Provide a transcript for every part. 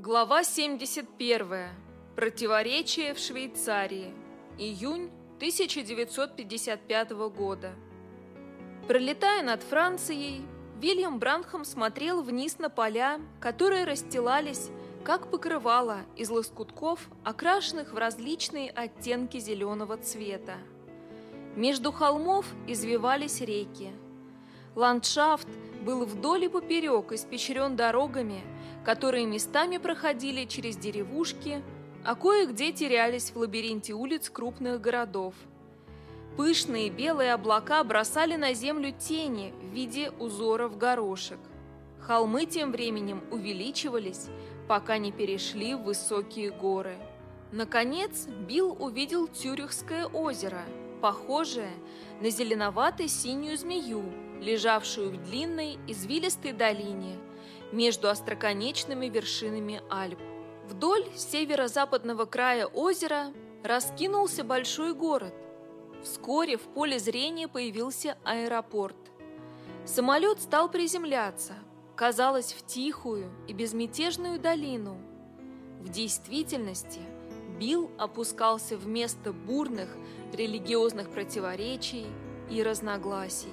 Глава 71. Противоречие в Швейцарии. Июнь 1955 года. Пролетая над Францией, Вильям Бранхам смотрел вниз на поля, которые расстилались, как покрывало из лоскутков, окрашенных в различные оттенки зеленого цвета. Между холмов извивались реки. Ландшафт был вдоль и поперек испещрен дорогами, которые местами проходили через деревушки, а кое-где терялись в лабиринте улиц крупных городов. Пышные белые облака бросали на землю тени в виде узоров горошек. Холмы тем временем увеличивались, пока не перешли в высокие горы. Наконец, Билл увидел Тюрихское озеро, похожее на зеленовато-синюю змею, лежавшую в длинной извилистой долине – между остроконечными вершинами Альп. Вдоль северо-западного края озера раскинулся большой город. Вскоре в поле зрения появился аэропорт. Самолет стал приземляться, казалось, в тихую и безмятежную долину. В действительности Билл опускался в место бурных религиозных противоречий и разногласий.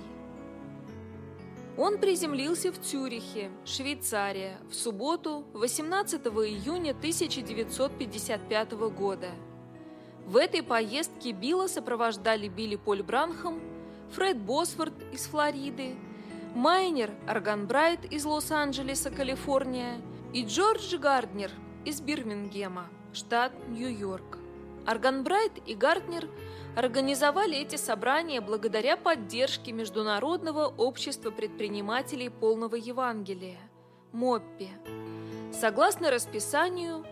Он приземлился в Цюрихе, Швейцария, в субботу 18 июня 1955 года. В этой поездке Билла сопровождали Билли Поль Бранхам, Фред Босфорд из Флориды, Майнер Арганбрайт из Лос-Анджелеса, Калифорния и Джордж Гарднер из Бирмингема, штат Нью-Йорк. Арганбрайт и Гартнер организовали эти собрания благодаря поддержке Международного общества предпринимателей полного Евангелия – МОППИ. Согласно расписанию,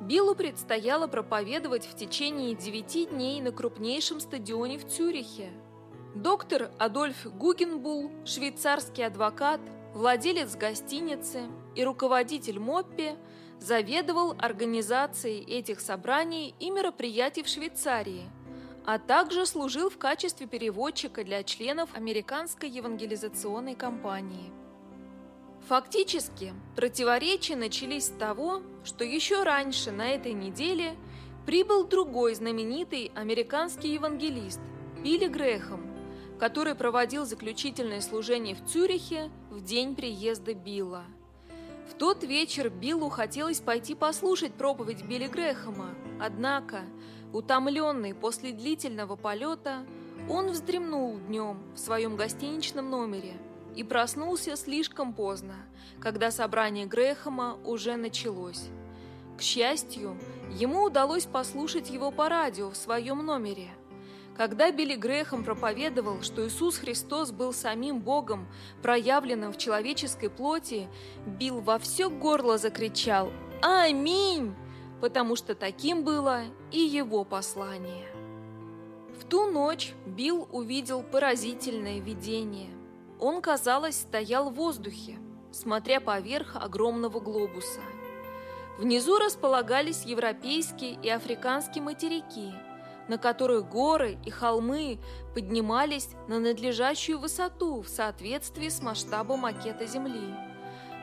Биллу предстояло проповедовать в течение девяти дней на крупнейшем стадионе в Цюрихе. Доктор Адольф Гугенбул, швейцарский адвокат, владелец гостиницы и руководитель МОППИ – заведовал организацией этих собраний и мероприятий в Швейцарии, а также служил в качестве переводчика для членов Американской евангелизационной кампании. Фактически, противоречия начались с того, что еще раньше на этой неделе прибыл другой знаменитый американский евангелист Билли Грэхэм, который проводил заключительное служение в Цюрихе в день приезда Билла – в тот вечер Биллу хотелось пойти послушать проповедь Билли Грэхэма, однако, утомленный после длительного полета, он вздремнул днем в своем гостиничном номере и проснулся слишком поздно, когда собрание Грэхэма уже началось. К счастью, ему удалось послушать его по радио в своем номере – когда Билли Грехом проповедовал, что Иисус Христос был самим Богом, проявленным в человеческой плоти, Билл во все горло закричал «Аминь!», потому что таким было и его послание. В ту ночь Билл увидел поразительное видение. Он, казалось, стоял в воздухе, смотря поверх огромного глобуса. Внизу располагались европейские и африканские материки – на которых горы и холмы поднимались на надлежащую высоту в соответствии с масштабом макета Земли.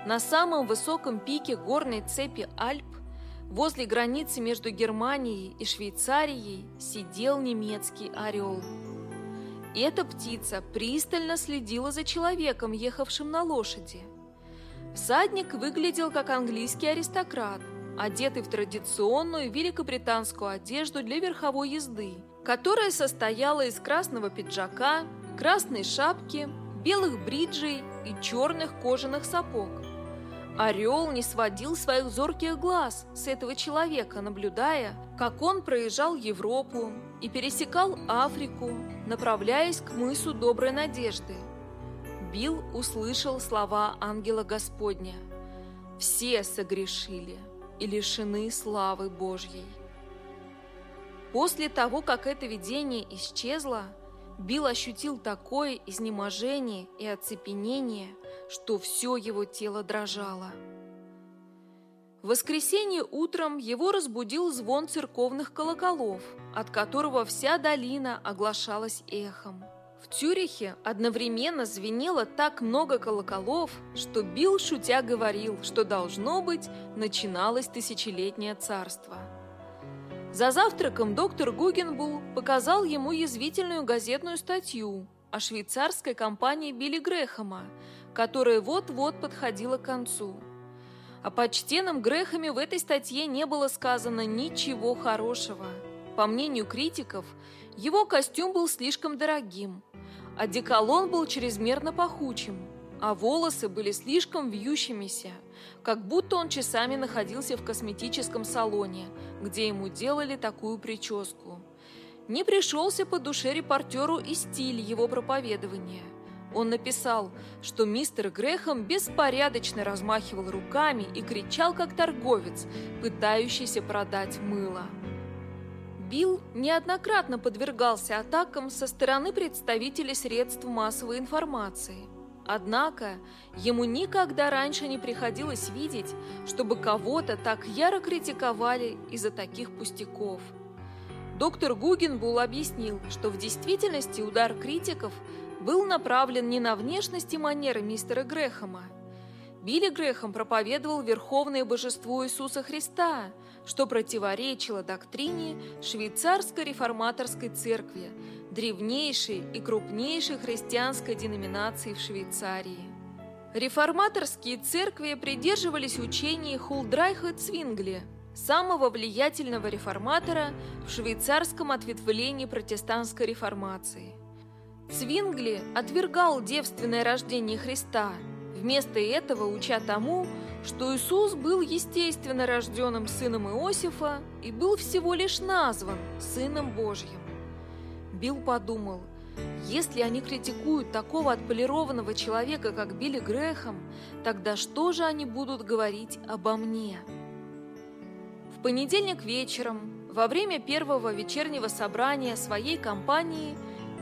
На самом высоком пике горной цепи Альп, возле границы между Германией и Швейцарией, сидел немецкий орел. Эта птица пристально следила за человеком, ехавшим на лошади. Всадник выглядел как английский аристократ, одетый в традиционную великобританскую одежду для верховой езды, которая состояла из красного пиджака, красной шапки, белых бриджей и черных кожаных сапог. Орел не сводил своих зорких глаз с этого человека, наблюдая, как он проезжал Европу и пересекал Африку, направляясь к мысу Доброй Надежды. Билл услышал слова ангела Господня. «Все согрешили» и лишены славы Божьей. После того, как это видение исчезло, Билл ощутил такое изнеможение и оцепенение, что все его тело дрожало. В воскресенье утром его разбудил звон церковных колоколов, от которого вся долина оглашалась эхом. В Цюрихе одновременно звенело так много колоколов, что Билл шутя говорил, что должно быть начиналось тысячелетнее царство. За завтраком доктор Гугенбул показал ему язвительную газетную статью о швейцарской компании Билли Грэхэма, которая вот-вот подходила к концу. О почтенном Грэхэме в этой статье не было сказано ничего хорошего. По мнению критиков, его костюм был слишком дорогим, а деколон был чрезмерно пахучим, а волосы были слишком вьющимися, как будто он часами находился в косметическом салоне, где ему делали такую прическу. Не пришелся по душе репортеру и стиль его проповедования. Он написал, что мистер Грехом беспорядочно размахивал руками и кричал, как торговец, пытающийся продать мыло. Билл неоднократно подвергался атакам со стороны представителей средств массовой информации. Однако ему никогда раньше не приходилось видеть, чтобы кого-то так яро критиковали из-за таких пустяков. Доктор Гугенбул объяснил, что в действительности удар критиков был направлен не на внешность и манеры мистера Грэхэма. Билли Грэхэм проповедовал верховное божество Иисуса Христа – что противоречило доктрине швейцарской реформаторской церкви, древнейшей и крупнейшей христианской деноминации в Швейцарии. Реформаторские церкви придерживались учений Хулдрайха Цвингли, самого влиятельного реформатора в швейцарском ответвлении протестантской реформации. Цвингли отвергал девственное рождение Христа, вместо этого уча тому, что Иисус был естественно рожденным сыном Иосифа и был всего лишь назван Сыном Божьим. Билл подумал, если они критикуют такого отполированного человека, как Билли Грэхэм, тогда что же они будут говорить обо мне? В понедельник вечером, во время первого вечернего собрания своей компании,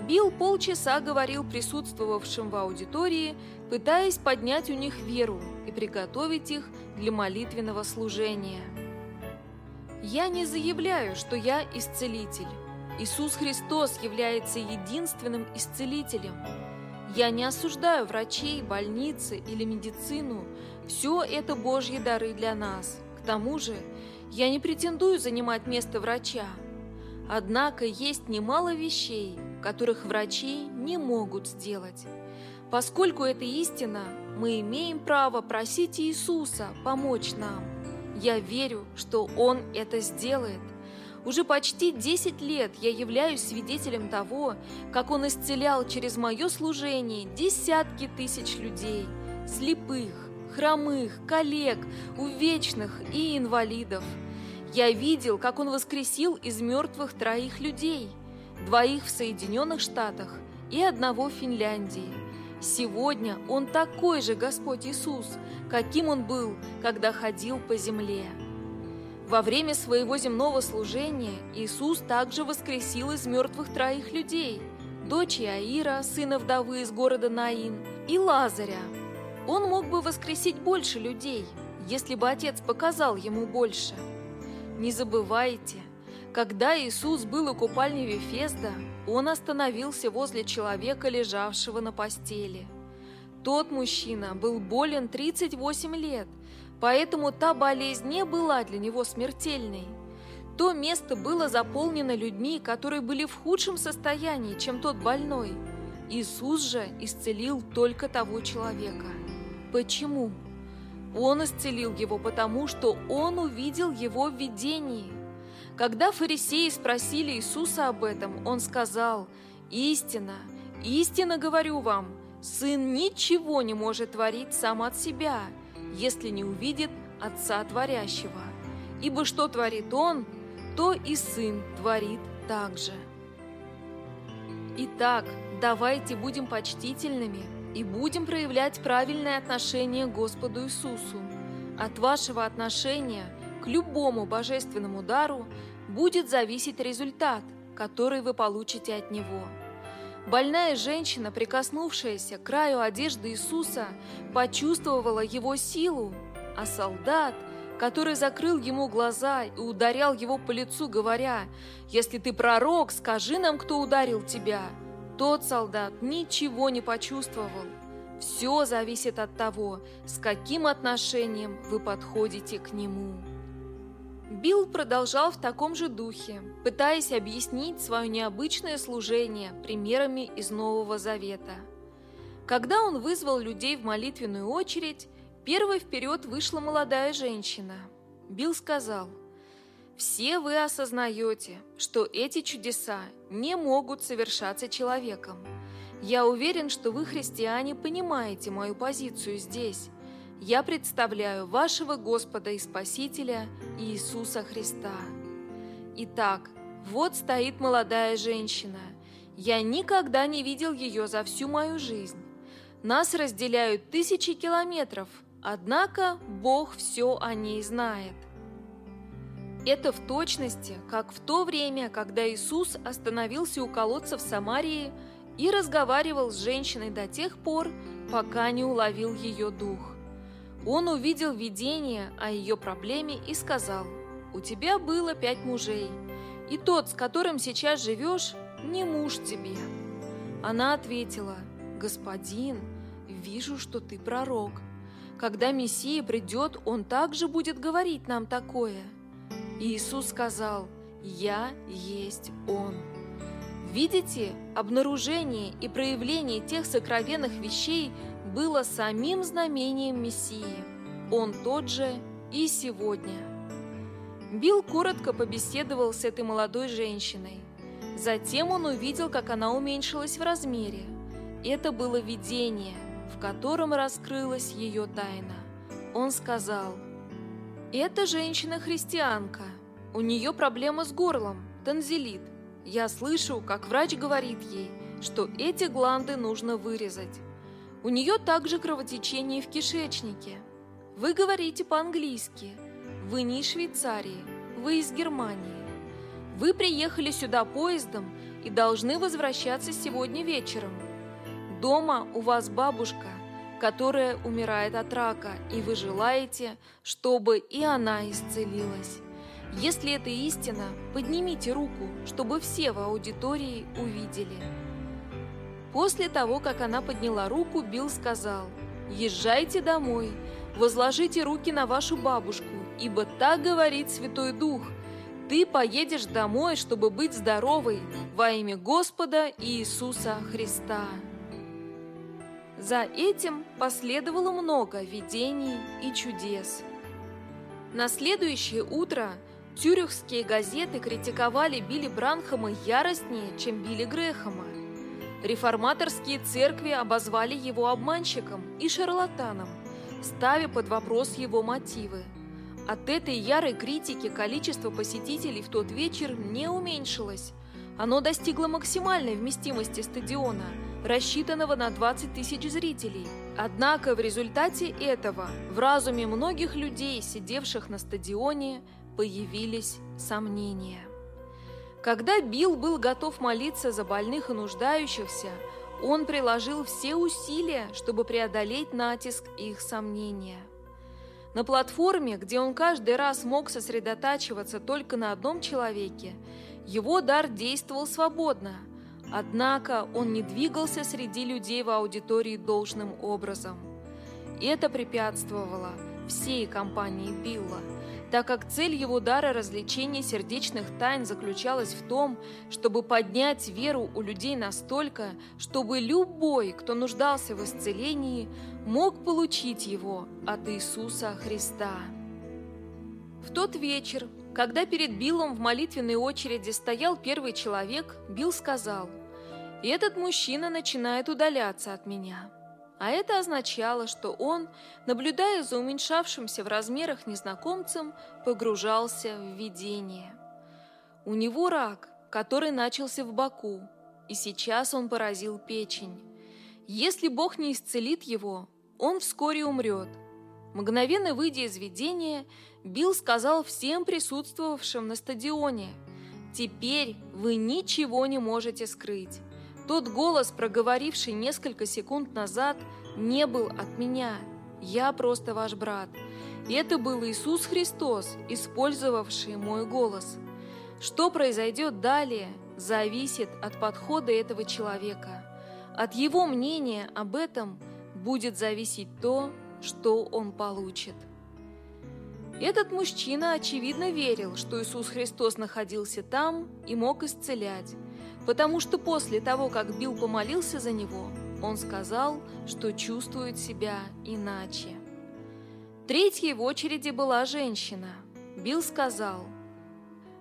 Билл полчаса говорил присутствовавшим в аудитории, пытаясь поднять у них веру и приготовить их для молитвенного служения. Я не заявляю, что я исцелитель. Иисус Христос является единственным исцелителем. Я не осуждаю врачей, больницы или медицину. Все это Божьи дары для нас. К тому же, я не претендую занимать место врача. Однако есть немало вещей, которых врачи не могут сделать. Поскольку это истина, мы имеем право просить Иисуса помочь нам. Я верю, что Он это сделает. Уже почти 10 лет я являюсь свидетелем того, как Он исцелял через мое служение десятки тысяч людей, слепых, хромых, коллег, увечных и инвалидов. Я видел, как Он воскресил из мертвых троих людей, двоих в Соединенных Штатах и одного в Финляндии. Сегодня Он такой же Господь Иисус, каким Он был, когда ходил по земле. Во время своего земного служения Иисус также воскресил из мертвых троих людей – дочь Аира, сына вдовы из города Наин, и Лазаря. Он мог бы воскресить больше людей, если бы Отец показал ему больше. Не забывайте, когда Иисус был у купальни Вефезда, он остановился возле человека, лежавшего на постели. Тот мужчина был болен 38 лет, поэтому та болезнь не была для него смертельной. То место было заполнено людьми, которые были в худшем состоянии, чем тот больной. Иисус же исцелил только того человека. Почему? Он исцелил его, потому что он увидел его в видении – когда фарисеи спросили Иисуса об этом, он сказал, «Истина, истинно говорю вам, Сын ничего не может творить сам от себя, если не увидит Отца Творящего. Ибо что творит Он, то и Сын творит так же». Итак, давайте будем почтительными и будем проявлять правильное отношение к Господу Иисусу. От вашего отношения – к любому божественному дару будет зависеть результат, который вы получите от него. Больная женщина, прикоснувшаяся к краю одежды Иисуса, почувствовала его силу, а солдат, который закрыл ему глаза и ударял его по лицу, говоря, «Если ты пророк, скажи нам, кто ударил тебя», тот солдат ничего не почувствовал. Все зависит от того, с каким отношением вы подходите к нему. Билл продолжал в таком же духе, пытаясь объяснить свое необычное служение примерами из Нового Завета. Когда он вызвал людей в молитвенную очередь, первой вперед вышла молодая женщина. Билл сказал, «Все вы осознаете, что эти чудеса не могут совершаться человеком. Я уверен, что вы, христиане, понимаете мою позицию здесь. Я представляю вашего Господа и Спасителя Иисуса Христа. Итак, вот стоит молодая женщина. Я никогда не видел ее за всю мою жизнь. Нас разделяют тысячи километров, однако Бог все о ней знает. Это в точности, как в то время, когда Иисус остановился у колодца в Самарии – и разговаривал с женщиной до тех пор, пока не уловил ее дух. Он увидел видение о ее проблеме и сказал, «У тебя было пять мужей, и тот, с которым сейчас живешь, не муж тебе». Она ответила, «Господин, вижу, что ты пророк. Когда Мессия придет, он также будет говорить нам такое». Иисус сказал, «Я есть Он». Видите, обнаружение и проявление тех сокровенных вещей было самим знамением Мессии. Он тот же и сегодня. Билл коротко побеседовал с этой молодой женщиной. Затем он увидел, как она уменьшилась в размере. Это было видение, в котором раскрылась ее тайна. Он сказал, «Эта женщина-христианка. У нее проблема с горлом, танзелит. Я слышу, как врач говорит ей, что эти гланды нужно вырезать. У нее также кровотечение в кишечнике. Вы говорите по-английски. Вы не из Швейцарии, вы из Германии. Вы приехали сюда поездом и должны возвращаться сегодня вечером. Дома у вас бабушка, которая умирает от рака, и вы желаете, чтобы и она исцелилась. Если это истина, поднимите руку, чтобы все в аудитории увидели. После того, как она подняла руку, Билл сказал, «Езжайте домой, возложите руки на вашу бабушку, ибо так говорит Святой Дух. Ты поедешь домой, чтобы быть здоровой во имя Господа Иисуса Христа». За этим последовало много видений и чудес. На следующее утро – Тюрихские газеты критиковали Билли Бранхама яростнее, чем Билли Грэхэма. Реформаторские церкви обозвали его обманщиком и шарлатаном, ставя под вопрос его мотивы. От этой ярой критики количество посетителей в тот вечер не уменьшилось. Оно достигло максимальной вместимости стадиона, рассчитанного на 20 тысяч зрителей. Однако в результате этого в разуме многих людей, сидевших на стадионе, появились сомнения. Когда Билл был готов молиться за больных и нуждающихся, он приложил все усилия, чтобы преодолеть натиск их сомнения. На платформе, где он каждый раз мог сосредотачиваться только на одном человеке, его дар действовал свободно, однако он не двигался среди людей в аудитории должным образом. Это препятствовало всей компании Билла – так как цель его дара развлечения сердечных тайн заключалась в том, чтобы поднять веру у людей настолько, чтобы любой, кто нуждался в исцелении, мог получить его от Иисуса Христа. В тот вечер, когда перед Биллом в молитвенной очереди стоял первый человек, Билл сказал, «Этот мужчина начинает удаляться от меня». А это означало, что он, наблюдая за уменьшавшимся в размерах незнакомцем, погружался в видение. У него рак, который начался в боку, и сейчас он поразил печень. Если Бог не исцелит его, он вскоре умрет. Мгновенно выйдя из видения, Билл сказал всем присутствовавшим на стадионе, «Теперь вы ничего не можете скрыть. Тот голос, проговоривший несколько секунд назад, не был от меня. Я просто ваш брат. И это был Иисус Христос, использовавший мой голос. Что произойдет далее, зависит от подхода этого человека. От его мнения об этом будет зависеть то, что он получит. Этот мужчина, очевидно, верил, что Иисус Христос находился там и мог исцелять, потому что после того, как Билл помолился за него, он сказал, что чувствует себя иначе. Третьей в очереди была женщина. Билл сказал,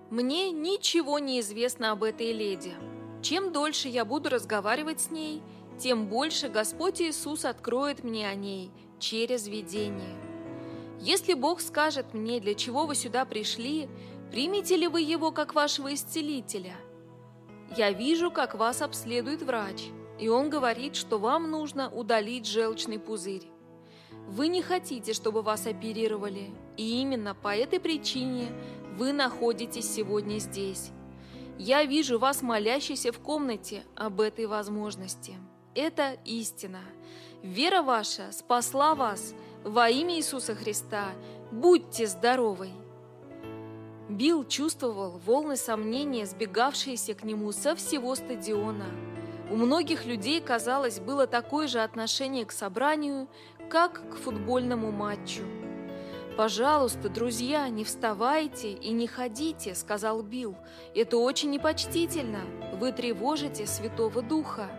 «Мне ничего не известно об этой леди. Чем дольше я буду разговаривать с ней, тем больше Господь Иисус откроет мне о ней через видение». Если Бог скажет мне, для чего вы сюда пришли, примете ли вы его как вашего исцелителя? Я вижу, как вас обследует врач, и он говорит, что вам нужно удалить желчный пузырь. Вы не хотите, чтобы вас оперировали, и именно по этой причине вы находитесь сегодня здесь. Я вижу вас молящийся в комнате об этой возможности. Это истина. Вера ваша спасла вас – во имя Иисуса Христа, будьте здоровы!» Билл чувствовал волны сомнения, сбегавшиеся к нему со всего стадиона. У многих людей, казалось, было такое же отношение к собранию, как к футбольному матчу. «Пожалуйста, друзья, не вставайте и не ходите», — сказал Билл. «Это очень непочтительно. Вы тревожите Святого Духа».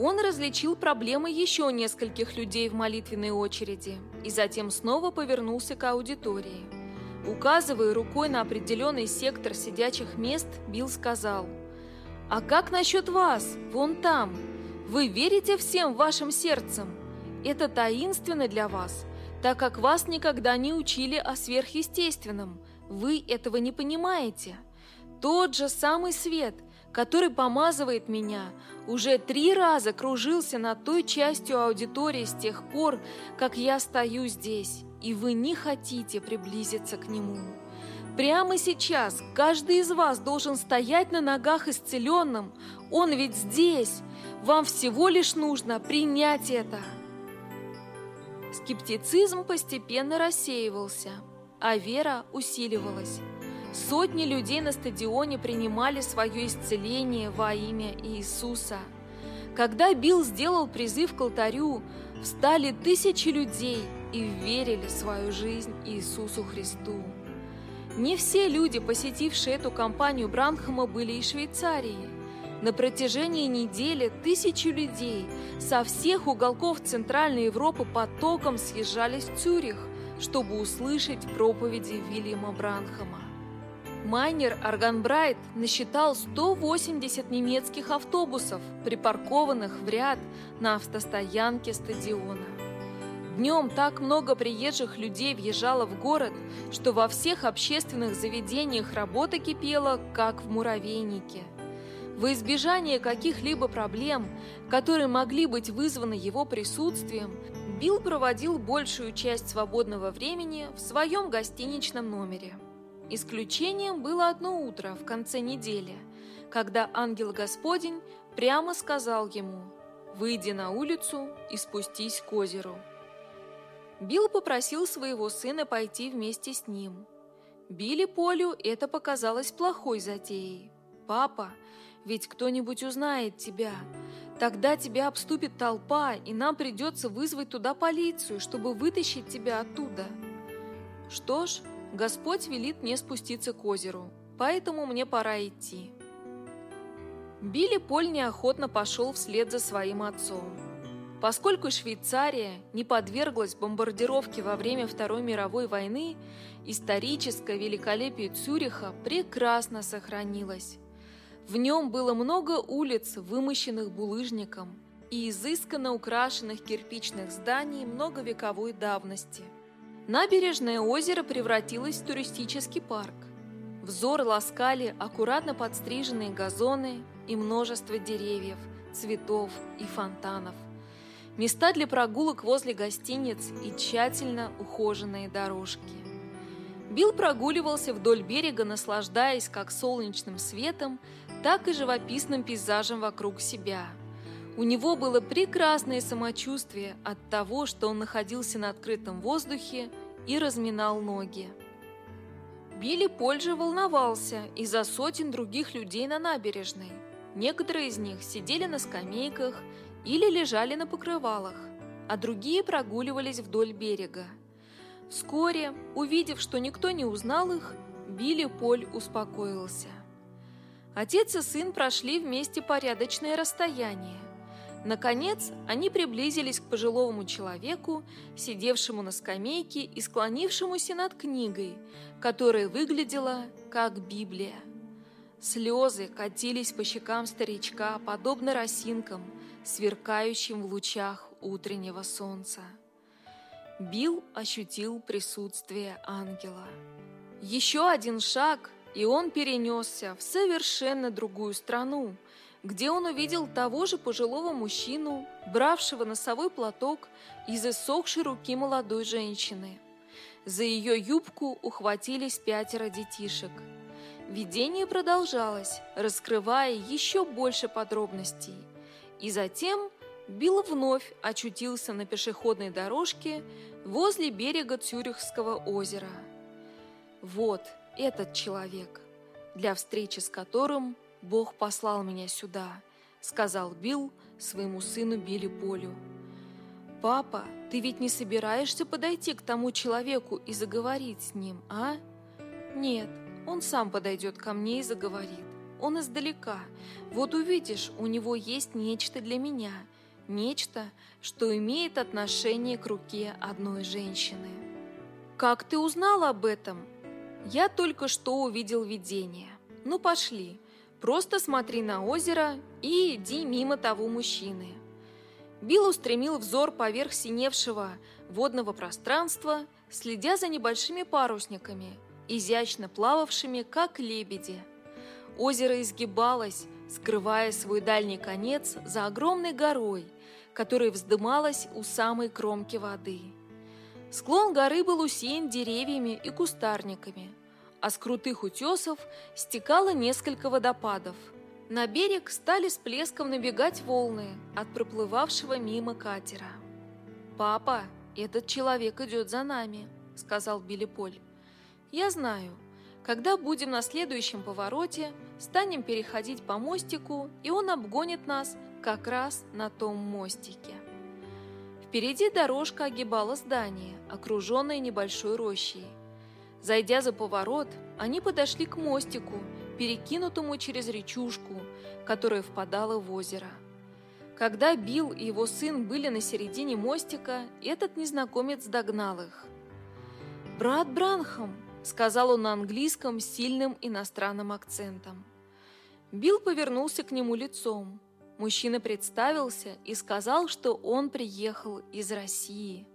Он различил проблемы еще нескольких людей в молитвенной очереди и затем снова повернулся к аудитории. Указывая рукой на определенный сектор сидячих мест, Билл сказал, «А как насчет вас, вон там? Вы верите всем вашим сердцем? Это таинственно для вас, так как вас никогда не учили о сверхъестественном. Вы этого не понимаете. Тот же самый свет, который помазывает меня, уже три раза кружился над той частью аудитории с тех пор, как я стою здесь, и вы не хотите приблизиться к нему. Прямо сейчас каждый из вас должен стоять на ногах исцеленным. Он ведь здесь. Вам всего лишь нужно принять это. Скептицизм постепенно рассеивался, а вера усиливалась. Сотни людей на стадионе принимали свое исцеление во имя Иисуса. Когда Билл сделал призыв к алтарю, встали тысячи людей и верили свою жизнь Иисусу Христу. Не все люди, посетившие эту компанию Бранхама, были из Швейцарии. На протяжении недели тысячи людей со всех уголков Центральной Европы потоком съезжались в Цюрих, чтобы услышать проповеди Вильяма Бранхама. Майнер Арганбрайт насчитал 180 немецких автобусов, припаркованных в ряд на автостоянке стадиона. Днем так много приезжих людей въезжало в город, что во всех общественных заведениях работа кипела, как в муравейнике. Во избежание каких-либо проблем, которые могли быть вызваны его присутствием, Билл проводил большую часть свободного времени в своем гостиничном номере. Исключением было одно утро в конце недели, когда ангел Господень прямо сказал ему «Выйди на улицу и спустись к озеру». Билл попросил своего сына пойти вместе с ним. Билли Полю это показалось плохой затеей. «Папа, ведь кто-нибудь узнает тебя. Тогда тебя обступит толпа, и нам придется вызвать туда полицию, чтобы вытащить тебя оттуда». Что ж, Господь велит мне спуститься к озеру, поэтому мне пора идти. Билли Поль неохотно пошел вслед за своим отцом. Поскольку Швейцария не подверглась бомбардировке во время Второй мировой войны, историческое великолепие Цюриха прекрасно сохранилось. В нем было много улиц, вымощенных булыжником, и изысканно украшенных кирпичных зданий многовековой давности – Набережное озеро превратилось в туристический парк. Взор ласкали аккуратно подстриженные газоны и множество деревьев, цветов и фонтанов. Места для прогулок возле гостиниц и тщательно ухоженные дорожки. Билл прогуливался вдоль берега, наслаждаясь как солнечным светом, так и живописным пейзажем вокруг себя. У него было прекрасное самочувствие от того, что он находился на открытом воздухе и разминал ноги. Билли Поль же волновался из-за сотен других людей на набережной. Некоторые из них сидели на скамейках или лежали на покрывалах, а другие прогуливались вдоль берега. Вскоре, увидев, что никто не узнал их, Билли Поль успокоился. Отец и сын прошли вместе порядочное расстояние. Наконец, они приблизились к пожилому человеку, сидевшему на скамейке и склонившемуся над книгой, которая выглядела как Библия. Слезы катились по щекам старичка, подобно росинкам, сверкающим в лучах утреннего солнца. Билл ощутил присутствие ангела. Еще один шаг, и он перенесся в совершенно другую страну, где он увидел того же пожилого мужчину, бравшего носовой платок из иссохшей руки молодой женщины. За ее юбку ухватились пятеро детишек. Видение продолжалось, раскрывая еще больше подробностей. И затем Билл вновь очутился на пешеходной дорожке возле берега Цюрихского озера. Вот этот человек, для встречи с которым Бог послал меня сюда, сказал Билл своему сыну Билли Полю. Папа, ты ведь не собираешься подойти к тому человеку и заговорить с ним, а? Нет, он сам подойдет ко мне и заговорит. Он издалека. Вот увидишь, у него есть нечто для меня – Нечто, что имеет отношение к руке одной женщины. «Как ты узнал об этом?» «Я только что увидел видение. Ну, пошли. Просто смотри на озеро и иди мимо того мужчины». Билл устремил взор поверх синевшего водного пространства, следя за небольшими парусниками, изящно плававшими, как лебеди. Озеро изгибалось, скрывая свой дальний конец за огромной горой, которая вздымалась у самой кромки воды. Склон горы был усеян деревьями и кустарниками, а с крутых утесов стекало несколько водопадов. На берег стали с плеском набегать волны от проплывавшего мимо катера. «Папа, этот человек идет за нами», — сказал Билли Поль. «Я знаю. Когда будем на следующем повороте, станем переходить по мостику, и он обгонит нас как раз на том мостике. Впереди дорожка огибала здание, окруженное небольшой рощей. Зайдя за поворот, они подошли к мостику, перекинутому через речушку, которая впадала в озеро. Когда Билл и его сын были на середине мостика, этот незнакомец догнал их. «Брат Бранхам!» — сказал он на английском с сильным иностранным акцентом. Билл повернулся к нему лицом. Мужчина представился и сказал, что он приехал из России.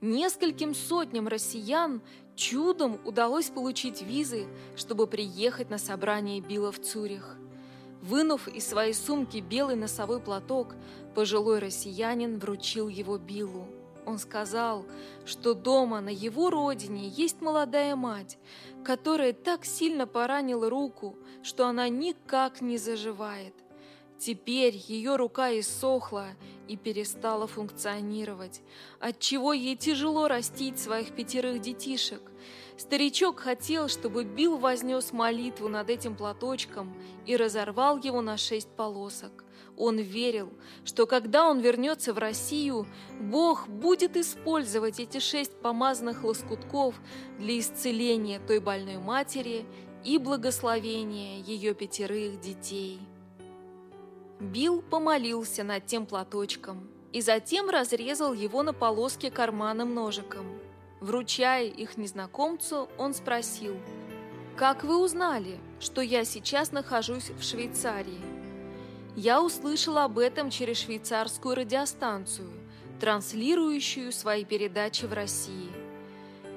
Нескольким сотням россиян чудом удалось получить визы, чтобы приехать на собрание Билла в Цюрих. Вынув из своей сумки белый носовой платок, пожилой россиянин вручил его Биллу. Он сказал, что дома на его родине есть молодая мать, которая так сильно поранила руку, что она никак не заживает – Теперь ее рука иссохла и перестала функционировать, отчего ей тяжело растить своих пятерых детишек. Старичок хотел, чтобы Билл вознес молитву над этим платочком и разорвал его на шесть полосок. Он верил, что когда он вернется в Россию, Бог будет использовать эти шесть помазанных лоскутков для исцеления той больной матери и благословения ее пятерых детей. Билл помолился над тем платочком и затем разрезал его на полоски карманным ножиком. Вручая их незнакомцу, он спросил, «Как вы узнали, что я сейчас нахожусь в Швейцарии?» Я услышал об этом через швейцарскую радиостанцию, транслирующую свои передачи в России.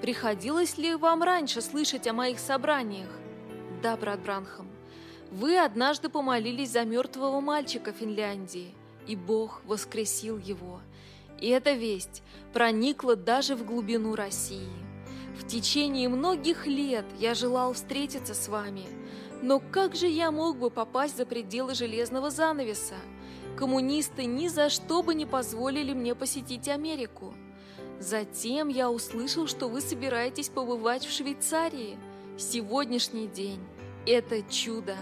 Приходилось ли вам раньше слышать о моих собраниях? Да, брат Бранхам. Вы однажды помолились за мертвого мальчика Финляндии, и Бог воскресил его. И эта весть проникла даже в глубину России. В течение многих лет я желал встретиться с вами, но как же я мог бы попасть за пределы железного занавеса? Коммунисты ни за что бы не позволили мне посетить Америку. Затем я услышал, что вы собираетесь побывать в Швейцарии – сегодняшний день – это чудо.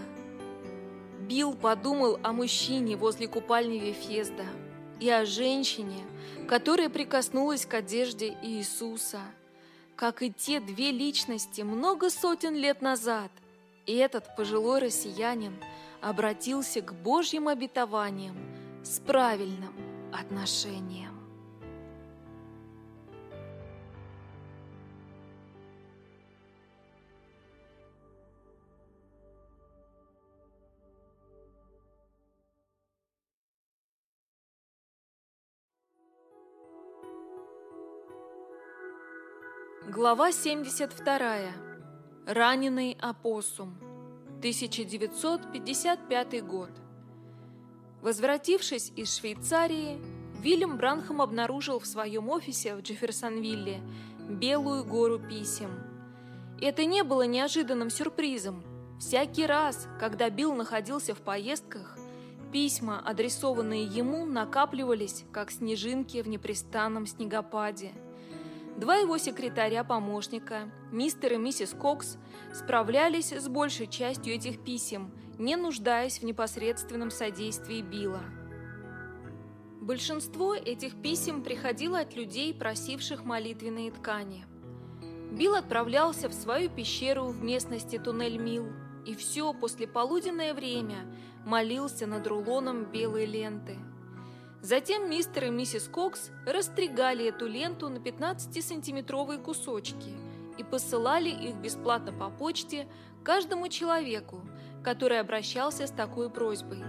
Билл подумал о мужчине возле купальни Вефезда и о женщине, которая прикоснулась к одежде Иисуса, как и те две личности много сотен лет назад. И этот пожилой россиянин обратился к Божьим обетованиям с правильным отношением. Глава 72. Раненый опоссум. 1955 год. Возвратившись из Швейцарии, Вильям Бранхам обнаружил в своем офисе в Джефферсонвилле белую гору писем. Это не было неожиданным сюрпризом. Всякий раз, когда Билл находился в поездках, письма, адресованные ему, накапливались, как снежинки в непрестанном снегопаде – Два его секретаря-помощника, мистер и миссис Кокс, справлялись с большей частью этих писем, не нуждаясь в непосредственном содействии Билла. Большинство этих писем приходило от людей, просивших молитвенные ткани. Билл отправлялся в свою пещеру в местности Туннель-Милл, и все после полуденное время молился над рулоном белой ленты – Затем мистер и миссис Кокс растригали эту ленту на 15-сантиметровые кусочки и посылали их бесплатно по почте каждому человеку, который обращался с такой просьбой.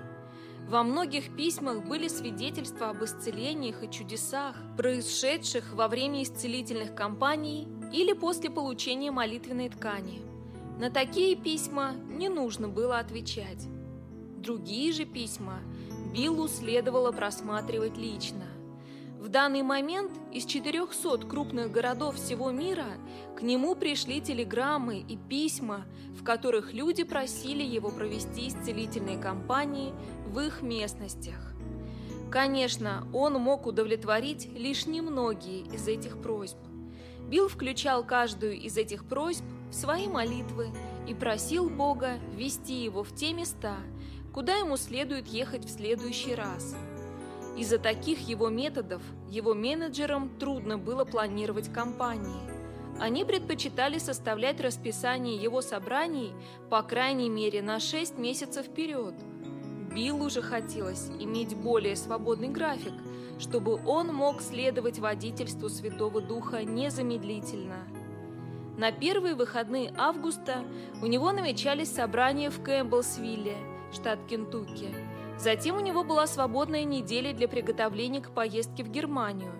Во многих письмах были свидетельства об исцелениях и чудесах, происшедших во время исцелительных кампаний или после получения молитвенной ткани. На такие письма не нужно было отвечать. Другие же письма – Биллу следовало просматривать лично. В данный момент из 400 крупных городов всего мира к нему пришли телеграммы и письма, в которых люди просили его провести исцелительные кампании в их местностях. Конечно, он мог удовлетворить лишь немногие из этих просьб. Билл включал каждую из этих просьб в свои молитвы и просил Бога вести его в те места, куда ему следует ехать в следующий раз. Из-за таких его методов его менеджерам трудно было планировать кампании. Они предпочитали составлять расписание его собраний по крайней мере на 6 месяцев вперед. Биллу же хотелось иметь более свободный график, чтобы он мог следовать водительству Святого Духа незамедлительно. На первые выходные августа у него намечались собрания в Кэмпбеллсвилле – штат Кентукки. Затем у него была свободная неделя для приготовления к поездке в Германию.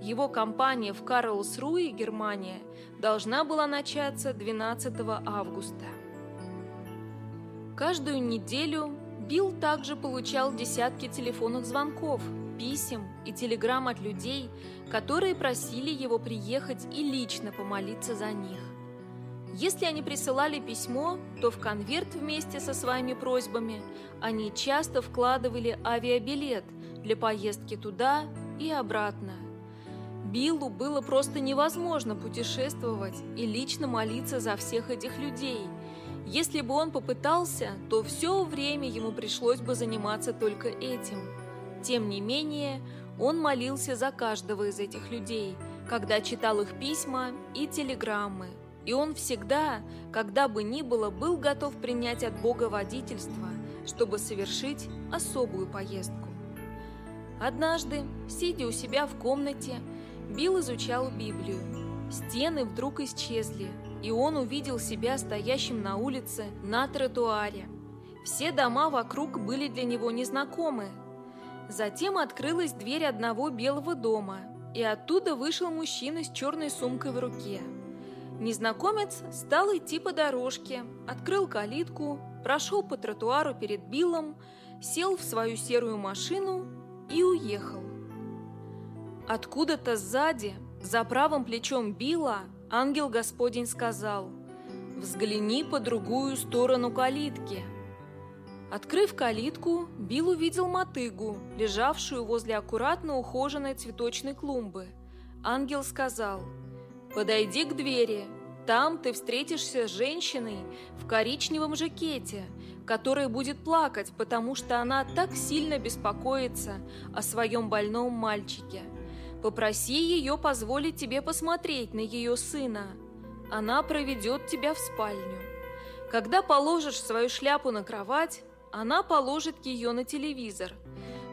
Его кампания в Карлсруе, Германия, должна была начаться 12 августа. Каждую неделю Билл также получал десятки телефонных звонков, писем и телеграмм от людей, которые просили его приехать и лично помолиться за них. Если они присылали письмо, то в конверт вместе со своими просьбами они часто вкладывали авиабилет для поездки туда и обратно. Биллу было просто невозможно путешествовать и лично молиться за всех этих людей. Если бы он попытался, то все время ему пришлось бы заниматься только этим. Тем не менее, он молился за каждого из этих людей, когда читал их письма и телеграммы – и он всегда, когда бы ни было, был готов принять от Бога водительство, чтобы совершить особую поездку. Однажды, сидя у себя в комнате, Билл изучал Библию. Стены вдруг исчезли, и он увидел себя стоящим на улице на тротуаре. Все дома вокруг были для него незнакомы. Затем открылась дверь одного белого дома, и оттуда вышел мужчина с черной сумкой в руке – Незнакомец стал идти по дорожке, открыл калитку, прошел по тротуару перед Биллом, сел в свою серую машину и уехал. Откуда-то сзади, за правым плечом Билла, ангел Господень сказал «Взгляни по другую сторону калитки». Открыв калитку, Билл увидел мотыгу, лежавшую возле аккуратно ухоженной цветочной клумбы. Ангел сказал – Подойди к двери, Там ты встретишься с женщиной в коричневом жакете, которая будет плакать, потому что она так сильно беспокоится о своем больном мальчике. Попроси ее позволить тебе посмотреть на ее сына. Она проведет тебя в спальню. Когда положишь свою шляпу на кровать, она положит ее на телевизор.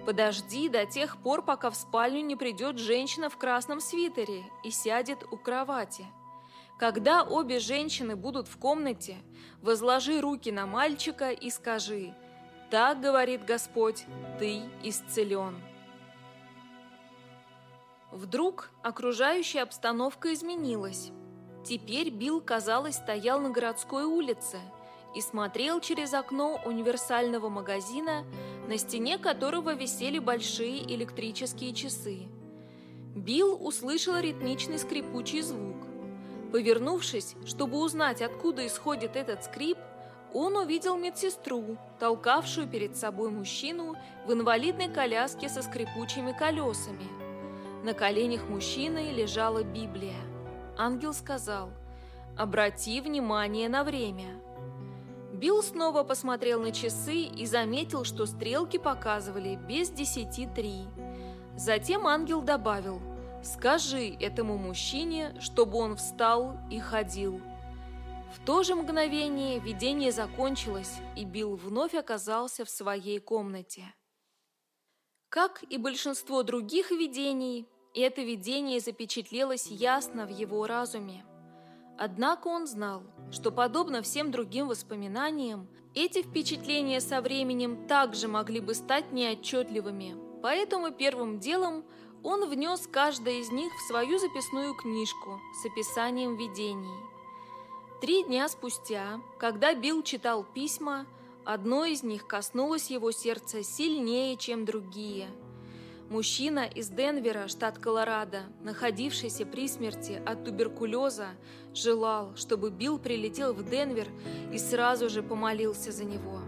Подожди до тех пор, пока в спальню не придет женщина в красном свитере и сядет у кровати. Когда обе женщины будут в комнате, возложи руки на мальчика и скажи «Так, — говорит Господь, — ты исцелен». Вдруг окружающая обстановка изменилась. Теперь Билл, казалось, стоял на городской улице и смотрел через окно универсального магазина, на стене которого висели большие электрические часы. Билл услышал ритмичный скрипучий звук. Повернувшись, чтобы узнать, откуда исходит этот скрип, он увидел медсестру, толкавшую перед собой мужчину в инвалидной коляске со скрипучими колесами. На коленях мужчины лежала Библия. Ангел сказал, «Обрати внимание на время». Билл снова посмотрел на часы и заметил, что стрелки показывали без десяти три. Затем ангел добавил – Скажи этому мужчине, чтобы он встал и ходил. В то же мгновение видение закончилось, и Билл вновь оказался в своей комнате. Как и большинство других видений, это видение запечатлелось ясно в его разуме. Однако он знал, что, подобно всем другим воспоминаниям, эти впечатления со временем также могли бы стать неотчетливыми, поэтому первым делом – он внес каждое из них в свою записную книжку с описанием видений. Три дня спустя, когда Билл читал письма, одно из них коснулось его сердца сильнее, чем другие. Мужчина из Денвера, штат Колорадо, находившийся при смерти от туберкулеза, желал, чтобы Билл прилетел в Денвер и сразу же помолился за него.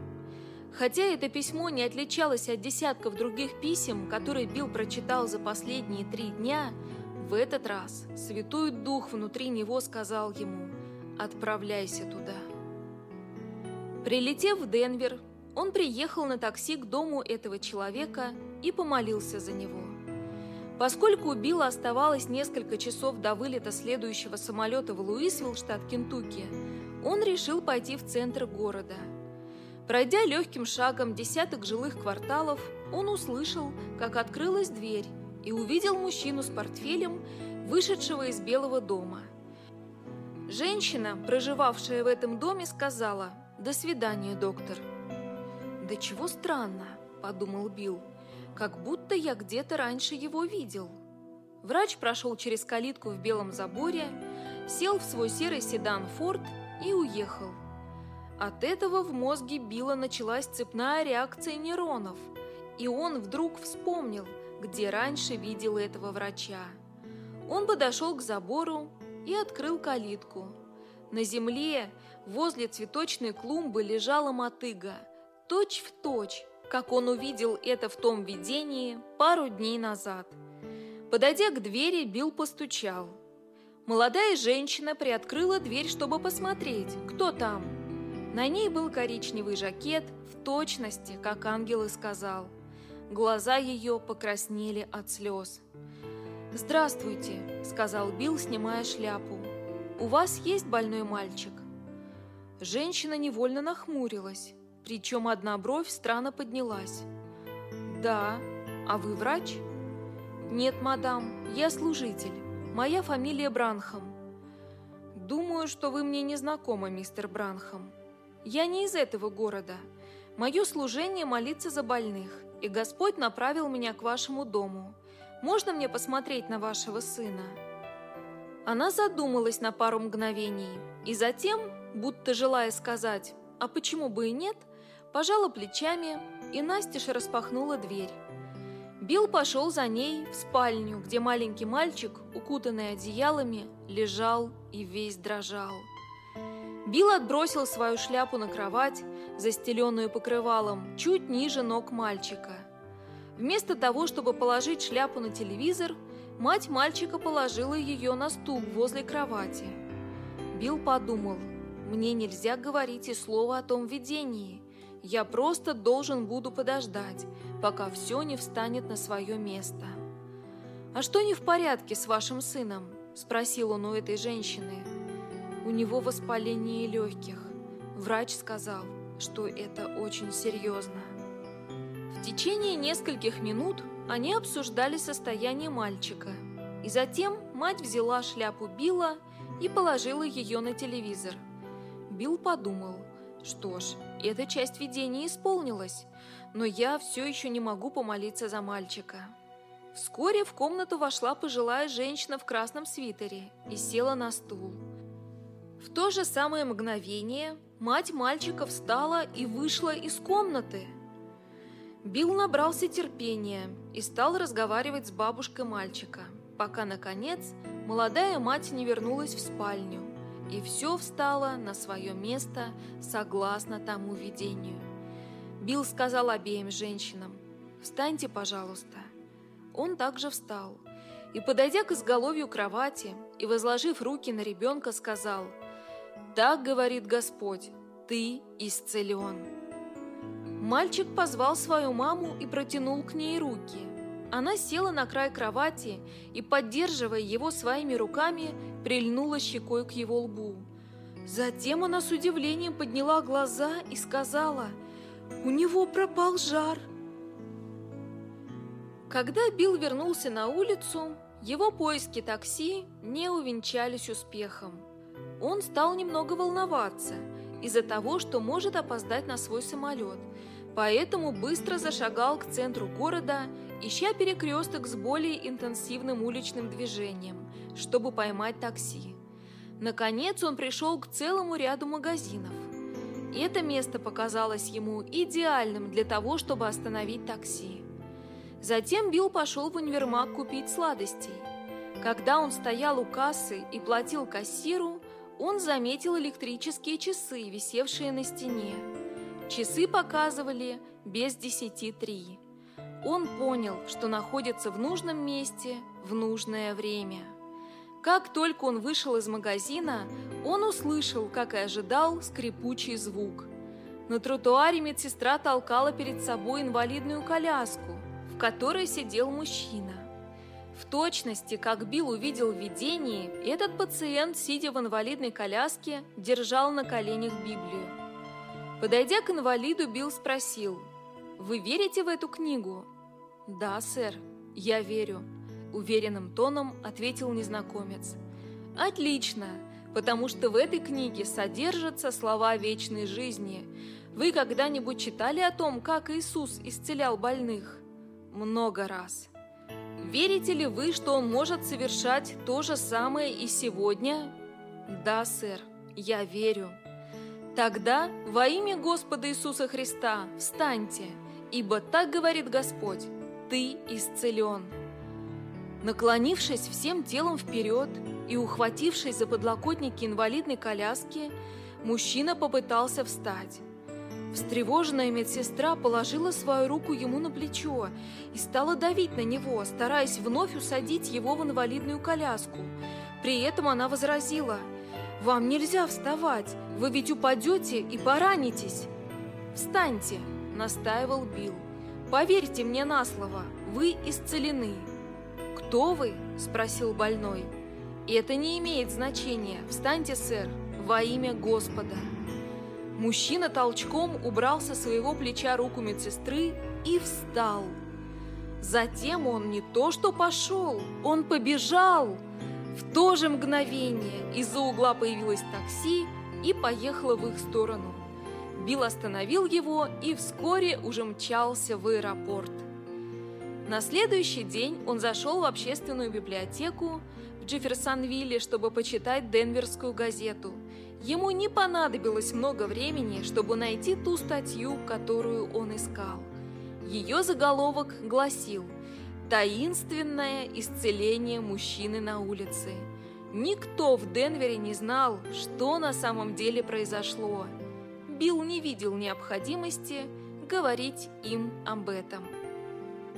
Хотя это письмо не отличалось от десятков других писем, которые Билл прочитал за последние три дня, в этот раз Святой Дух внутри него сказал ему «Отправляйся туда». Прилетев в Денвер, он приехал на такси к дому этого человека и помолился за него. Поскольку у Билла оставалось несколько часов до вылета следующего самолета в Луисвилл, штат Кентукки, он решил пойти в центр города – Пройдя легким шагом десяток жилых кварталов, он услышал, как открылась дверь и увидел мужчину с портфелем, вышедшего из Белого дома. Женщина, проживавшая в этом доме, сказала «До свидания, доктор». «Да чего странно», – подумал Билл, – «как будто я где-то раньше его видел». Врач прошел через калитку в белом заборе, сел в свой серый седан «Форд» и уехал. От этого в мозге Билла началась цепная реакция нейронов, и он вдруг вспомнил, где раньше видел этого врача. Он подошел к забору и открыл калитку. На земле возле цветочной клумбы лежала мотыга, точь в точь, как он увидел это в том видении пару дней назад. Подойдя к двери, Билл постучал. Молодая женщина приоткрыла дверь, чтобы посмотреть, кто там. На ней был коричневый жакет, в точности, как ангел и сказал. Глаза ее покраснели от слез. «Здравствуйте», — сказал Билл, снимая шляпу. «У вас есть больной мальчик?» Женщина невольно нахмурилась, причем одна бровь странно поднялась. «Да. А вы врач?» «Нет, мадам, я служитель. Моя фамилия Бранхам». «Думаю, что вы мне не знакомы, мистер Бранхам. Я не из этого города. Мое служение молиться за больных, и Господь направил меня к вашему дому. Можно мне посмотреть на вашего сына?» Она задумалась на пару мгновений, и затем, будто желая сказать «а почему бы и нет?», пожала плечами и настежь распахнула дверь. Билл пошел за ней в спальню, где маленький мальчик, укутанный одеялами, лежал и весь дрожал. Билл отбросил свою шляпу на кровать, застеленную покрывалом, чуть ниже ног мальчика. Вместо того, чтобы положить шляпу на телевизор, мать мальчика положила ее на стул возле кровати. Билл подумал, мне нельзя говорить и слова о том видении. Я просто должен буду подождать, пока все не встанет на свое место. «А что не в порядке с вашим сыном?» – спросил он у этой женщины. «У него воспаление легких. Врач сказал, что это очень серьезно». В течение нескольких минут они обсуждали состояние мальчика, и затем мать взяла шляпу Билла и положила ее на телевизор. Билл подумал, что ж, эта часть видения исполнилась, но я все еще не могу помолиться за мальчика. Вскоре в комнату вошла пожилая женщина в красном свитере и села на стул. В то же самое мгновение мать мальчика встала и вышла из комнаты. Билл набрался терпения и стал разговаривать с бабушкой мальчика, пока, наконец, молодая мать не вернулась в спальню, и все встало на свое место согласно тому видению. Билл сказал обеим женщинам, «Встаньте, пожалуйста». Он также встал и, подойдя к изголовью кровати и возложив руки на ребенка, сказал, «Так говорит Господь, ты исцелен». Мальчик позвал свою маму и протянул к ней руки. Она села на край кровати и, поддерживая его своими руками, прильнула щекой к его лбу. Затем она с удивлением подняла глаза и сказала, «У него пропал жар». Когда Билл вернулся на улицу, его поиски такси не увенчались успехом. Он стал немного волноваться из-за того, что может опоздать на свой самолет, поэтому быстро зашагал к центру города, ища перекресток с более интенсивным уличным движением, чтобы поймать такси. Наконец он пришел к целому ряду магазинов. Это место показалось ему идеальным для того, чтобы остановить такси. Затем Билл пошел в универмаг купить сладостей. Когда он стоял у кассы и платил кассиру, он заметил электрические часы, висевшие на стене. Часы показывали без десяти три. Он понял, что находится в нужном месте в нужное время. Как только он вышел из магазина, он услышал, как и ожидал, скрипучий звук. На тротуаре медсестра толкала перед собой инвалидную коляску – в которой сидел мужчина. В точности, как Билл увидел в видении, этот пациент, сидя в инвалидной коляске, держал на коленях Библию. Подойдя к инвалиду, Билл спросил, «Вы верите в эту книгу?» «Да, сэр, я верю», – уверенным тоном ответил незнакомец. «Отлично, потому что в этой книге содержатся слова вечной жизни. Вы когда-нибудь читали о том, как Иисус исцелял больных?» много раз. Верите ли вы, что он может совершать то же самое и сегодня? Да, сэр, я верю. Тогда во имя Господа Иисуса Христа встаньте, ибо так говорит Господь, ты исцелен. Наклонившись всем телом вперед и ухватившись за подлокотники инвалидной коляски, мужчина попытался встать. Встревоженная медсестра положила свою руку ему на плечо и стала давить на него, стараясь вновь усадить его в инвалидную коляску. При этом она возразила, «Вам нельзя вставать, вы ведь упадете и поранитесь». «Встаньте», — настаивал Билл. «Поверьте мне на слово, вы исцелены». «Кто вы?» — спросил больной. «Это не имеет значения. Встаньте, сэр, во имя Господа». Мужчина толчком убрал со своего плеча руку медсестры и встал. Затем он не то что пошел, он побежал. В то же мгновение из-за угла появилось такси и поехало в их сторону. Билл остановил его и вскоре уже мчался в аэропорт. На следующий день он зашел в общественную библиотеку в Джефферсонвилле, чтобы почитать Денверскую газету – Ему не понадобилось много времени, чтобы найти ту статью, которую он искал. Ее заголовок гласил «Таинственное исцеление мужчины на улице». Никто в Денвере не знал, что на самом деле произошло. Билл не видел необходимости говорить им об этом.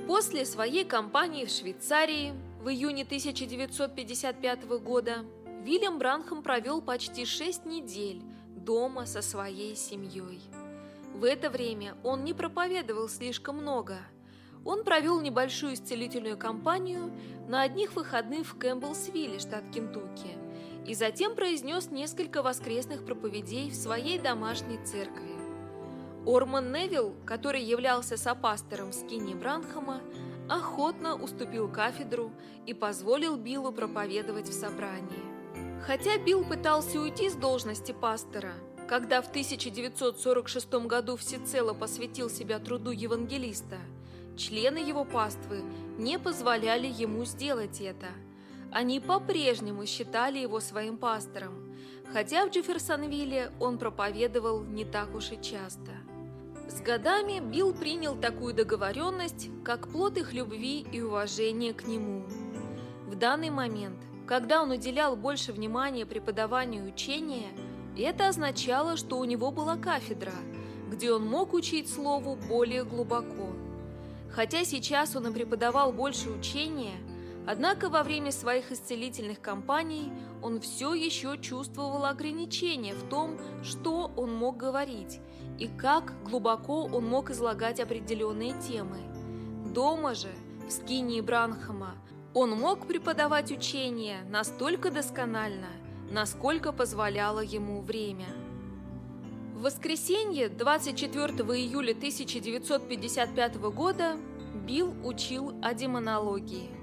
После своей кампании в Швейцарии в июне 1955 года Вильям Бранхам провел почти шесть недель дома со своей семьей. В это время он не проповедовал слишком много. Он провел небольшую исцелительную кампанию на одних выходных в Кэмпбеллсвилле, штат Кентукки, и затем произнес несколько воскресных проповедей в своей домашней церкви. Орман Невилл, который являлся сопастором Скинни Бранхама, охотно уступил кафедру и позволил Биллу проповедовать в собрании. Хотя Билл пытался уйти с должности пастора, когда в 1946 году всецело посвятил себя труду евангелиста, члены его паствы не позволяли ему сделать это. Они по-прежнему считали его своим пастором, хотя в Джефферсонвилле он проповедовал не так уж и часто. С годами Билл принял такую договоренность, как плод их любви и уважения к нему. В данный момент, когда он уделял больше внимания преподаванию учения, это означало, что у него была кафедра, где он мог учить слову более глубоко. Хотя сейчас он и преподавал больше учения, однако во время своих исцелительных кампаний он все еще чувствовал ограничения в том, что он мог говорить – и как глубоко он мог излагать определенные темы. Дома же, в Скинии Бранхама, он мог преподавать учение настолько досконально, насколько позволяло ему время. В воскресенье 24 июля 1955 года Билл учил о демонологии.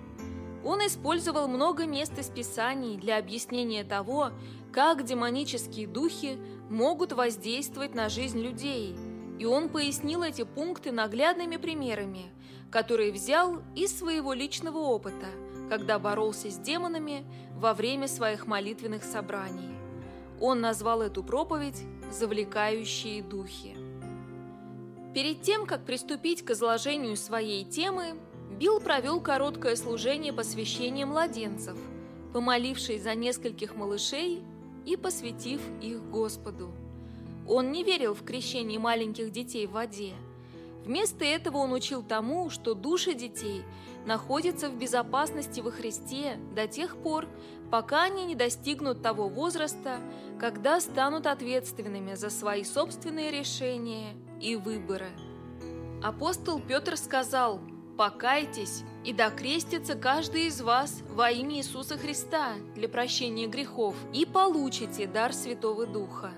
Он использовал много мест из Писаний для объяснения того, как демонические духи могут воздействовать на жизнь людей, и он пояснил эти пункты наглядными примерами, которые взял из своего личного опыта, когда боролся с демонами во время своих молитвенных собраний. Он назвал эту проповедь «Завлекающие духи». Перед тем, как приступить к изложению своей темы, Билл провел короткое служение посвящения младенцев, помолившись за нескольких малышей и посвятив их Господу. Он не верил в крещение маленьких детей в воде. Вместо этого он учил тому, что души детей находятся в безопасности во Христе до тех пор, пока они не достигнут того возраста, когда станут ответственными за свои собственные решения и выборы. Апостол Петр сказал «Покайтесь и да крестится каждый из вас во имя Иисуса Христа для прощения грехов, и получите дар Святого Духа.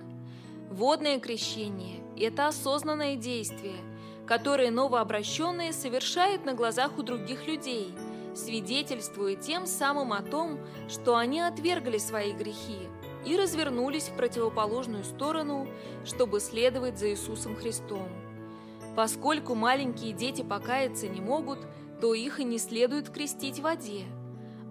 Водное крещение – это осознанное действие, которое новообращенные совершают на глазах у других людей, свидетельствуя тем самым о том, что они отвергли свои грехи и развернулись в противоположную сторону, чтобы следовать за Иисусом Христом. Поскольку маленькие дети покаяться не могут – то их и не следует крестить в воде.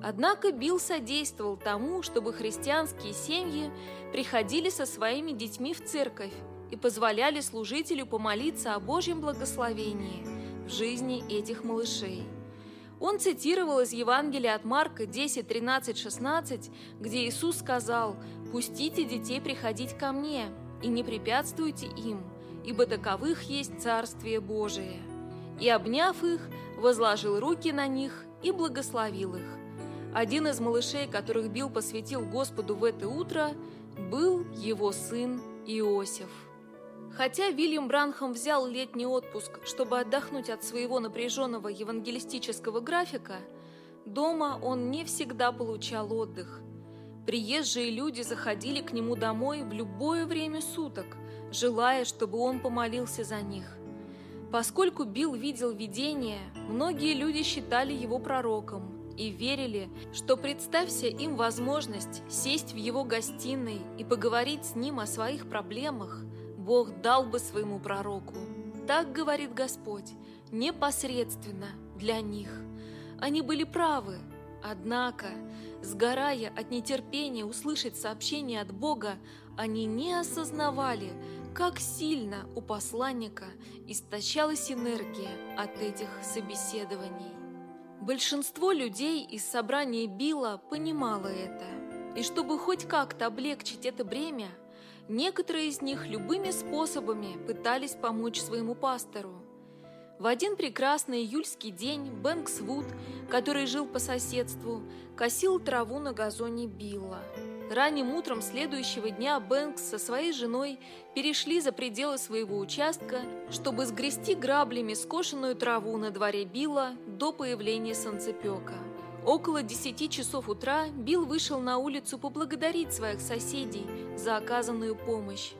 Однако Билл содействовал тому, чтобы христианские семьи приходили со своими детьми в церковь и позволяли служителю помолиться о Божьем благословении в жизни этих малышей. Он цитировал из Евангелия от Марка 10, 13, 16, где Иисус сказал «Пустите детей приходить ко мне и не препятствуйте им, ибо таковых есть Царствие Божие». И, обняв их, возложил руки на них и благословил их. Один из малышей, которых Билл посвятил Господу в это утро, был его сын Иосиф. Хотя Вильям Бранхам взял летний отпуск, чтобы отдохнуть от своего напряженного евангелистического графика, дома он не всегда получал отдых. Приезжие люди заходили к нему домой в любое время суток, желая, чтобы он помолился за них – Поскольку Билл видел видение, многие люди считали его пророком и верили, что представься им возможность сесть в его гостиной и поговорить с ним о своих проблемах, Бог дал бы своему пророку. Так говорит Господь, непосредственно для них. Они были правы, однако, сгорая от нетерпения услышать сообщение от Бога, они не осознавали, как сильно у посланника истощалась энергия от этих собеседований. Большинство людей из собрания Билла понимало это, и чтобы хоть как-то облегчить это бремя, некоторые из них любыми способами пытались помочь своему пастору. В один прекрасный июльский день Бэнкс Вуд, который жил по соседству, косил траву на газоне Билла. Ранним утром следующего дня Бэнкс со своей женой перешли за пределы своего участка, чтобы сгрести граблями скошенную траву на дворе Билла до появления солнцепека. Около 10 часов утра Билл вышел на улицу поблагодарить своих соседей за оказанную помощь.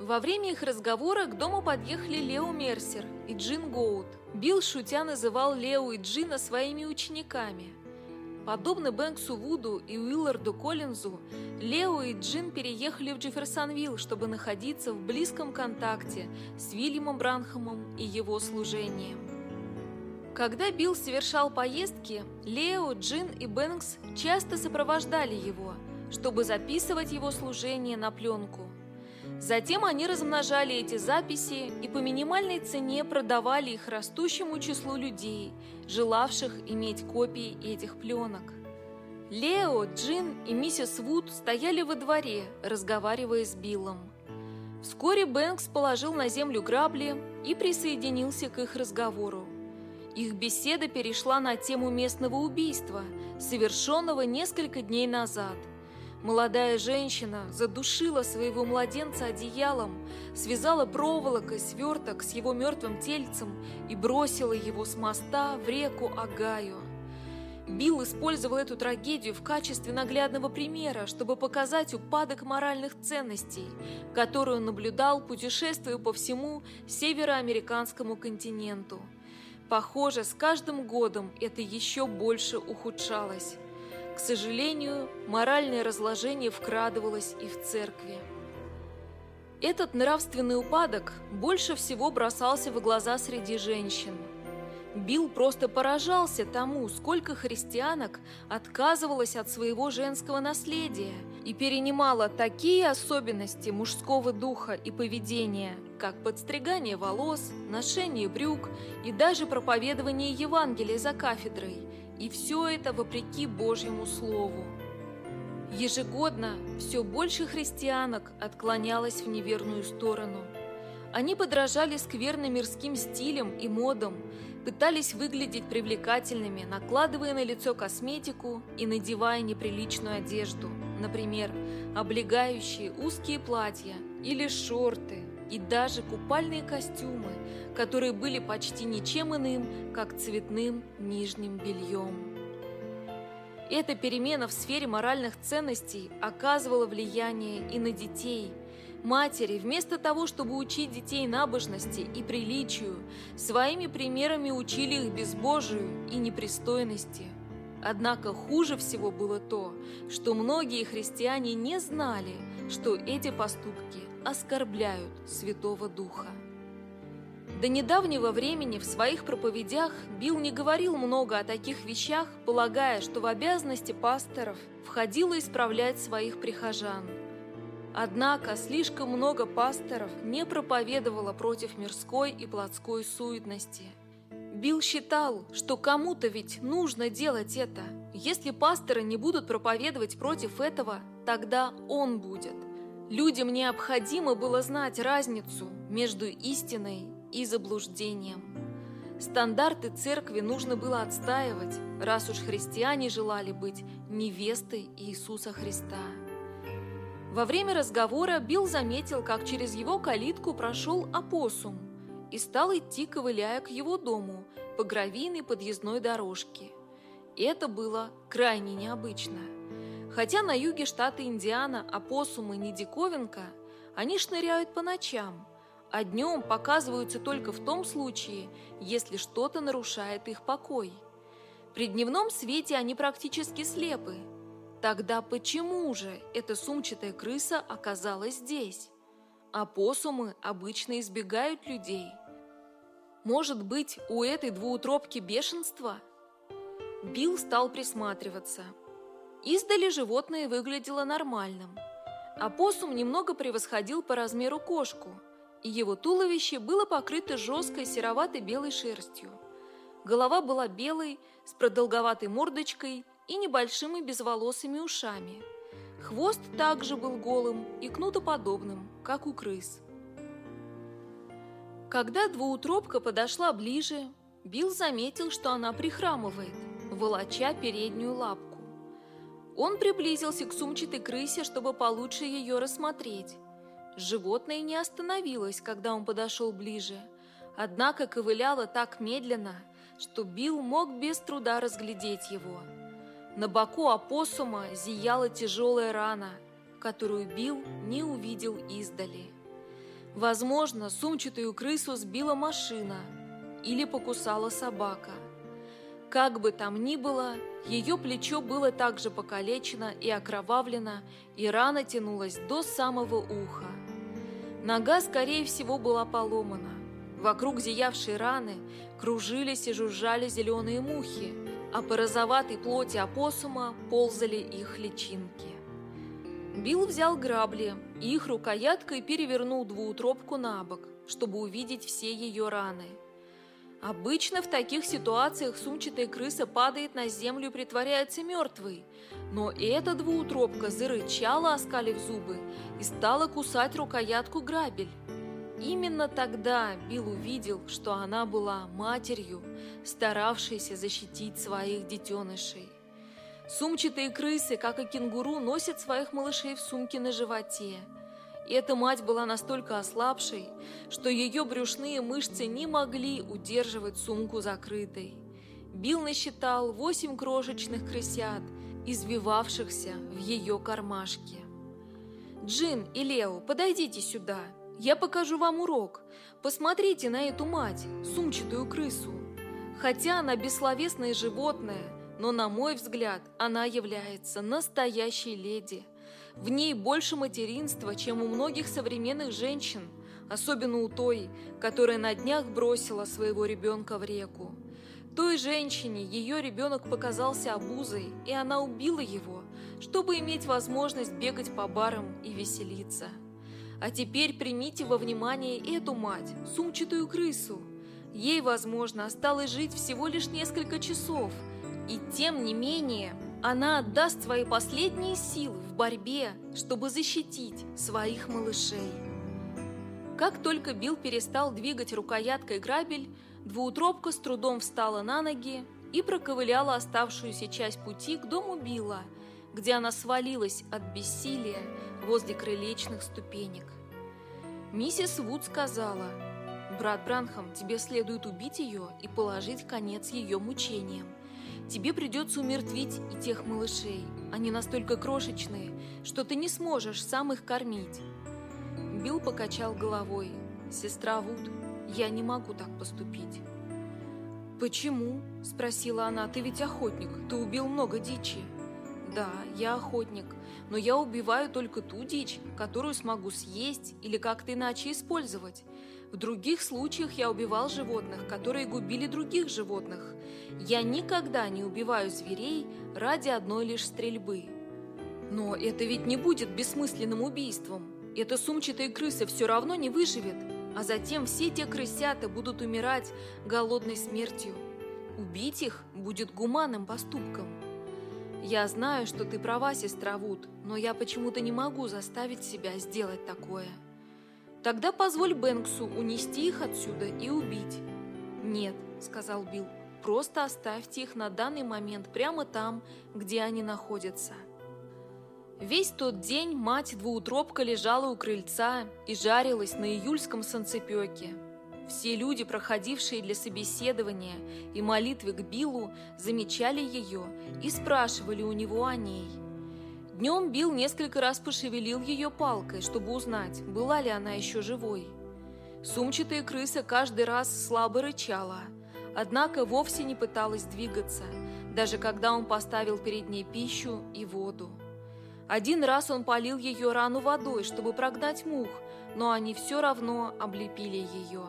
Во время их разговора к дому подъехали Лео Мерсер и Джин Гоут. Билл, шутя, называл Лео и Джина своими учениками. Подобно Бэнксу Вуду и Уилларду Коллинзу, Лео и Джин переехали в Джефферсонвилл, чтобы находиться в близком контакте с Вильямом Бранхамом и его служением. Когда Билл совершал поездки, Лео, Джин и Бэнкс часто сопровождали его, чтобы записывать его служение на пленку. Затем они размножали эти записи и по минимальной цене продавали их растущему числу людей, желавших иметь копии этих пленок. Лео, Джин и миссис Вуд стояли во дворе, разговаривая с Биллом. Вскоре Бэнкс положил на землю грабли и присоединился к их разговору. Их беседа перешла на тему местного убийства, совершенного несколько дней назад. Молодая женщина задушила своего младенца одеялом, связала проволокой сверток с его мертвым тельцем и бросила его с моста в реку Агаю. Билл использовал эту трагедию в качестве наглядного примера, чтобы показать упадок моральных ценностей, который он наблюдал, путешествуя по всему североамериканскому континенту. Похоже, с каждым годом это еще больше ухудшалось. К сожалению, моральное разложение вкрадывалось и в церкви. Этот нравственный упадок больше всего бросался в глаза среди женщин – Билл просто поражался тому, сколько христианок отказывалось от своего женского наследия и перенимало такие особенности мужского духа и поведения, как подстригание волос, ношение брюк и даже проповедование Евангелия за кафедрой, и все это вопреки Божьему Слову. Ежегодно все больше христианок отклонялось в неверную сторону. Они подражали скверным мирским стилям и модам, пытались выглядеть привлекательными, накладывая на лицо косметику и надевая неприличную одежду, например, облегающие узкие платья или шорты и даже купальные костюмы, которые были почти ничем иным, как цветным нижним бельем. Эта перемена в сфере моральных ценностей оказывала влияние и на детей – Матери, вместо того, чтобы учить детей набожности и приличию, своими примерами учили их безбожию и непристойности. Однако хуже всего было то, что многие христиане не знали, что эти поступки оскорбляют Святого Духа. До недавнего времени в своих проповедях Билл не говорил много о таких вещах, полагая, что в обязанности пасторов входило исправлять своих прихожан – Однако слишком много пасторов не проповедовало против мирской и плотской суетности. Билл считал, что кому-то ведь нужно делать это. Если пасторы не будут проповедовать против этого, тогда он будет. Людям необходимо было знать разницу между истиной и заблуждением. Стандарты церкви нужно было отстаивать, раз уж христиане желали быть невестой Иисуса Христа. Во время разговора Билл заметил, как через его калитку прошел опоссум и стал идти, ковыляя к его дому по гравийной подъездной дорожке. Это было крайне необычно. Хотя на юге штата Индиана опоссумы не диковинка, они шныряют по ночам, а днем показываются только в том случае, если что-то нарушает их покой. При дневном свете они практически слепы – Тогда почему же эта сумчатая крыса оказалась здесь? Опоссумы обычно избегают людей. Может быть, у этой двуутробки бешенство? Билл стал присматриваться. Издали животное выглядело нормальным. Опоссум немного превосходил по размеру кошку, и его туловище было покрыто жесткой сероватой белой шерстью. Голова была белой, с продолговатой мордочкой и небольшими безволосыми ушами. Хвост также был голым и кнутоподобным, как у крыс. Когда двуутробка подошла ближе, Билл заметил, что она прихрамывает, волоча переднюю лапку. Он приблизился к сумчатой крысе, чтобы получше ее рассмотреть. Животное не остановилось, когда он подошел ближе, однако ковыляло так медленно, что Билл мог без труда разглядеть его. На боку опоссума зияла тяжелая рана, которую Билл не увидел издали. Возможно, сумчатую крысу сбила машина или покусала собака. Как бы там ни было, ее плечо было также покалечено и окровавлено, и рана тянулась до самого уха. Нога, скорее всего, была поломана. Вокруг зиявшей раны кружились и жужжали зеленые мухи, а по розоватой плоти опоссума ползали их личинки. Билл взял грабли их рукояткой перевернул двуутробку на бок, чтобы увидеть все ее раны – Обычно в таких ситуациях сумчатая крыса падает на землю и притворяется мертвой. Но эта двуутробка зарычала, оскалив зубы, и стала кусать рукоятку грабель. Именно тогда Билл увидел, что она была матерью, старавшейся защитить своих детенышей. Сумчатые крысы, как и кенгуру, носят своих малышей в сумке на животе – и эта мать была настолько ослабшей, что ее брюшные мышцы не могли удерживать сумку закрытой. Билл насчитал восемь крошечных крысят, извивавшихся в ее кармашке. «Джин и Лео, подойдите сюда. Я покажу вам урок. Посмотрите на эту мать, сумчатую крысу. Хотя она бессловесное животное, но, на мой взгляд, она является настоящей леди – в ней больше материнства, чем у многих современных женщин, особенно у той, которая на днях бросила своего ребенка в реку. Той женщине ее ребенок показался обузой, и она убила его, чтобы иметь возможность бегать по барам и веселиться. А теперь примите во внимание эту мать, сумчатую крысу. Ей, возможно, осталось жить всего лишь несколько часов, и тем не менее она отдаст свои последние силы в борьбе, чтобы защитить своих малышей. Как только Билл перестал двигать рукояткой грабель, двуутробка с трудом встала на ноги и проковыляла оставшуюся часть пути к дому Билла, где она свалилась от бессилия возле крылечных ступенек. Миссис Вуд сказала, «Брат Бранхам, тебе следует убить ее и положить конец ее мучениям. Тебе придется умертвить и тех малышей. Они настолько крошечные, что ты не сможешь сам их кормить. Билл покачал головой. «Сестра Вуд, я не могу так поступить». «Почему?» – спросила она. «Ты ведь охотник, ты убил много дичи». «Да, я охотник, но я убиваю только ту дичь, которую смогу съесть или как-то иначе использовать. В других случаях я убивал животных, которые губили других животных. Я никогда не убиваю зверей ради одной лишь стрельбы. Но это ведь не будет бессмысленным убийством. Эта сумчатая крыса все равно не выживет, а затем все те крысята будут умирать голодной смертью. Убить их будет гуманным поступком. Я знаю, что ты права, сестра Вуд, но я почему-то не могу заставить себя сделать такое. Тогда позволь Бэнксу унести их отсюда и убить. Нет, сказал Билл, просто оставьте их на данный момент прямо там, где они находятся. Весь тот день мать двуутробка лежала у крыльца и жарилась на июльском солнцепеке. Все люди, проходившие для собеседования и молитвы к Биллу, замечали ее и спрашивали у него о ней – Днем Билл несколько раз пошевелил ее палкой, чтобы узнать, была ли она еще живой. Сумчатая крыса каждый раз слабо рычала, однако вовсе не пыталась двигаться, даже когда он поставил перед ней пищу и воду. Один раз он полил ее рану водой, чтобы прогнать мух, но они все равно облепили ее.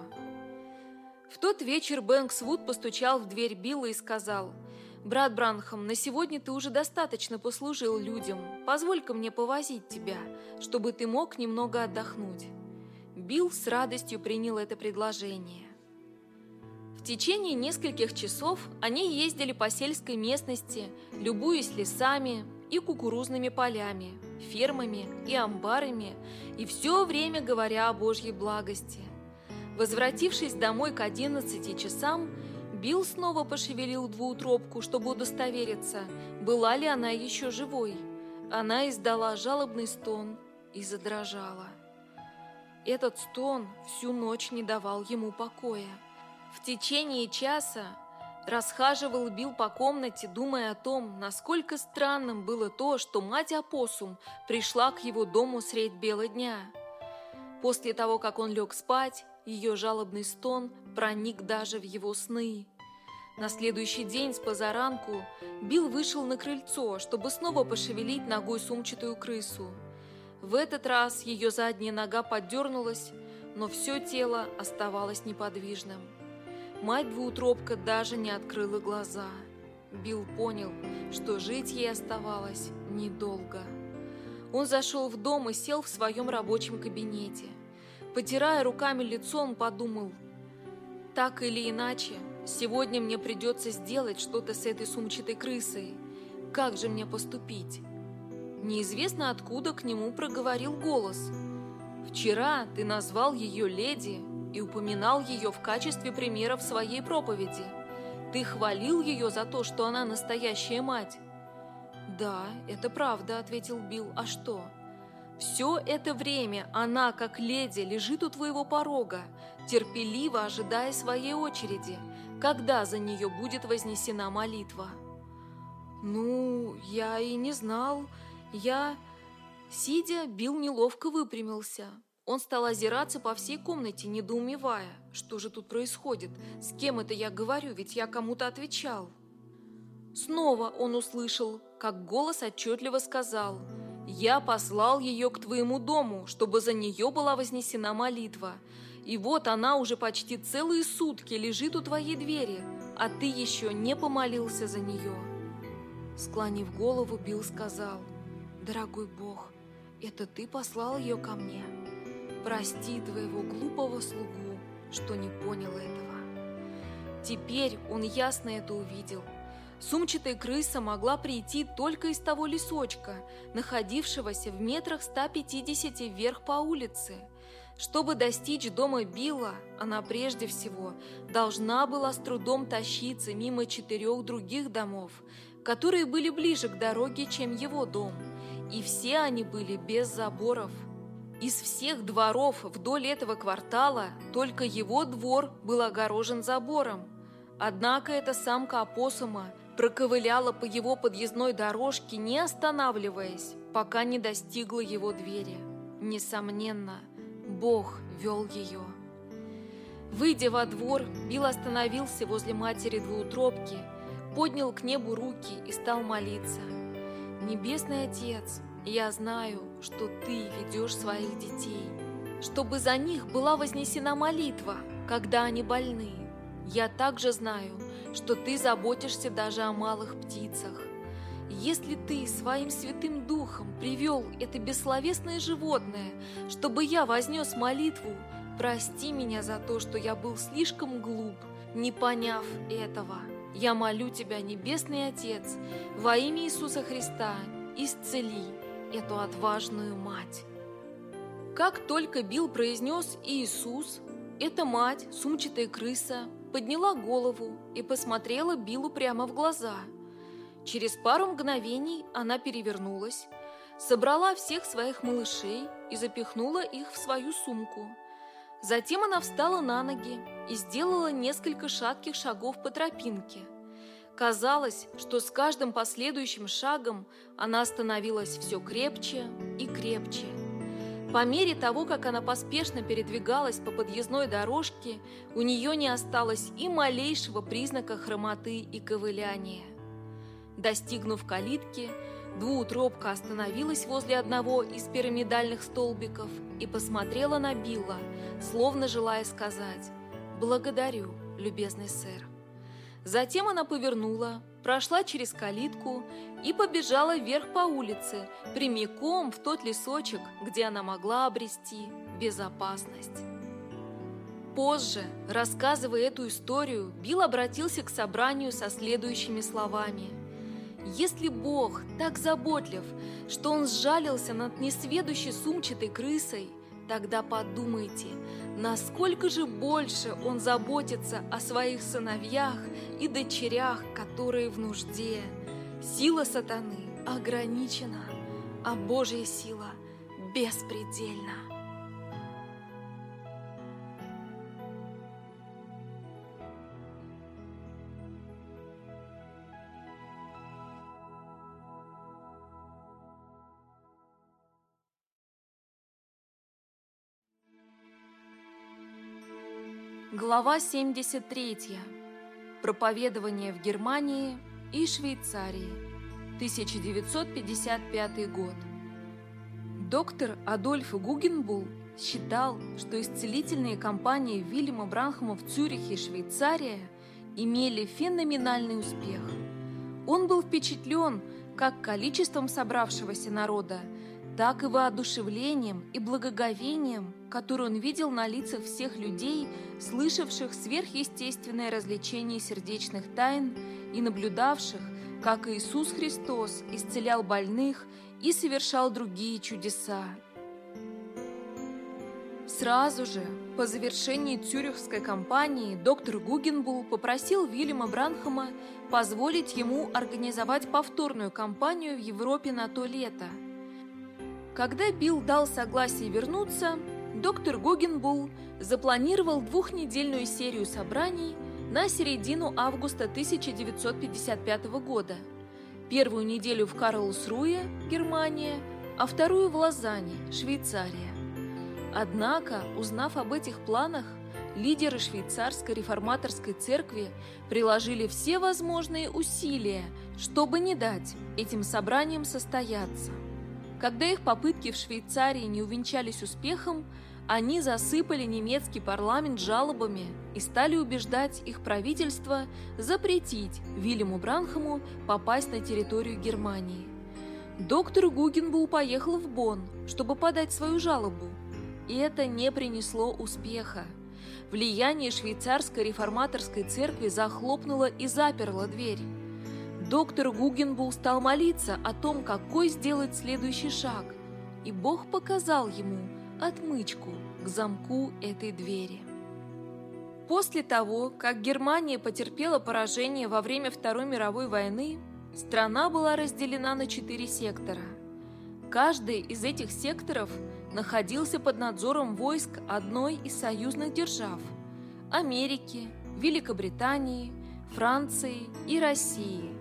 В тот вечер Бэнксвуд постучал в дверь Билла и сказал – «Брат Бранхам, на сегодня ты уже достаточно послужил людям. Позволь-ка мне повозить тебя, чтобы ты мог немного отдохнуть». Билл с радостью принял это предложение. В течение нескольких часов они ездили по сельской местности, любуясь лесами и кукурузными полями, фермами и амбарами, и все время говоря о Божьей благости. Возвратившись домой к 11 часам, Билл снова пошевелил двуутробку, чтобы удостовериться, была ли она еще живой. Она издала жалобный стон и задрожала. Этот стон всю ночь не давал ему покоя. В течение часа расхаживал Билл по комнате, думая о том, насколько странным было то, что мать-опоссум пришла к его дому средь бела дня. После того, как он лег спать, ее жалобный стон проник даже в его сны. На следующий день с позаранку Билл вышел на крыльцо, чтобы снова пошевелить ногой сумчатую крысу. В этот раз ее задняя нога поддернулась, но все тело оставалось неподвижным. Мать-двуутробка даже не открыла глаза. Билл понял, что жить ей оставалось недолго. Он зашел в дом и сел в своем рабочем кабинете. Потирая руками лицо, он подумал, «Так или иначе, сегодня мне придется сделать что-то с этой сумчатой крысой. Как же мне поступить?» Неизвестно откуда к нему проговорил голос. «Вчера ты назвал ее леди и упоминал ее в качестве примера в своей проповеди. Ты хвалил ее за то, что она настоящая мать». «Да, это правда», — ответил Билл. «А что?» «Все это время она, как леди, лежит у твоего порога, терпеливо ожидая своей очереди, когда за нее будет вознесена молитва». «Ну, я и не знал», я... Сидя, Билл неловко выпрямился. Он стал озираться по всей комнате, недоумевая, что же тут происходит, с кем это я говорю, ведь я кому-то отвечал. Снова он услышал, как голос отчетливо сказал «Я послал ее к твоему дому, чтобы за нее была вознесена молитва. И вот она уже почти целые сутки лежит у твоей двери, а ты еще не помолился за нее». Склонив голову, Билл сказал – Дорогой Бог, это ты послал ее ко мне. Прости твоего глупого слугу, что не понял этого. Теперь он ясно это увидел. Сумчатая крыса могла прийти только из того лесочка, находившегося в метрах 150 вверх по улице. Чтобы достичь дома Билла, она прежде всего должна была с трудом тащиться мимо четырех других домов, которые были ближе к дороге, чем его дом – и все они были без заборов. Из всех дворов вдоль этого квартала только его двор был огорожен забором. Однако эта самка опоссума проковыляла по его подъездной дорожке, не останавливаясь, пока не достигла его двери. Несомненно, Бог вел ее. Выйдя во двор, Билл остановился возле матери двуутробки, поднял к небу руки и стал молиться – Небесный Отец, я знаю, что Ты ведешь своих детей, чтобы за них была вознесена молитва, когда они больны. Я также знаю, что Ты заботишься даже о малых птицах. Если Ты своим святым духом привел это бессловесное животное, чтобы я вознес молитву, прости меня за то, что я был слишком глуп, не поняв этого. Я молю Тебя, Небесный Отец, во имя Иисуса Христа, исцели эту отважную мать. Как только Билл произнес «Иисус», эта мать, сумчатая крыса, подняла голову и посмотрела Биллу прямо в глаза. Через пару мгновений она перевернулась, собрала всех своих малышей и запихнула их в свою сумку. Затем она встала на ноги и сделала несколько шатких шагов по тропинке. Казалось, что с каждым последующим шагом она становилась все крепче и крепче. По мере того, как она поспешно передвигалась по подъездной дорожке, у нее не осталось и малейшего признака хромоты и ковыляния. Достигнув калитки, двуутробка остановилась возле одного из пирамидальных столбиков и посмотрела на Билла, словно желая сказать «Благодарю, любезный сэр». Затем она повернула, прошла через калитку и побежала вверх по улице, прямиком в тот лесочек, где она могла обрести безопасность. Позже, рассказывая эту историю, Билл обратился к собранию со следующими словами. «Если Бог так заботлив, что Он сжалился над несведущей сумчатой крысой, Тогда подумайте, насколько же больше он заботится о своих сыновьях и дочерях, которые в нужде. Сила сатаны ограничена, а Божья сила беспредельна. Глава 73. Проповедование в Германии и Швейцарии. 1955 год. Доктор Адольф Гугенбул считал, что исцелительные кампании Вильяма Бранхама в Цюрихе Швейцария имели феноменальный успех. Он был впечатлен как количеством собравшегося народа, так и воодушевлением и благоговением, которое он видел на лицах всех людей, слышавших сверхъестественное развлечение сердечных тайн и наблюдавших, как Иисус Христос исцелял больных и совершал другие чудеса. Сразу же, по завершении Цюрихской кампании, доктор Гугенбул попросил Вильяма Бранхама позволить ему организовать повторную кампанию в Европе на то лето – когда Билл дал согласие вернуться, доктор Гогенбул запланировал двухнедельную серию собраний на середину августа 1955 года. Первую неделю в Карлсруе, Германия, а вторую в Лозанне, Швейцария. Однако, узнав об этих планах, лидеры швейцарской реформаторской церкви приложили все возможные усилия, чтобы не дать этим собраниям состояться. Когда их попытки в Швейцарии не увенчались успехом, они засыпали немецкий парламент жалобами и стали убеждать их правительство запретить Вильяму Бранхаму попасть на территорию Германии. Доктор Гугенбул поехал в Бонн, чтобы подать свою жалобу, и это не принесло успеха. Влияние швейцарской реформаторской церкви захлопнуло и заперло дверь. Доктор Гугенбул стал молиться о том, какой сделать следующий шаг, и Бог показал ему отмычку к замку этой двери. После того, как Германия потерпела поражение во время Второй мировой войны, страна была разделена на четыре сектора. Каждый из этих секторов находился под надзором войск одной из союзных держав – Америки, Великобритании, Франции и России –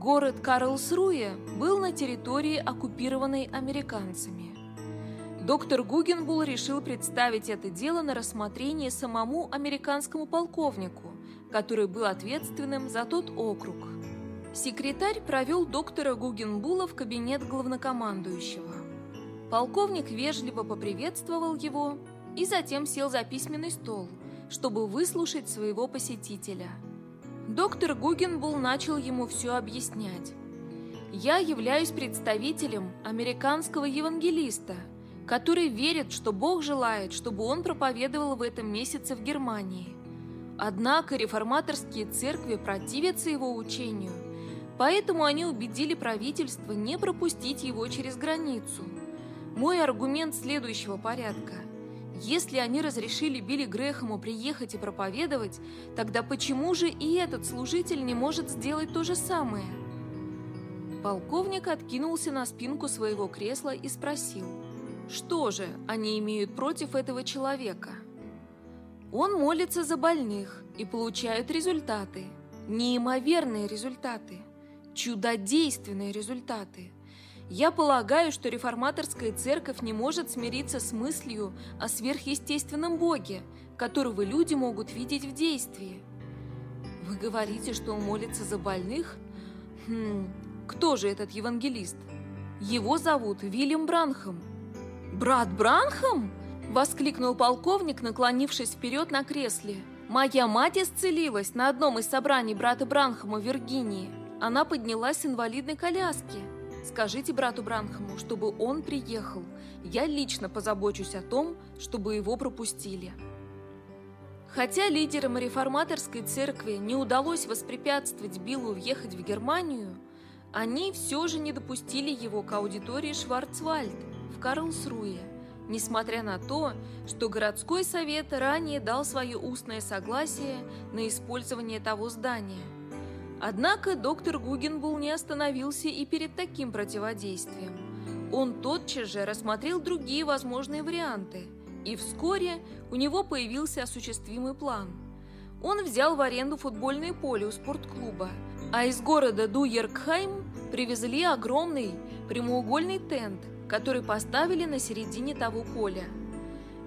Город Карлсруе был на территории, оккупированной американцами. Доктор Гугенбул решил представить это дело на рассмотрение самому американскому полковнику, который был ответственным за тот округ. Секретарь провел доктора Гугенбула в кабинет главнокомандующего. Полковник вежливо поприветствовал его и затем сел за письменный стол, чтобы выслушать своего посетителя – Доктор Гугенбул начал ему все объяснять. «Я являюсь представителем американского евангелиста, который верит, что Бог желает, чтобы он проповедовал в этом месяце в Германии. Однако реформаторские церкви противятся его учению, поэтому они убедили правительство не пропустить его через границу. Мой аргумент следующего порядка – если они разрешили Билли Грэхэму приехать и проповедовать, тогда почему же и этот служитель не может сделать то же самое? Полковник откинулся на спинку своего кресла и спросил, что же они имеют против этого человека? Он молится за больных и получает результаты, неимоверные результаты, чудодейственные результаты – я полагаю, что реформаторская церковь не может смириться с мыслью о сверхъестественном Боге, которого люди могут видеть в действии. Вы говорите, что он молится за больных? Хм, кто же этот евангелист? Его зовут Вильям Бранхам. Брат Бранхам? Воскликнул полковник, наклонившись вперед на кресле. Моя мать исцелилась на одном из собраний брата Бранхама в Виргинии. Она поднялась с инвалидной коляски. Скажите брату Бранхаму, чтобы он приехал. Я лично позабочусь о том, чтобы его пропустили. Хотя лидерам реформаторской церкви не удалось воспрепятствовать Биллу въехать в Германию, они все же не допустили его к аудитории Шварцвальд в Карлсруе, несмотря на то, что городской совет ранее дал свое устное согласие на использование того здания. Однако доктор Гугенбул не остановился и перед таким противодействием. Он тотчас же рассмотрел другие возможные варианты, и вскоре у него появился осуществимый план. Он взял в аренду футбольное поле у спортклуба, а из города Дуеркхайм привезли огромный прямоугольный тент, который поставили на середине того поля.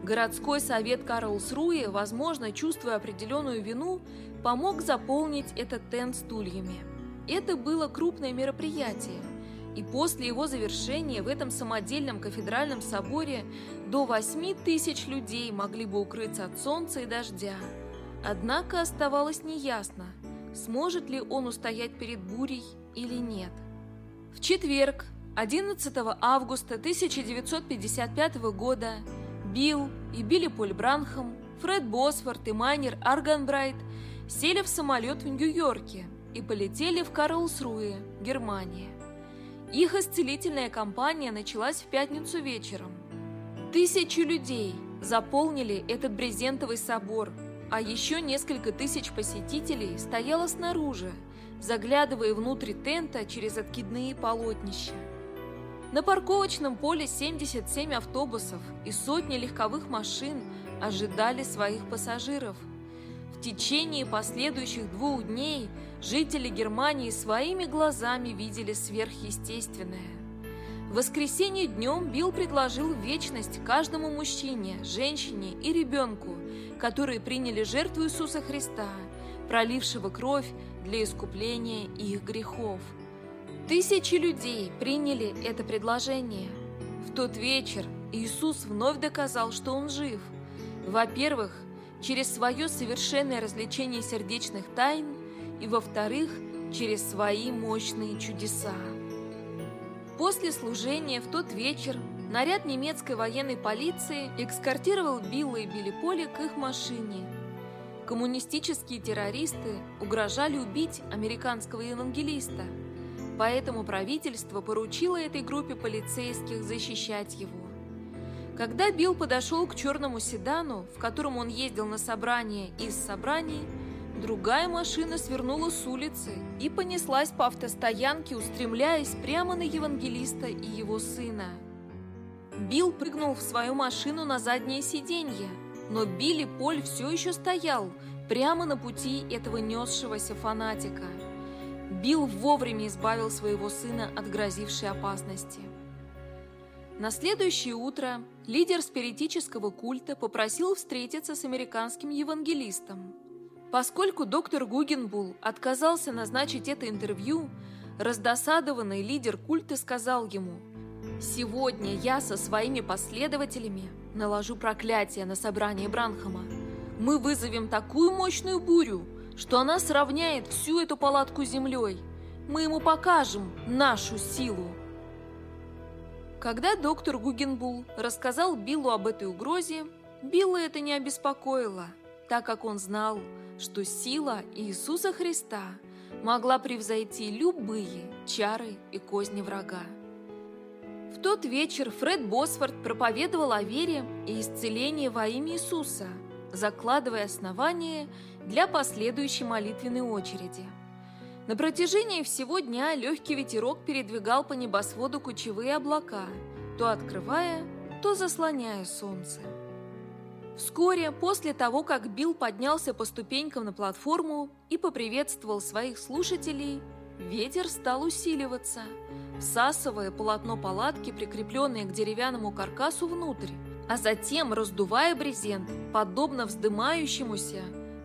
Городской совет Карлсруэ, возможно, чувствуя определенную вину, помог заполнить этот тент стульями. Это было крупное мероприятие, и после его завершения в этом самодельном кафедральном соборе до 8 тысяч людей могли бы укрыться от солнца и дождя. Однако оставалось неясно, сможет ли он устоять перед бурей или нет. В четверг, 11 августа 1955 года, Билл и Билли Поль Бранхам, Фред Босфорд и Майнер Арганбрайт сели в самолет в Нью-Йорке и полетели в Карлсруэ, Германия. Их исцелительная кампания началась в пятницу вечером. Тысячи людей заполнили этот брезентовый собор, а еще несколько тысяч посетителей стояло снаружи, заглядывая внутрь тента через откидные полотнища. На парковочном поле 77 автобусов и сотни легковых машин ожидали своих пассажиров. Течение последующих двух дней жители Германии своими глазами видели сверхъестественное. В воскресенье днем Билл предложил вечность каждому мужчине, женщине и ребенку, которые приняли жертву Иисуса Христа, пролившего кровь для искупления их грехов. Тысячи людей приняли это предложение. В тот вечер Иисус вновь доказал, что Он жив. Во-первых, через свое совершенное развлечение сердечных тайн, и во-вторых, через свои мощные чудеса. После служения в тот вечер наряд немецкой военной полиции экскортировал Билла и Билли Поли к их машине. Коммунистические террористы угрожали убить американского евангелиста – Поэтому правительство поручило этой группе полицейских защищать его. Когда Билл подошел к черному седану, в котором он ездил на собрание из собраний, другая машина свернула с улицы и понеслась по автостоянке, устремляясь прямо на евангелиста и его сына. Билл прыгнул в свою машину на заднее сиденье, но Билли Поль все еще стоял прямо на пути этого несшегося фанатика – Билл вовремя избавил своего сына от грозившей опасности. На следующее утро лидер спиритического культа попросил встретиться с американским евангелистом. Поскольку доктор Гугенбул отказался назначить это интервью, раздосадованный лидер культа сказал ему «Сегодня я со своими последователями наложу проклятие на собрание Бранхама. Мы вызовем такую мощную бурю, что она сравняет всю эту палатку землей. Мы ему покажем нашу силу. Когда доктор Гугенбул рассказал Биллу об этой угрозе, Билла это не обеспокоило, так как он знал, что сила Иисуса Христа могла превзойти любые чары и козни врага. В тот вечер Фред Босфорд проповедовал о вере и исцелении во имя Иисуса, закладывая основание для последующей молитвенной очереди. На протяжении всего дня легкий ветерок передвигал по небосводу кучевые облака, то открывая, то заслоняя солнце. Вскоре, после того, как Билл поднялся по ступенькам на платформу и поприветствовал своих слушателей, ветер стал усиливаться, всасывая полотно палатки, прикрепленное к деревянному каркасу внутрь, а затем раздувая брезент, подобно вздымающемуся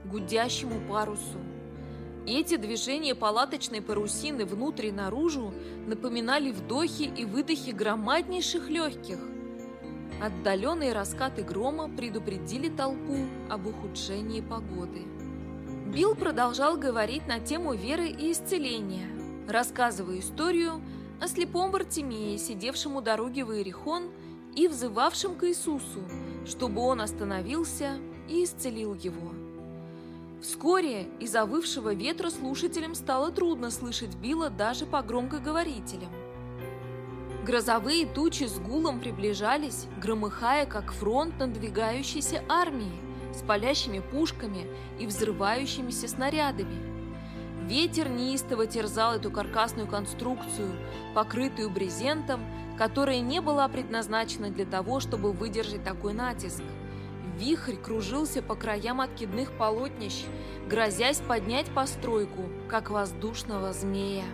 гудящему парусу. Эти движения палаточной парусины внутрь и наружу напоминали вдохи и выдохи громаднейших легких. Отдаленные раскаты грома предупредили толпу об ухудшении погоды. Билл продолжал говорить на тему веры и исцеления, рассказывая историю о слепом Бартимее, сидевшем у дороги в Иерихон и взывавшем к Иисусу, чтобы он остановился и исцелил его. Вскоре из-за вывшего ветра слушателям стало трудно слышать Билла даже по громкоговорителям. Грозовые тучи с гулом приближались, громыхая, как фронт надвигающейся армии, с палящими пушками и взрывающимися снарядами. Ветер неистово терзал эту каркасную конструкцию, покрытую брезентом, которая не была предназначена для того, чтобы выдержать такой натиск. Вихрь кружился по краям откидных полотнищ, грозясь поднять постройку, как воздушного змея.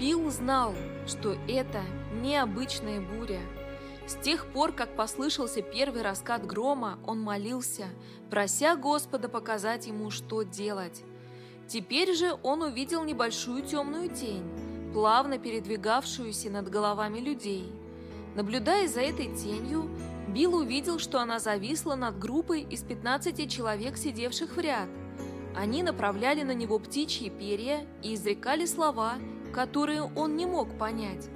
Билл знал, что это необычная буря. С тех пор, как послышался первый раскат грома, он молился, прося Господа показать ему, что делать. Теперь же он увидел небольшую темную тень, плавно передвигавшуюся над головами людей. Наблюдая за этой тенью, Билл увидел, что она зависла над группой из 15 человек, сидевших в ряд. Они направляли на него птичьи перья и изрекали слова, которые он не мог понять.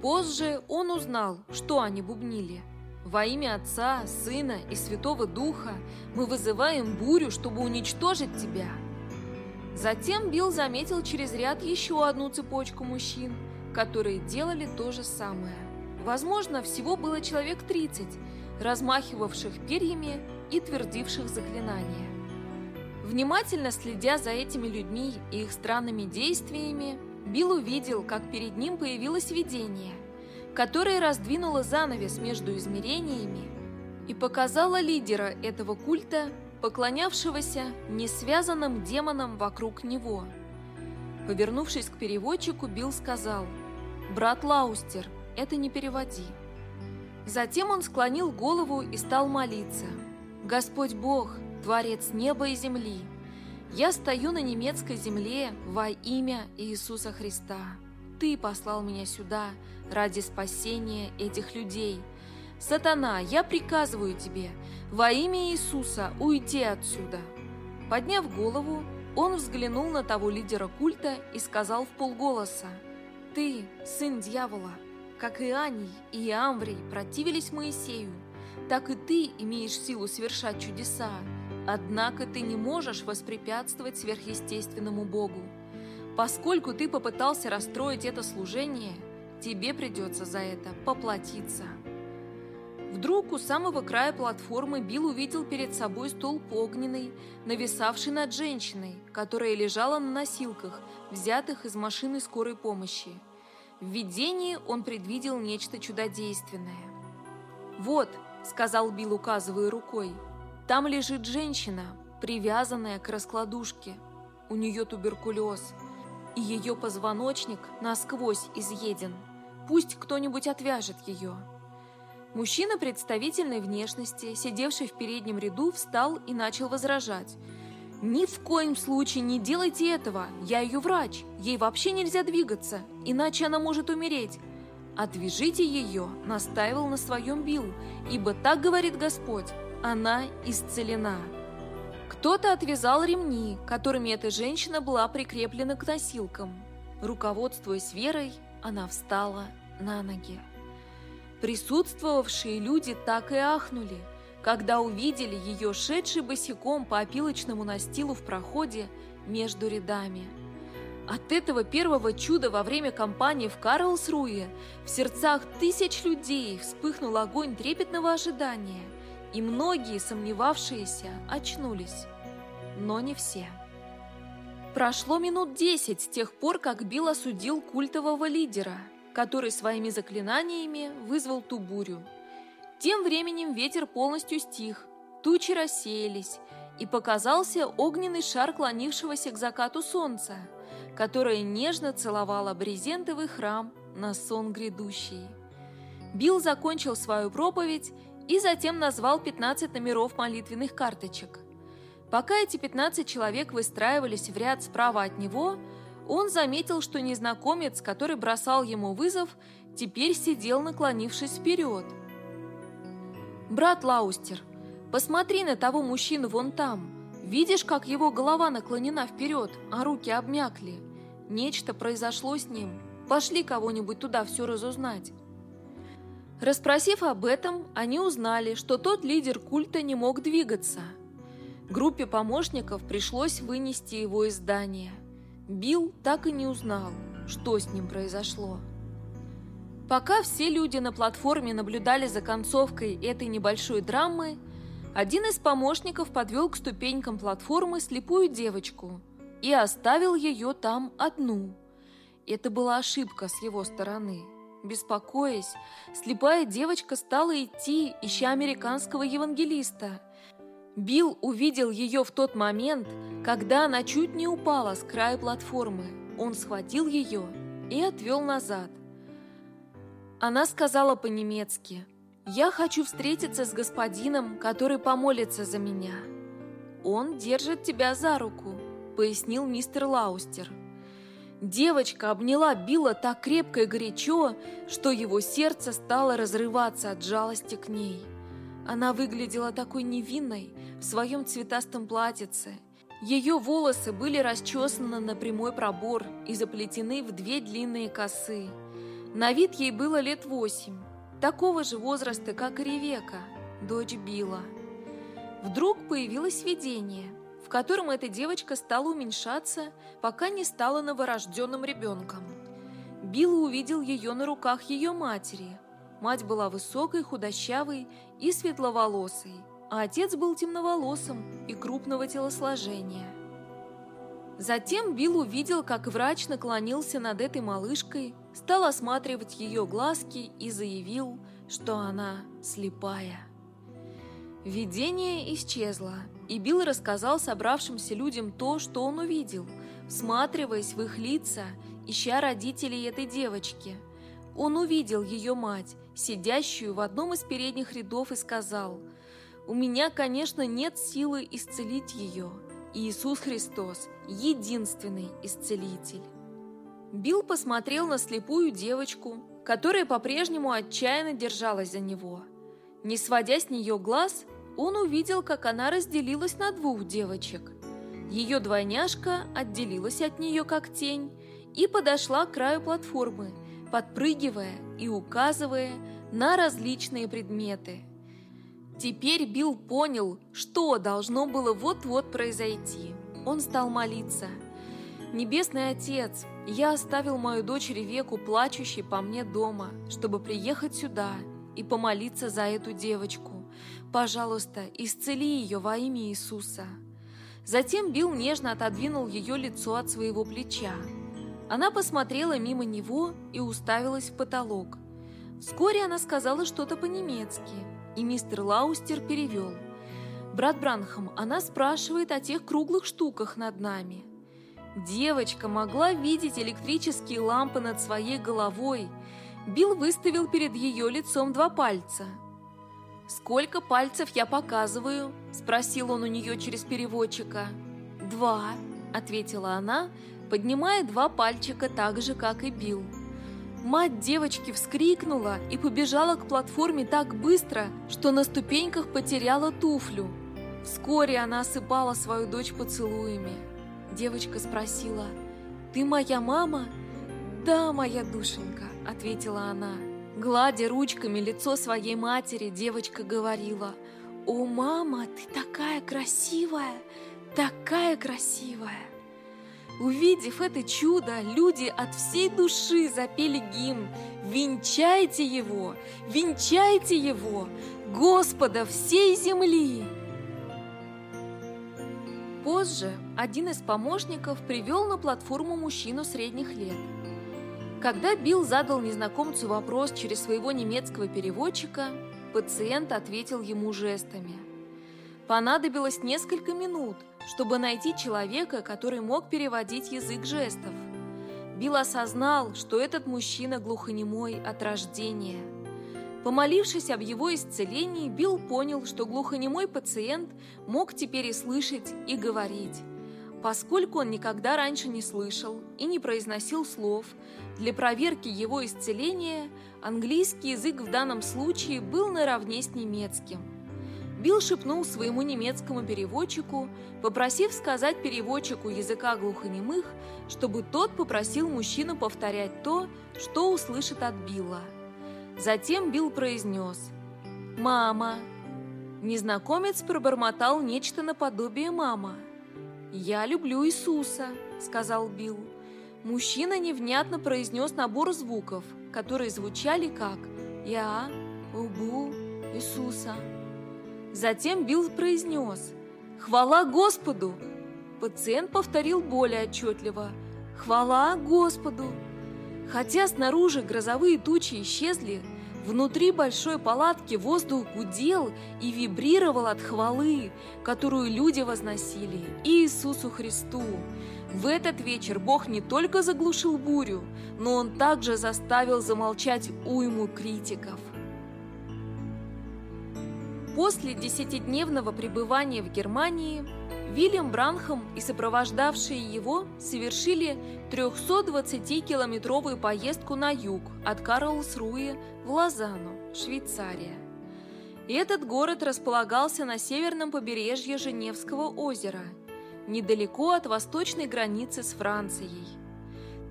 Позже он узнал, что они бубнили. Во имя Отца, Сына и Святого Духа мы вызываем бурю, чтобы уничтожить тебя. Затем Билл заметил через ряд еще одну цепочку мужчин, которые делали то же самое. Возможно, всего было человек 30, размахивавших перьями и твердивших заклинания. Внимательно следя за этими людьми и их странными действиями, Билл увидел, как перед ним появилось видение, которое раздвинуло занавес между измерениями и показало лидера этого культа, поклонявшегося несвязанным демонам вокруг него. Повернувшись к переводчику, Билл сказал «Брат Лаустер, это не переводи». Затем он склонил голову и стал молиться. «Господь Бог, Творец неба и земли, я стою на немецкой земле во имя Иисуса Христа. Ты послал меня сюда ради спасения этих людей. Сатана, я приказываю тебе во имя Иисуса уйти отсюда. Подняв голову, он взглянул на того лидера культа и сказал в полголоса, «Ты, сын дьявола, как и Аний и Амврий противились Моисею, так и ты имеешь силу совершать чудеса, Однако ты не можешь воспрепятствовать сверхъестественному Богу. Поскольку ты попытался расстроить это служение, тебе придется за это поплатиться. Вдруг у самого края платформы Билл увидел перед собой столб огненный, нависавший над женщиной, которая лежала на носилках, взятых из машины скорой помощи. В видении он предвидел нечто чудодейственное. «Вот», — сказал Билл, указывая рукой, — там лежит женщина, привязанная к раскладушке. У нее туберкулез, и ее позвоночник насквозь изъеден. Пусть кто-нибудь отвяжет ее. Мужчина представительной внешности, сидевший в переднем ряду, встал и начал возражать. «Ни в коем случае не делайте этого! Я ее врач! Ей вообще нельзя двигаться, иначе она может умереть!» «Отвяжите ее!» – настаивал на своем Билл, «ибо так говорит Господь, она исцелена. Кто-то отвязал ремни, которыми эта женщина была прикреплена к носилкам. Руководствуясь верой, она встала на ноги. Присутствовавшие люди так и ахнули, когда увидели ее шедшей босиком по опилочному настилу в проходе между рядами. От этого первого чуда во время кампании в Карлсруе в сердцах тысяч людей вспыхнул огонь трепетного ожидания – и многие сомневавшиеся очнулись, но не все. Прошло минут десять с тех пор, как Билл осудил культового лидера, который своими заклинаниями вызвал ту бурю. Тем временем ветер полностью стих, тучи рассеялись, и показался огненный шар клонившегося к закату солнца, которое нежно целовало брезентовый храм на сон грядущий. Билл закончил свою проповедь и затем назвал 15 номеров молитвенных карточек. Пока эти 15 человек выстраивались в ряд справа от него, он заметил, что незнакомец, который бросал ему вызов, теперь сидел, наклонившись вперед. «Брат Лаустер, посмотри на того мужчину вон там. Видишь, как его голова наклонена вперед, а руки обмякли? Нечто произошло с ним. Пошли кого-нибудь туда все разузнать». Распросив об этом, они узнали, что тот лидер культа не мог двигаться. Группе помощников пришлось вынести его из здания. Билл так и не узнал, что с ним произошло. Пока все люди на платформе наблюдали за концовкой этой небольшой драмы, один из помощников подвел к ступенькам платформы слепую девочку и оставил ее там одну. Это была ошибка с его стороны. Беспокоясь, слепая девочка стала идти, ища американского евангелиста. Билл увидел ее в тот момент, когда она чуть не упала с края платформы. Он схватил ее и отвел назад. Она сказала по-немецки «Я хочу встретиться с господином, который помолится за меня». «Он держит тебя за руку», — пояснил мистер Лаустер. Девочка обняла Билла так крепко и горячо, что его сердце стало разрываться от жалости к ней. Она выглядела такой невинной в своем цветастом платьице. Ее волосы были расчесаны на прямой пробор и заплетены в две длинные косы. На вид ей было лет восемь, такого же возраста, как и Ревека, дочь Билла. Вдруг появилось видение, в котором эта девочка стала уменьшаться, пока не стала новорожденным ребенком. Билл увидел ее на руках ее матери. Мать была высокой, худощавой и светловолосой, а отец был темноволосым и крупного телосложения. Затем Билл увидел, как врач наклонился над этой малышкой, стал осматривать ее глазки и заявил, что она слепая. Видение исчезло, и Билл рассказал собравшимся людям то, что он увидел, всматриваясь в их лица, ища родителей этой девочки. Он увидел ее мать, сидящую в одном из передних рядов, и сказал, «У меня, конечно, нет силы исцелить ее. Иисус Христос – единственный исцелитель». Билл посмотрел на слепую девочку, которая по-прежнему отчаянно держалась за него. Не сводя с нее глаз, он увидел, как она разделилась на двух девочек. Ее двойняшка отделилась от нее как тень и подошла к краю платформы, подпрыгивая и указывая на различные предметы. Теперь Билл понял, что должно было вот-вот произойти. Он стал молиться. «Небесный Отец, я оставил мою дочь Ревеку, плачущей по мне дома, чтобы приехать сюда и помолиться за эту девочку. Пожалуйста, исцели ее во имя Иисуса». Затем Билл нежно отодвинул ее лицо от своего плеча. Она посмотрела мимо него и уставилась в потолок. Вскоре она сказала что-то по-немецки, и мистер Лаустер перевел. «Брат Бранхам, она спрашивает о тех круглых штуках над нами». Девочка могла видеть электрические лампы над своей головой. Билл выставил перед ее лицом два пальца. «Сколько пальцев я показываю?» – спросил он у нее через переводчика. «Два», – ответила она, поднимая два пальчика так же, как и Билл. Мать девочки вскрикнула и побежала к платформе так быстро, что на ступеньках потеряла туфлю. Вскоре она осыпала свою дочь поцелуями. Девочка спросила, «Ты моя мама?» «Да, моя душенька», — ответила она. Гладя ручками лицо своей матери, девочка говорила, «О, мама, ты такая красивая, такая красивая!» Увидев это чудо, люди от всей души запели гимн «Венчайте его! Венчайте его! Господа всей земли!» Позже один из помощников привел на платформу мужчину средних лет. Когда Билл задал незнакомцу вопрос через своего немецкого переводчика, пациент ответил ему жестами. Понадобилось несколько минут, чтобы найти человека, который мог переводить язык жестов. Билл осознал, что этот мужчина глухонемой от рождения – Помолившись об его исцелении, Билл понял, что глухонемой пациент мог теперь и слышать, и говорить. Поскольку он никогда раньше не слышал и не произносил слов, для проверки его исцеления английский язык в данном случае был наравне с немецким. Билл шепнул своему немецкому переводчику, попросив сказать переводчику языка глухонемых, чтобы тот попросил мужчину повторять то, что услышит от Билла. Затем Билл произнес «Мама». Незнакомец пробормотал нечто наподобие «мама». «Я люблю Иисуса», — сказал Билл. Мужчина невнятно произнес набор звуков, которые звучали как «Я, Убу, Иисуса». Затем Билл произнес «Хвала Господу!». Пациент повторил более отчетливо «Хвала Господу!». Хотя снаружи грозовые тучи исчезли, внутри большой палатки воздух гудел и вибрировал от хвалы, которую люди возносили Иисусу Христу. В этот вечер Бог не только заглушил бурю, но Он также заставил замолчать уйму критиков. После десятидневного пребывания в Германии Вильям Бранхам и сопровождавшие его совершили 320-километровую поездку на юг от Карлсруэ в Лозанну, Швейцария. Этот город располагался на северном побережье Женевского озера, недалеко от восточной границы с Францией.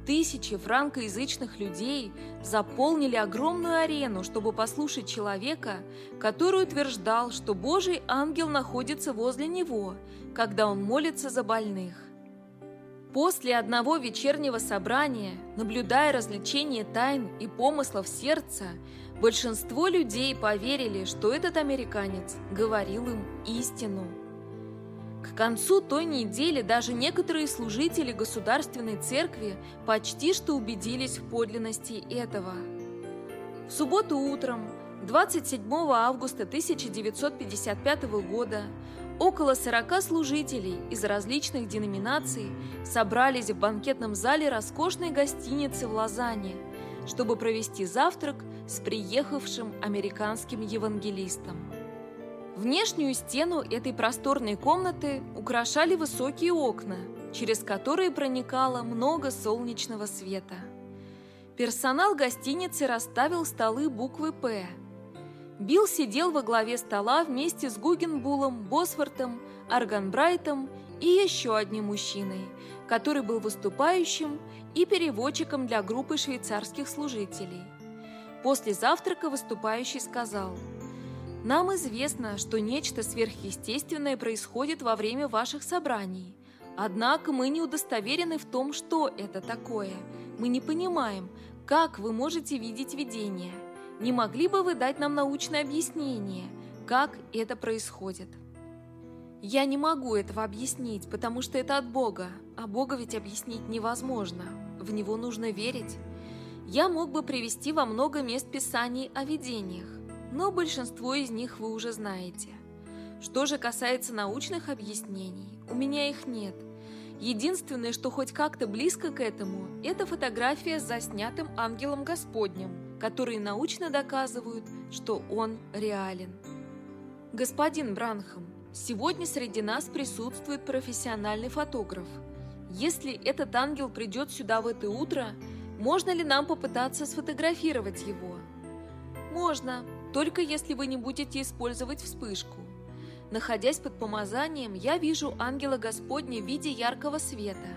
Тысячи франкоязычных людей заполнили огромную арену, чтобы послушать человека, который утверждал, что Божий ангел находится возле него, когда он молится за больных. После одного вечернего собрания, наблюдая развлечение тайн и помыслов сердца, большинство людей поверили, что этот американец говорил им истину. К концу той недели даже некоторые служители государственной церкви почти что убедились в подлинности этого. В субботу утром, 27 августа 1955 года, около 40 служителей из различных деноминаций собрались в банкетном зале роскошной гостиницы в Лозанне, чтобы провести завтрак с приехавшим американским евангелистом. Внешнюю стену этой просторной комнаты украшали высокие окна, через которые проникало много солнечного света. Персонал гостиницы расставил столы буквы «П». Билл сидел во главе стола вместе с Гугенбулом, Босфортом, Арганбрайтом и еще одним мужчиной, который был выступающим и переводчиком для группы швейцарских служителей. После завтрака выступающий сказал – нам известно, что нечто сверхъестественное происходит во время ваших собраний. Однако мы не удостоверены в том, что это такое. Мы не понимаем, как вы можете видеть видение. Не могли бы вы дать нам научное объяснение, как это происходит? Я не могу этого объяснить, потому что это от Бога, а Бога ведь объяснить невозможно. В Него нужно верить. Я мог бы привести во много мест Писаний о видениях, но большинство из них вы уже знаете. Что же касается научных объяснений, у меня их нет. Единственное, что хоть как-то близко к этому, это фотография с заснятым ангелом Господним, которые научно доказывают, что он реален. Господин Бранхам, сегодня среди нас присутствует профессиональный фотограф. Если этот ангел придет сюда в это утро, можно ли нам попытаться сфотографировать его? Можно, только если вы не будете использовать вспышку. Находясь под помазанием, я вижу ангела Господня в виде яркого света.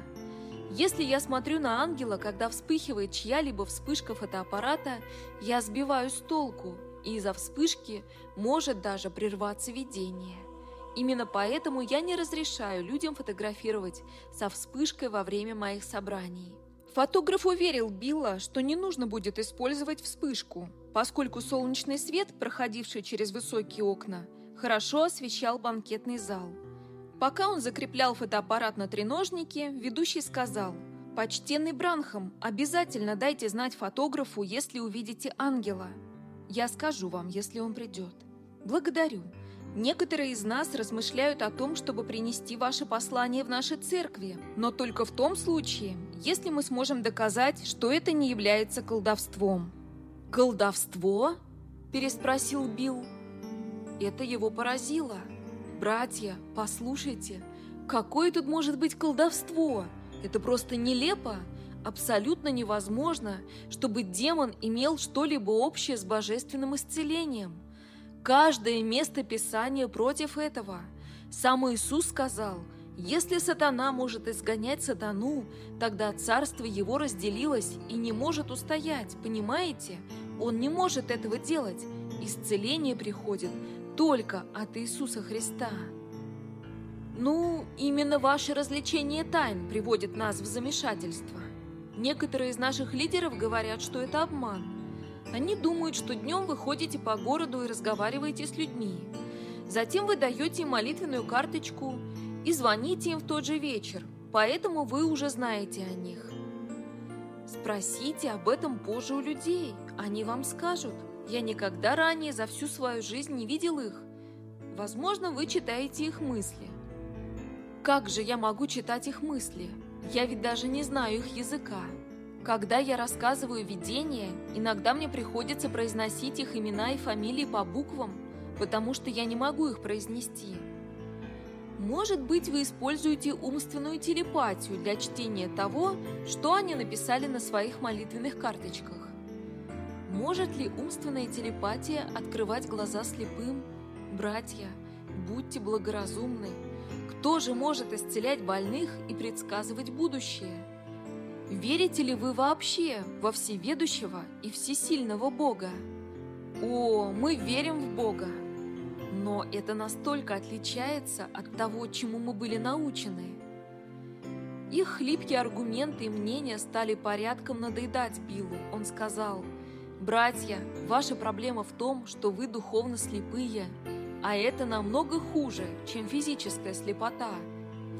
Если я смотрю на ангела, когда вспыхивает чья-либо вспышка фотоаппарата, я сбиваюсь с толку, и из-за вспышки может даже прерваться видение. Именно поэтому я не разрешаю людям фотографировать со вспышкой во время моих собраний. Фотограф уверил Билла, что не нужно будет использовать вспышку, поскольку солнечный свет, проходивший через высокие окна, хорошо освещал банкетный зал. Пока он закреплял фотоаппарат на треножнике, ведущий сказал «Почтенный Бранхам, обязательно дайте знать фотографу, если увидите ангела. Я скажу вам, если он придет. Благодарю. Некоторые из нас размышляют о том, чтобы принести ваше послание в наши церкви, но только в том случае, если мы сможем доказать, что это не является колдовством. «Колдовство?» – переспросил Билл. Это его поразило. «Братья, послушайте, какое тут может быть колдовство? Это просто нелепо!» Абсолютно невозможно, чтобы демон имел что-либо общее с божественным исцелением. Каждое место Писания против этого. Сам Иисус сказал, если сатана может изгонять сатану, тогда царство его разделилось и не может устоять, понимаете? Он не может этого делать. Исцеление приходит только от Иисуса Христа. Ну, именно ваше развлечение тайн приводит нас в замешательство. Некоторые из наших лидеров говорят, что это обман – Они думают, что днем вы ходите по городу и разговариваете с людьми. Затем вы даете им молитвенную карточку и звоните им в тот же вечер, поэтому вы уже знаете о них. Спросите об этом позже у людей, они вам скажут. Я никогда ранее за всю свою жизнь не видел их. Возможно, вы читаете их мысли. Как же я могу читать их мысли? Я ведь даже не знаю их языка. Когда я рассказываю видения, иногда мне приходится произносить их имена и фамилии по буквам, потому что я не могу их произнести. Может быть, вы используете умственную телепатию для чтения того, что они написали на своих молитвенных карточках. Может ли умственная телепатия открывать глаза слепым? Братья, будьте благоразумны. Кто же может исцелять больных и предсказывать будущее? Верите ли вы вообще во всеведущего и всесильного Бога? О, мы верим в Бога! Но это настолько отличается от того, чему мы были научены. Их хлипкие аргументы и мнения стали порядком надоедать Биллу. Он сказал, «Братья, ваша проблема в том, что вы духовно слепые, а это намного хуже, чем физическая слепота».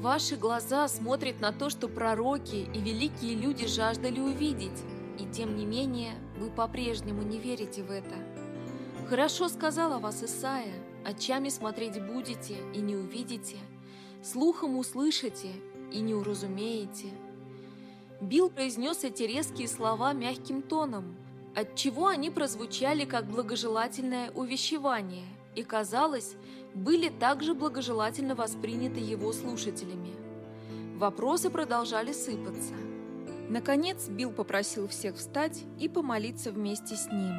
Ваши глаза смотрят на то, что пророки и великие люди жаждали увидеть, и тем не менее вы по-прежнему не верите в это. Хорошо сказала вас Исаия, очами смотреть будете и не увидите, слухом услышите и не уразумеете. Билл произнес эти резкие слова мягким тоном, отчего они прозвучали как благожелательное увещевание, и казалось, были также благожелательно восприняты его слушателями. Вопросы продолжали сыпаться. Наконец Билл попросил всех встать и помолиться вместе с ним.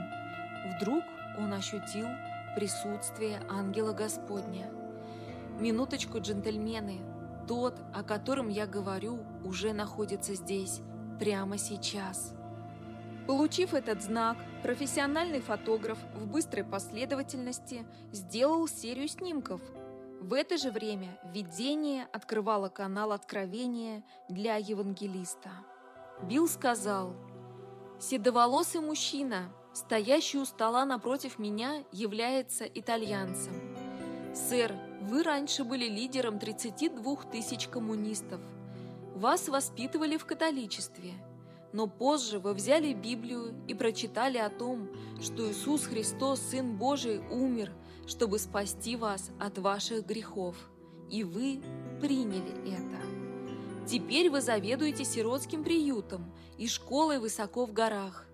Вдруг он ощутил присутствие ангела Господня. Минуточку, джентльмены, тот, о котором я говорю, уже находится здесь, прямо сейчас. Получив этот знак, профессиональный фотограф в быстрой последовательности сделал серию снимков. В это же время видение открывало канал откровения для евангелиста. Билл сказал, «Седоволосый мужчина, стоящий у стола напротив меня, является итальянцем. Сэр, вы раньше были лидером 32 тысяч коммунистов. Вас воспитывали в католичестве – но позже вы взяли Библию и прочитали о том, что Иисус Христос, Сын Божий, умер, чтобы спасти вас от ваших грехов. И вы приняли это. Теперь вы заведуете сиротским приютом и школой высоко в горах.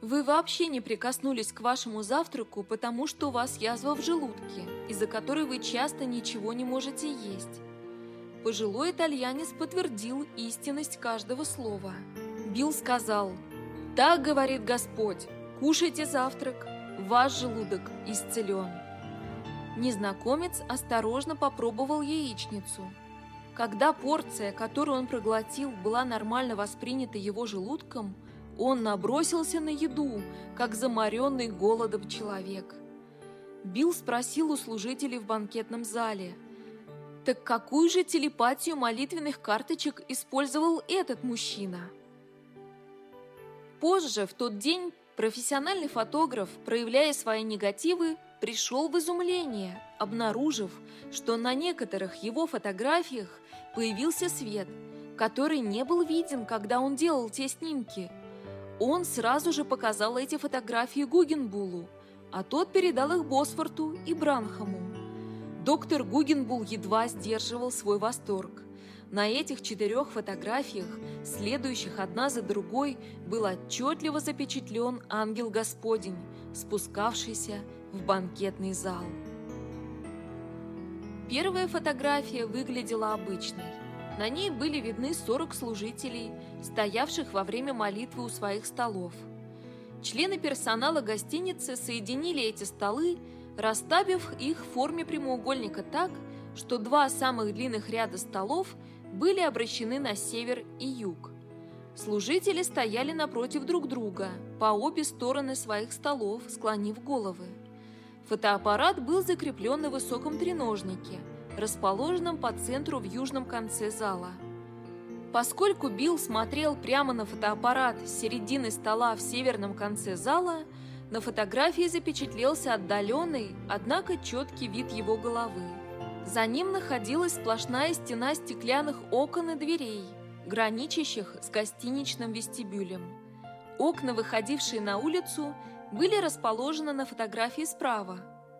Вы вообще не прикоснулись к вашему завтраку, потому что у вас язва в желудке, из-за которой вы часто ничего не можете есть. Пожилой итальянец подтвердил истинность каждого слова. Билл сказал, «Так говорит Господь, кушайте завтрак, ваш желудок исцелен». Незнакомец осторожно попробовал яичницу. Когда порция, которую он проглотил, была нормально воспринята его желудком, он набросился на еду, как заморенный голодом человек. Билл спросил у служителей в банкетном зале, «Так какую же телепатию молитвенных карточек использовал этот мужчина?» Позже, в тот день, профессиональный фотограф, проявляя свои негативы, пришел в изумление, обнаружив, что на некоторых его фотографиях появился свет, который не был виден, когда он делал те снимки. Он сразу же показал эти фотографии Гугенбулу, а тот передал их Босфорту и Бранхаму. Доктор Гугенбул едва сдерживал свой восторг. На этих четырех фотографиях, следующих одна за другой, был отчетливо запечатлен ангел Господень, спускавшийся в банкетный зал. Первая фотография выглядела обычной. На ней были видны 40 служителей, стоявших во время молитвы у своих столов. Члены персонала гостиницы соединили эти столы, расставив их в форме прямоугольника так, что два самых длинных ряда столов – были обращены на север и юг. Служители стояли напротив друг друга, по обе стороны своих столов, склонив головы. Фотоаппарат был закреплен на высоком треножнике, расположенном по центру в южном конце зала. Поскольку Билл смотрел прямо на фотоаппарат с середины стола в северном конце зала, на фотографии запечатлелся отдаленный, однако четкий вид его головы. За ним находилась сплошная стена стеклянных окон и дверей, граничащих с гостиничным вестибюлем. Окна, выходившие на улицу, были расположены на фотографии справа,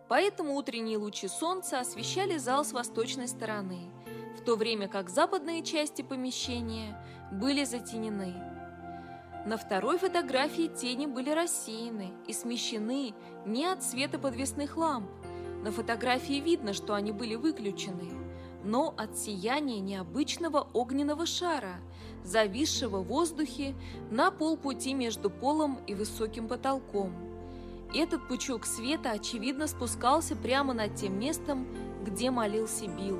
поэтому утренние лучи солнца освещали зал с восточной стороны, в то время как западные части помещения были затенены. На второй фотографии тени были рассеяны и смещены не от света подвесных ламп. На фотографии видно, что они были выключены, но от сияния необычного огненного шара, зависшего в воздухе на полпути между полом и высоким потолком. Этот пучок света, очевидно, спускался прямо над тем местом, где молился Билл.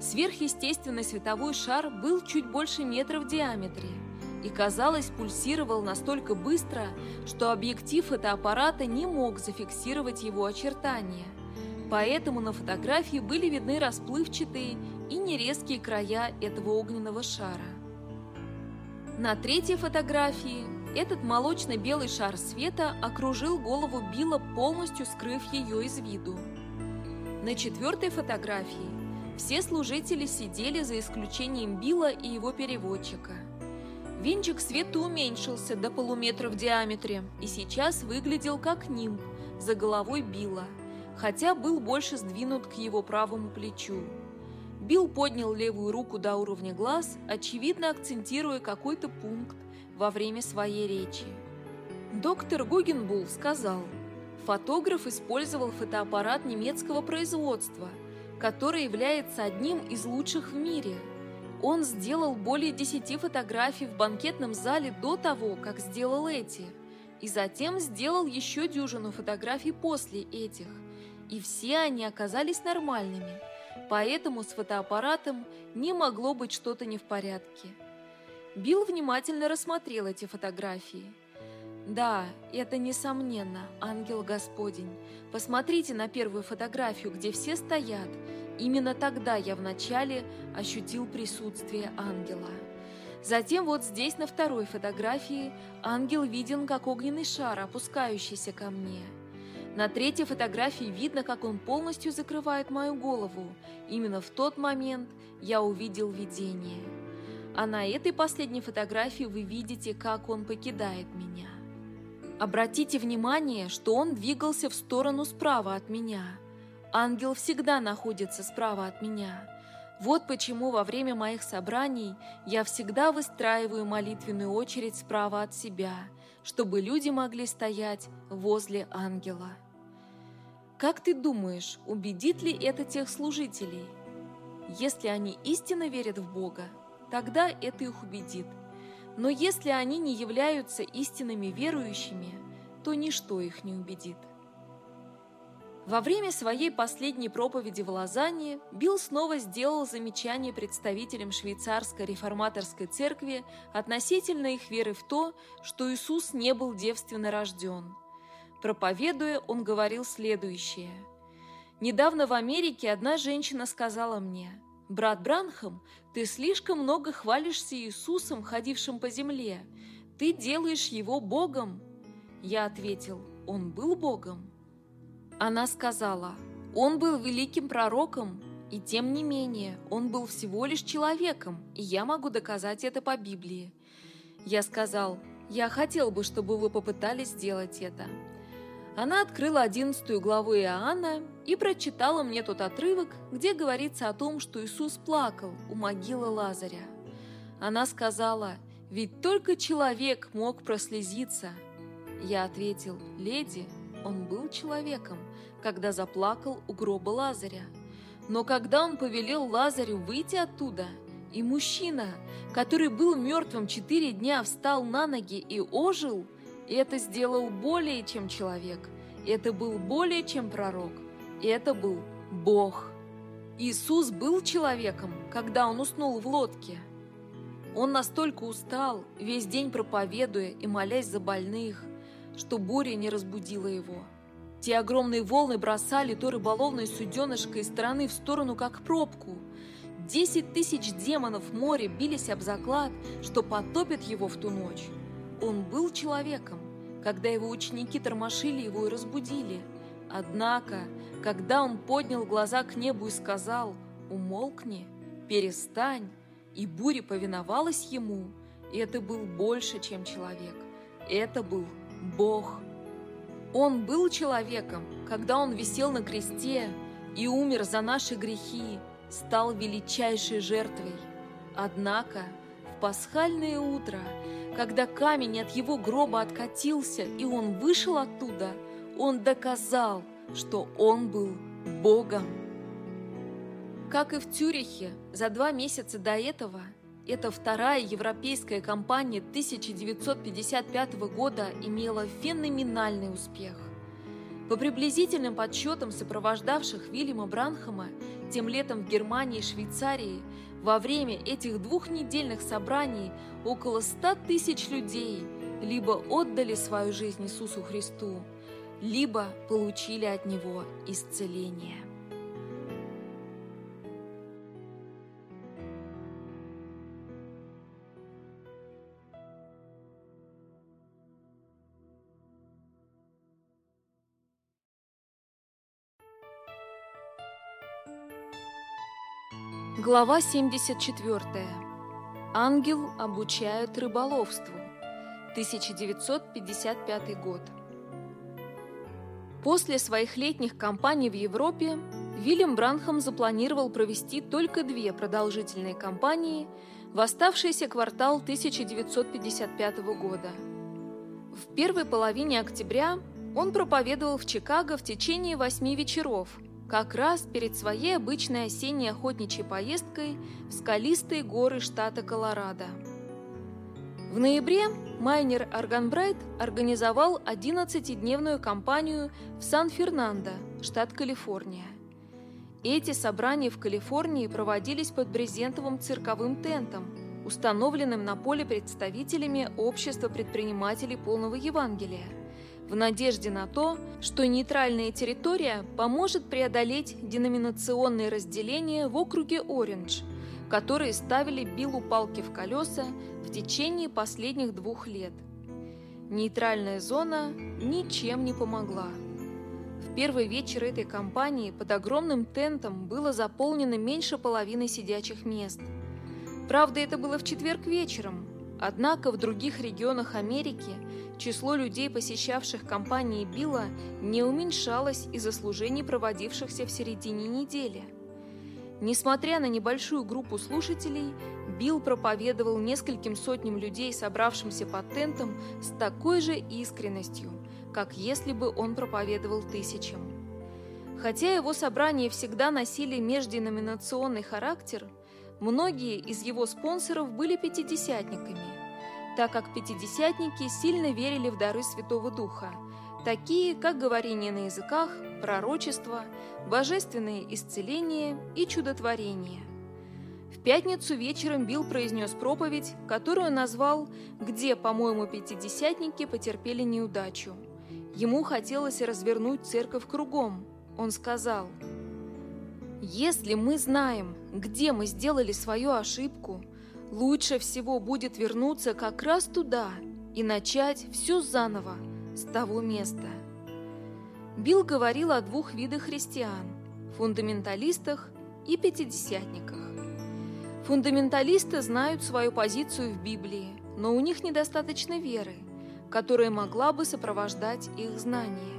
Сверхъестественный световой шар был чуть больше метра в диаметре – и, казалось, пульсировал настолько быстро, что объектив фотоаппарата не мог зафиксировать его очертания. Поэтому на фотографии были видны расплывчатые и нерезкие края этого огненного шара. На третьей фотографии этот молочно-белый шар света окружил голову Билла, полностью скрыв ее из виду. На четвертой фотографии все служители сидели за исключением Билла и его переводчика – Винчик света уменьшился до полуметра в диаметре и сейчас выглядел как нимб за головой Билла, хотя был больше сдвинут к его правому плечу. Билл поднял левую руку до уровня глаз, очевидно акцентируя какой-то пункт во время своей речи. Доктор Гугенбул сказал, фотограф использовал фотоаппарат немецкого производства, который является одним из лучших в мире – он сделал более десяти фотографий в банкетном зале до того, как сделал эти, и затем сделал еще дюжину фотографий после этих, и все они оказались нормальными, поэтому с фотоаппаратом не могло быть что-то не в порядке. Билл внимательно рассмотрел эти фотографии. Да, это несомненно, ангел Господень. Посмотрите на первую фотографию, где все стоят, Именно тогда я вначале ощутил присутствие ангела. Затем вот здесь на второй фотографии ангел виден как огненный шар, опускающийся ко мне. На третьей фотографии видно, как он полностью закрывает мою голову. Именно в тот момент я увидел видение. А на этой последней фотографии вы видите, как он покидает меня. Обратите внимание, что он двигался в сторону справа от меня – Ангел всегда находится справа от меня. Вот почему во время моих собраний я всегда выстраиваю молитвенную очередь справа от себя, чтобы люди могли стоять возле ангела. Как ты думаешь, убедит ли это тех служителей? Если они истинно верят в Бога, тогда это их убедит. Но если они не являются истинными верующими, то ничто их не убедит. Во время своей последней проповеди в Лозанне Билл снова сделал замечание представителям швейцарской реформаторской церкви относительно их веры в то, что Иисус не был девственно рожден. Проповедуя, он говорил следующее. «Недавно в Америке одна женщина сказала мне, «Брат Бранхам, ты слишком много хвалишься Иисусом, ходившим по земле. Ты делаешь его Богом». Я ответил, «Он был Богом». Она сказала, он был великим пророком, и тем не менее, он был всего лишь человеком, и я могу доказать это по Библии. Я сказал, я хотел бы, чтобы вы попытались сделать это. Она открыла одиннадцатую главу Иоанна и прочитала мне тот отрывок, где говорится о том, что Иисус плакал у могилы Лазаря. Она сказала, ведь только человек мог прослезиться. Я ответил, леди, он был человеком, когда заплакал у гроба Лазаря. Но когда он повелел Лазарю выйти оттуда, и мужчина, который был мертвым четыре дня, встал на ноги и ожил, это сделал более чем человек, это был более чем пророк, это был Бог. Иисус был человеком, когда он уснул в лодке. Он настолько устал, весь день проповедуя и молясь за больных, что буря не разбудила его. Те огромные волны бросали то рыболовной суденышко из стороны в сторону, как пробку. Десять тысяч демонов в море бились об заклад, что потопят его в ту ночь. Он был человеком, когда его ученики тормошили его и разбудили. Однако, когда он поднял глаза к небу и сказал «Умолкни, перестань», и буря повиновалась ему, это был больше, чем человек. Это был Бог. Он был человеком, когда он висел на кресте и умер за наши грехи, стал величайшей жертвой. Однако в пасхальное утро, когда камень от его гроба откатился и он вышел оттуда, он доказал, что он был Богом. Как и в Тюрихе, за два месяца до этого, эта вторая европейская компания 1955 года имела феноменальный успех. По приблизительным подсчетам сопровождавших Вильяма Бранхама тем летом в Германии и Швейцарии, во время этих двухнедельных собраний около ста тысяч людей либо отдали свою жизнь Иисусу Христу, либо получили от Него исцеление. Глава 74. Ангел обучает рыболовству. 1955 год. После своих летних кампаний в Европе Вильям Бранхам запланировал провести только две продолжительные кампании в оставшийся квартал 1955 года. В первой половине октября он проповедовал в Чикаго в течение восьми вечеров – как раз перед своей обычной осенней охотничьей поездкой в скалистые горы штата Колорадо. В ноябре Майнер Арганбрайт организовал 11-дневную кампанию в Сан-Фернандо, штат Калифорния. Эти собрания в Калифорнии проводились под брезентовым цирковым тентом, установленным на поле представителями Общества предпринимателей полного Евангелия – в надежде на то, что нейтральная территория поможет преодолеть деноминационные разделения в округе Ориндж, которые ставили Биллу палки в колеса в течение последних двух лет. Нейтральная зона ничем не помогла. В первый вечер этой кампании под огромным тентом было заполнено меньше половины сидячих мест. Правда, это было в четверг вечером, однако в других регионах Америки – число людей, посещавших компании Билла, не уменьшалось из-за служений, проводившихся в середине недели. Несмотря на небольшую группу слушателей, Билл проповедовал нескольким сотням людей, собравшимся под тентом, с такой же искренностью, как если бы он проповедовал тысячам. Хотя его собрания всегда носили межденоминационный характер, многие из его спонсоров были пятидесятниками – так как пятидесятники сильно верили в дары Святого Духа, такие как говорение на языках, пророчество, божественные исцеления и чудотворение. В пятницу вечером Билл произнес проповедь, которую назвал «Где, по-моему, пятидесятники потерпели неудачу». Ему хотелось развернуть церковь кругом. Он сказал, «Если мы знаем, где мы сделали свою ошибку, Лучше всего будет вернуться как раз туда и начать все заново, с того места. Билл говорил о двух видах христиан – фундаменталистах и пятидесятниках. Фундаменталисты знают свою позицию в Библии, но у них недостаточно веры, которая могла бы сопровождать их знания.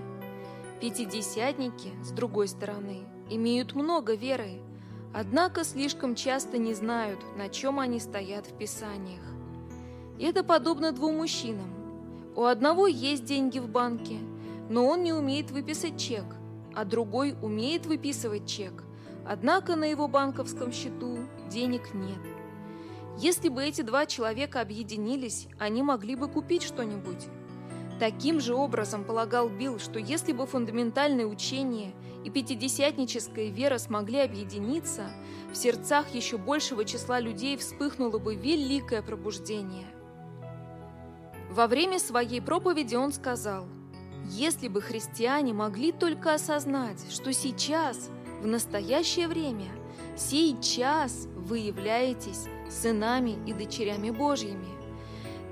Пятидесятники, с другой стороны, имеют много веры, однако слишком часто не знают, на чем они стоят в Писаниях. это подобно двум мужчинам. У одного есть деньги в банке, но он не умеет выписать чек, а другой умеет выписывать чек, однако на его банковском счету денег нет. Если бы эти два человека объединились, они могли бы купить что-нибудь. Таким же образом полагал Билл, что если бы фундаментальное учение – и пятидесятническая вера смогли объединиться, в сердцах еще большего числа людей вспыхнуло бы великое пробуждение. Во время своей проповеди он сказал, «Если бы христиане могли только осознать, что сейчас, в настоящее время, сей час вы являетесь сынами и дочерями Божьими.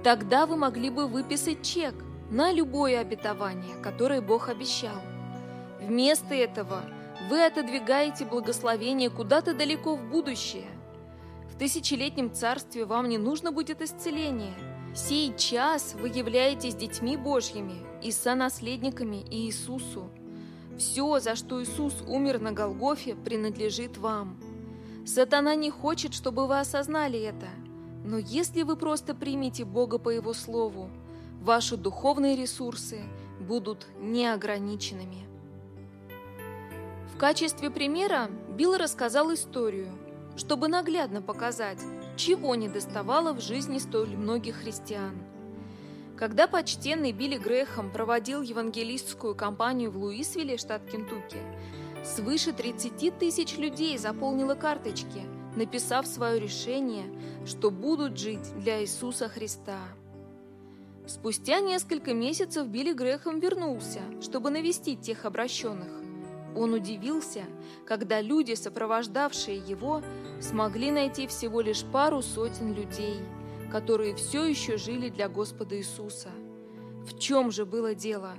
Тогда вы могли бы выписать чек на любое обетование, которое Бог обещал. Вместо этого вы отодвигаете благословение куда-то далеко в будущее. В тысячелетнем царстве вам не нужно будет исцеление. Сей час вы являетесь детьми Божьими и сонаследниками Иисусу. Все, за что Иисус умер на Голгофе, принадлежит вам. Сатана не хочет, чтобы вы осознали это. Но если вы просто примете Бога по Его Слову, ваши духовные ресурсы будут неограниченными. Качестве примера Билл рассказал историю, чтобы наглядно показать, чего не доставало в жизни столь многих христиан – когда почтенный Билли Грэхэм проводил евангелистскую кампанию в Луисвилле, штат Кентукки, свыше 30 тысяч людей заполнило карточки, написав свое решение, что будут жить для Иисуса Христа. Спустя несколько месяцев Билли Грэхэм вернулся, чтобы навестить тех обращенных. Он удивился, когда люди, сопровождавшие его, смогли найти всего лишь пару сотен людей – которые все еще жили для Господа Иисуса. В чем же было дело?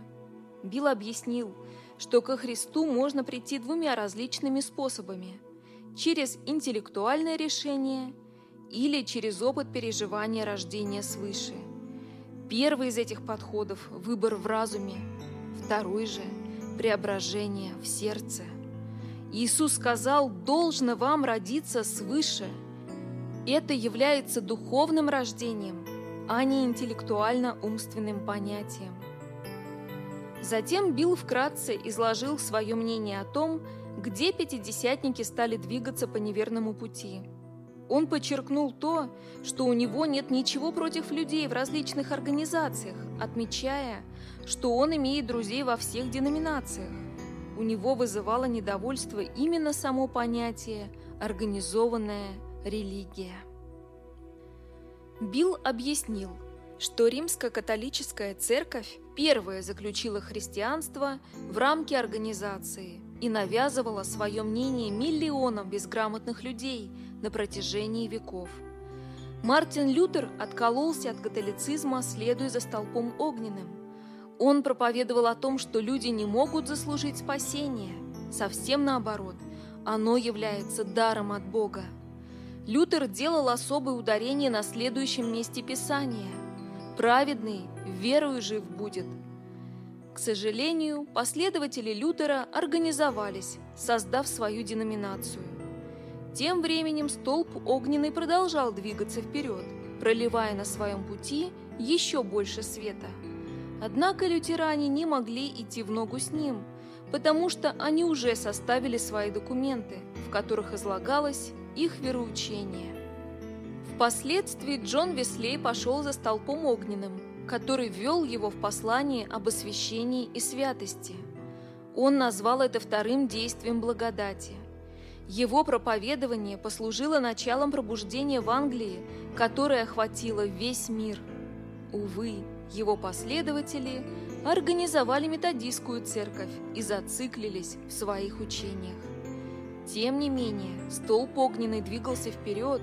Билл объяснил, что ко Христу можно прийти двумя различными способами – через интеллектуальное решение или через опыт переживания рождения свыше. Первый из этих подходов – выбор в разуме, второй же – преображение в сердце. Иисус сказал, должно вам родиться свыше – это является духовным рождением, а не интеллектуально-умственным понятием. Затем Билл вкратце изложил свое мнение о том, где пятидесятники стали двигаться по неверному пути. Он подчеркнул то, что у него нет ничего против людей в различных организациях, отмечая, что он имеет друзей во всех деноминациях. У него вызывало недовольство именно само понятие «организованная Религия. Билл объяснил, что римско-католическая церковь первая заключила христианство в рамки организации и навязывала свое мнение миллионам безграмотных людей на протяжении веков. Мартин Лютер откололся от католицизма, следуя за столпом огненным. Он проповедовал о том, что люди не могут заслужить спасение. Совсем наоборот, оно является даром от Бога. Лютер делал особое ударение на следующем месте Писания. «Праведный верою жив будет». К сожалению, последователи Лютера организовались, создав свою деноминацию. Тем временем столб огненный продолжал двигаться вперед, проливая на своем пути еще больше света. Однако лютеране не могли идти в ногу с ним, потому что они уже составили свои документы, в которых излагалось их вероучение. Впоследствии Джон Веслей пошел за столпом огненным, который ввел его в послание об освящении и святости. Он назвал это вторым действием благодати. Его проповедование послужило началом пробуждения в Англии, которое охватило весь мир. Увы, его последователи организовали методистскую церковь и зациклились в своих учениях. Тем не менее, столб огненный двигался вперед,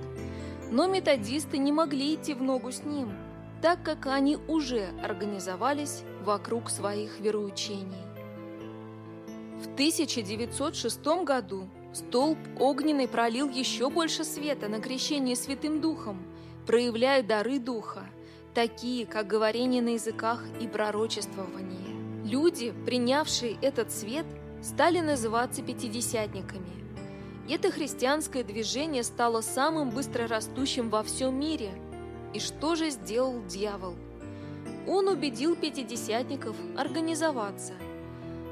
но методисты не могли идти в ногу с ним, так как они уже организовались вокруг своих вероучений. В 1906 году столб огненный пролил еще больше света на крещение Святым Духом, проявляя дары Духа, такие как говорение на языках и пророчествование. Люди, принявшие этот свет, стали называться пятидесятниками. Это христианское движение стало самым быстрорастущим во всем мире. И что же сделал дьявол? Он убедил пятидесятников организоваться,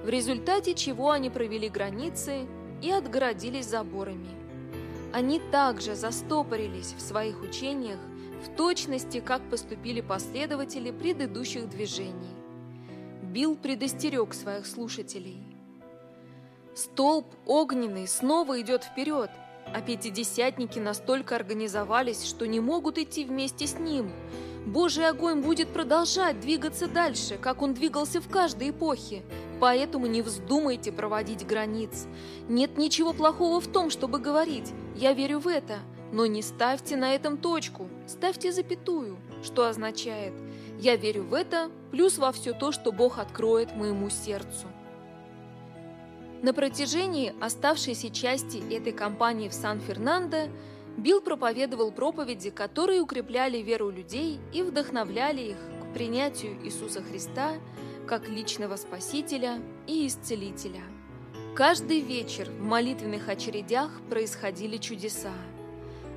в результате чего они провели границы и отгородились заборами. Они также застопорились в своих учениях в точности, как поступили последователи предыдущих движений. Билл предостерег своих слушателей – Столб огненный снова идет вперед, а пятидесятники настолько организовались, что не могут идти вместе с ним, Божий огонь будет продолжать двигаться дальше, как он двигался в каждой эпохе. Поэтому не вздумайте проводить границ. Нет ничего плохого в том, чтобы говорить «я верю в это», но не ставьте на этом точку, ставьте запятую, что означает «я верю в это» плюс во все то, что Бог откроет моему сердцу. На протяжении оставшейся части этой кампании в Сан-Фернандо Билл проповедовал проповеди, которые укрепляли веру людей и вдохновляли их к принятию Иисуса Христа как личного Спасителя и Исцелителя. Каждый вечер в молитвенных очередях происходили чудеса.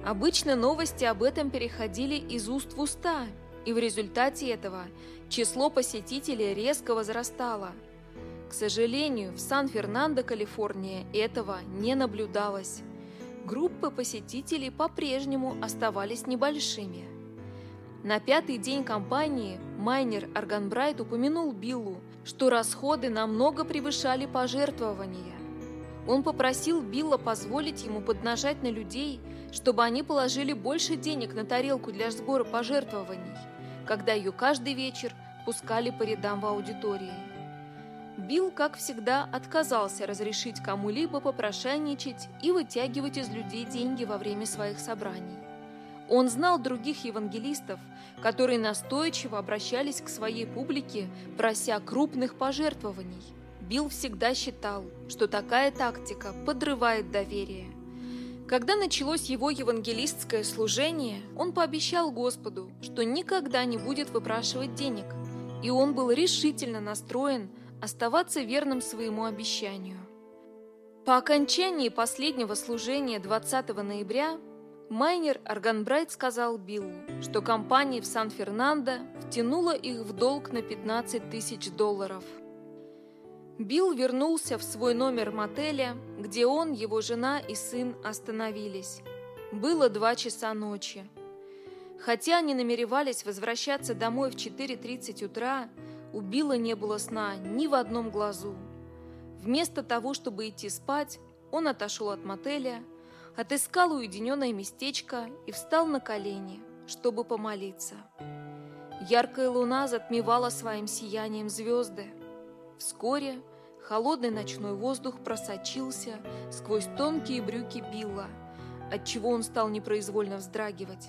Обычно новости об этом переходили из уст в уста, и в результате этого число посетителей резко возрастало. К сожалению, в Сан-Фернандо, Калифорния, этого не наблюдалось. Группы посетителей по-прежнему оставались небольшими. На пятый день кампании майнер Арганбрайт упомянул Биллу, что расходы намного превышали пожертвования. Он попросил Билла позволить ему поднажать на людей, чтобы они положили больше денег на тарелку для сбора пожертвований, когда ее каждый вечер пускали по рядам в аудитории. Билл, как всегда, отказался разрешить кому-либо попрошайничать и вытягивать из людей деньги во время своих собраний. Он знал других евангелистов, которые настойчиво обращались к своей публике, прося крупных пожертвований. Билл всегда считал, что такая тактика подрывает доверие. Когда началось его евангелистское служение, он пообещал Господу, что никогда не будет выпрашивать денег, и он был решительно настроен оставаться верным своему обещанию. По окончании последнего служения 20 ноября Майнер Арганбрайт сказал Биллу, что компания в Сан-Фернандо втянула их в долг на 15 тысяч долларов. Билл вернулся в свой номер мотеля, где он, его жена и сын остановились. Было два часа ночи. Хотя они намеревались возвращаться домой в 4.30 утра, у Билла не было сна ни в одном глазу. Вместо того, чтобы идти спать, он отошел от мотеля, отыскал уединенное местечко и встал на колени, чтобы помолиться. Яркая луна затмевала своим сиянием звезды. Вскоре холодный ночной воздух просочился сквозь тонкие брюки Билла, отчего он стал непроизвольно вздрагивать.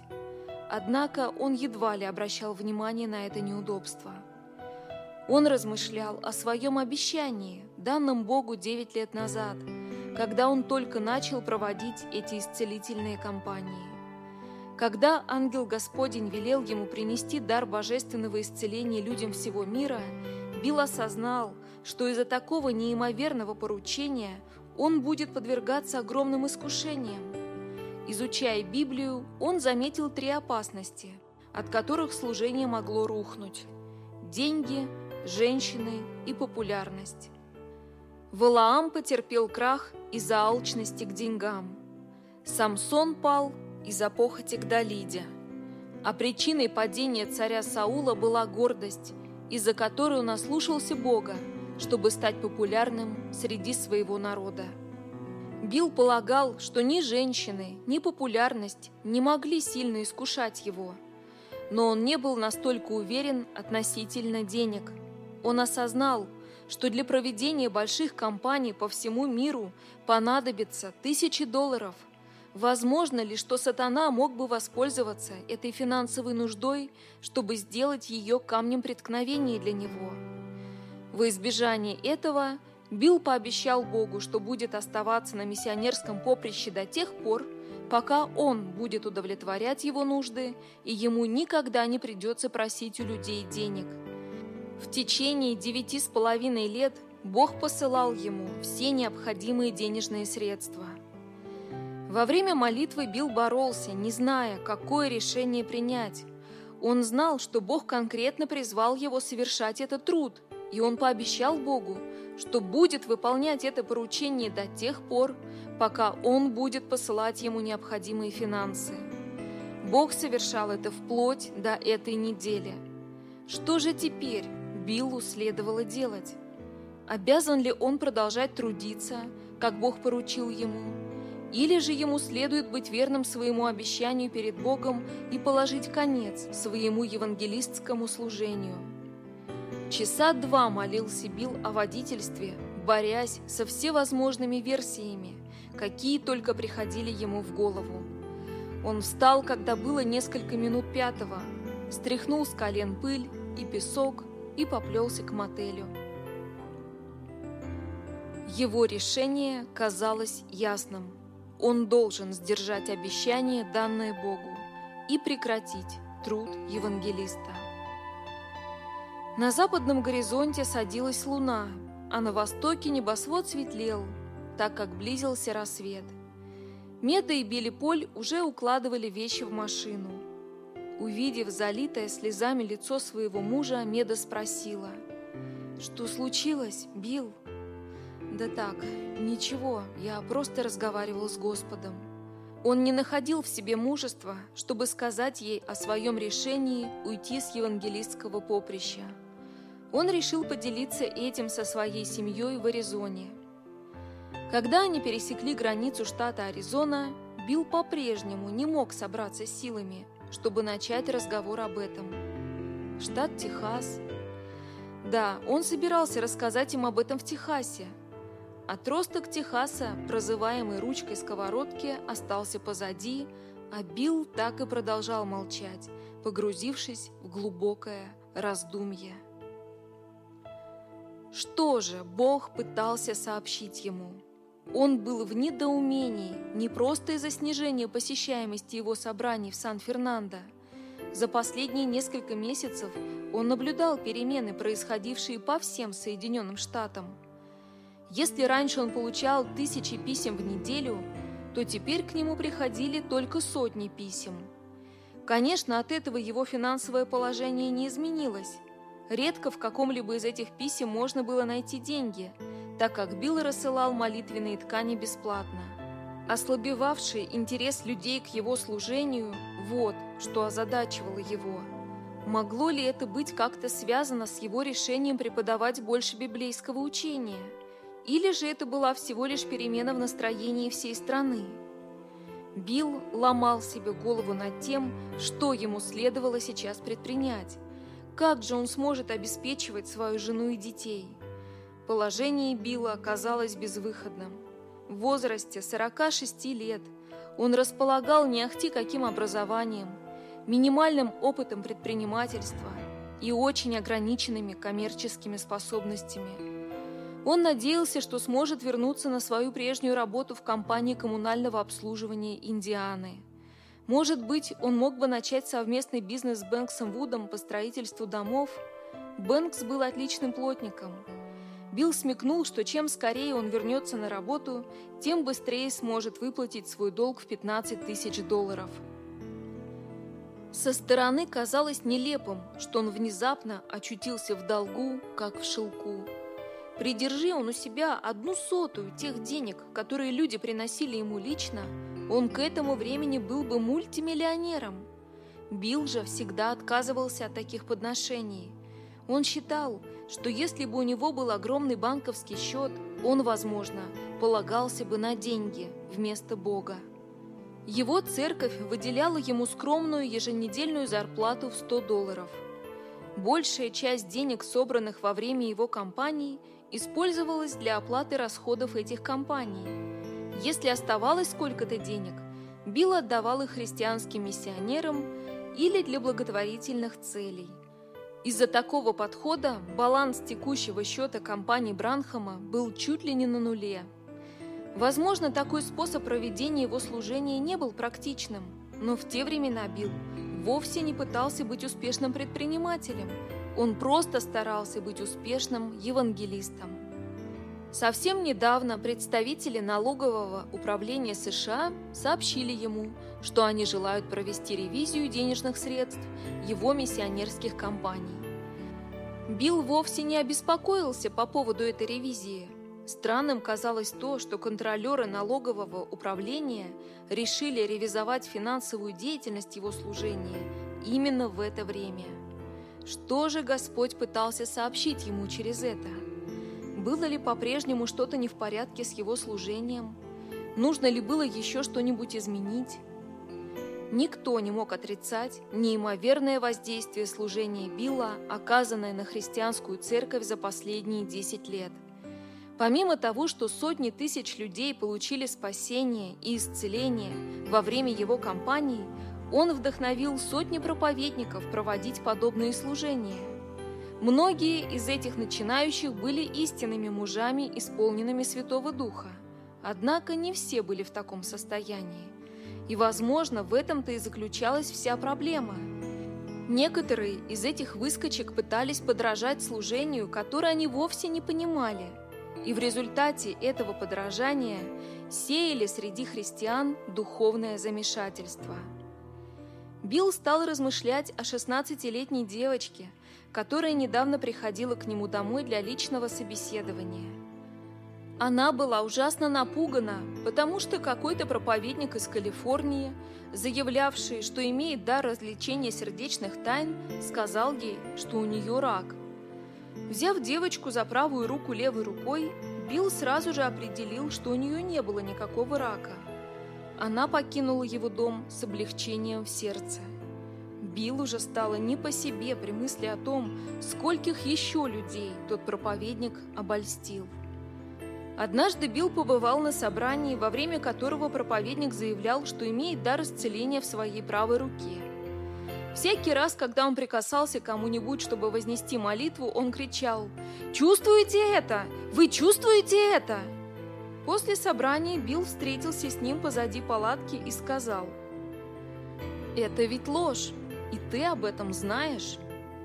Однако он едва ли обращал внимание на это неудобство. Он размышлял о своем обещании, данном Богу девять лет назад – когда он только начал проводить эти исцелительные кампании. Когда ангел Господень велел ему принести дар божественного исцеления людям всего мира, Билл осознал, что из-за такого неимоверного поручения он будет подвергаться огромным искушениям. Изучая Библию, он заметил три опасности, от которых служение могло рухнуть – деньги, женщины и популярность. Валаам потерпел крах из-за алчности к деньгам. Самсон пал из-за похоти к Далиде. А причиной падения царя Саула была гордость, из-за которой он ослушался Бога, чтобы стать популярным среди своего народа. Билл полагал, что ни женщины, ни популярность не могли сильно искушать его. Но он не был настолько уверен относительно денег. Он осознал – что для проведения больших кампаний по всему миру понадобится тысячи долларов. Возможно ли, что сатана мог бы воспользоваться этой финансовой нуждой, чтобы сделать ее камнем преткновения для него? В избежание этого Билл пообещал Богу, что будет оставаться на миссионерском поприще до тех пор, пока он будет удовлетворять его нужды, и ему никогда не придется просить у людей денег – в течение девяти с половиной лет Бог посылал ему все необходимые денежные средства. Во время молитвы Билл боролся, не зная, какое решение принять. Он знал, что Бог конкретно призвал его совершать этот труд, и он пообещал Богу, что будет выполнять это поручение до тех пор, пока он будет посылать ему необходимые финансы. Бог совершал это вплоть до этой недели. Что же теперь? Биллу следовало делать? Обязан ли он продолжать трудиться, как Бог поручил ему? Или же ему следует быть верным своему обещанию перед Богом и положить конец своему евангелистскому служению. Часа два молился Билл о водительстве, борясь со всевозможными версиями, какие только приходили ему в голову. Он встал, когда было несколько минут пятого, стряхнул с колен пыль и песок и поплелся к мотелю. Его решение казалось ясным. Он должен сдержать обещание, данное Богу, и прекратить труд евангелиста. На западном горизонте садилась луна, а на востоке небосвод светлел, так как близился рассвет. Меда и Билли Поль уже укладывали вещи в машину. Увидев залитое слезами лицо своего мужа, Меда спросила, «Что случилось, Билл?» Да так, ничего, я просто разговаривал с Господом. Он не находил в себе мужества, чтобы сказать ей о своем решении уйти с евангелистского поприща. Он решил поделиться этим со своей семьей в Аризоне. Когда они пересекли границу штата Аризона, Билл по-прежнему не мог собраться силами, чтобы начать разговор об этом. Штат Техас. Да, он собирался рассказать им об этом в Техасе, Отросток Техаса, прозываемый ручкой сковородки, остался позади, а Билл так и продолжал молчать, погрузившись в глубокое раздумье. Что же Бог пытался сообщить ему? Он был в недоумении не просто из-за снижения посещаемости его собраний в Сан-Фернандо. За последние несколько месяцев он наблюдал перемены, происходившие по всем Соединенным Штатам – если раньше он получал тысячи писем в неделю, то теперь к нему приходили только сотни писем. Конечно, от этого его финансовое положение не изменилось. Редко в каком-либо из этих писем можно было найти деньги, так как Билл рассылал молитвенные ткани бесплатно. Ослабевавший интерес людей к его служению – вот, что озадачивало его. Могло ли это быть как-то связано с его решением преподавать больше библейского учения – или же это была всего лишь перемена в настроении всей страны? Билл ломал себе голову над тем, что ему следовало сейчас предпринять. Как же он сможет обеспечивать свою жену и детей? Положение Билла оказалось безвыходным. В возрасте 46 лет он располагал не ахти каким образованием, минимальным опытом предпринимательства и очень ограниченными коммерческими способностями – он надеялся, что сможет вернуться на свою прежнюю работу в компании коммунального обслуживания Индианы. Может быть, он мог бы начать совместный бизнес с Бэнксом Вудом по строительству домов? Бэнкс был отличным плотником. Билл смекнул, что чем скорее он вернется на работу, тем быстрее сможет выплатить свой долг в 15 тысяч долларов. Со стороны казалось нелепым, что он внезапно очутился в долгу, как в шелку. Придержи он у себя одну сотую тех денег, которые люди приносили ему лично, он к этому времени был бы мультимиллионером. Билл же всегда отказывался от таких подношений. Он считал, что если бы у него был огромный банковский счет, он, возможно, полагался бы на деньги вместо Бога. Его церковь выделяла ему скромную еженедельную зарплату в 100 долларов. Большая часть денег, собранных во время его кампании, использовалась для оплаты расходов этих компаний. Если оставалось сколько-то денег, Билл отдавал их христианским миссионерам или для благотворительных целей. Из-за такого подхода баланс текущего счета компании Бранхама был чуть ли не на нуле. Возможно, такой способ проведения его служения не был практичным, но в те времена Билл вовсе не пытался быть успешным предпринимателем – он просто старался быть успешным евангелистом. Совсем недавно представители налогового управления США сообщили ему, что они желают провести ревизию денежных средств его миссионерских компаний. Билл вовсе не обеспокоился по поводу этой ревизии. Странным казалось то, что контролеры налогового управления решили ревизовать финансовую деятельность его служения именно в это время – что же Господь пытался сообщить ему через это? Было ли по-прежнему что-то не в порядке с его служением? Нужно ли было еще что-нибудь изменить? Никто не мог отрицать неимоверное воздействие служения Билла, оказанное на христианскую церковь за последние 10 лет. Помимо того, что сотни тысяч людей получили спасение и исцеление во время его кампании, он вдохновил сотни проповедников проводить подобные служения. Многие из этих начинающих были истинными мужами, исполненными Святого Духа. Однако не все были в таком состоянии. И, возможно, в этом-то и заключалась вся проблема. Некоторые из этих выскочек пытались подражать служению, которое они вовсе не понимали. И в результате этого подражания сеяли среди христиан духовное замешательство. Билл стал размышлять о 16-летней девочке, которая недавно приходила к нему домой для личного собеседования – она была ужасно напугана, потому что какой-то проповедник из Калифорнии, заявлявший, что имеет дар развлечения сердечных тайн, сказал ей, что у нее рак. Взяв девочку за правую руку левой рукой, Билл сразу же определил, что у нее не было никакого рака. Она покинула его дом с облегчением в сердце. Билл уже стало не по себе при мысли о том, скольких еще людей тот проповедник обольстил. Однажды Билл побывал на собрании, во время которого проповедник заявлял, что имеет дар исцеления в своей правой руке. Всякий раз, когда он прикасался к кому-нибудь, чтобы вознести молитву, он кричал «Чувствуете это? Вы чувствуете это?» После собрания Билл встретился с ним позади палатки и сказал «Это ведь ложь, и ты об этом знаешь.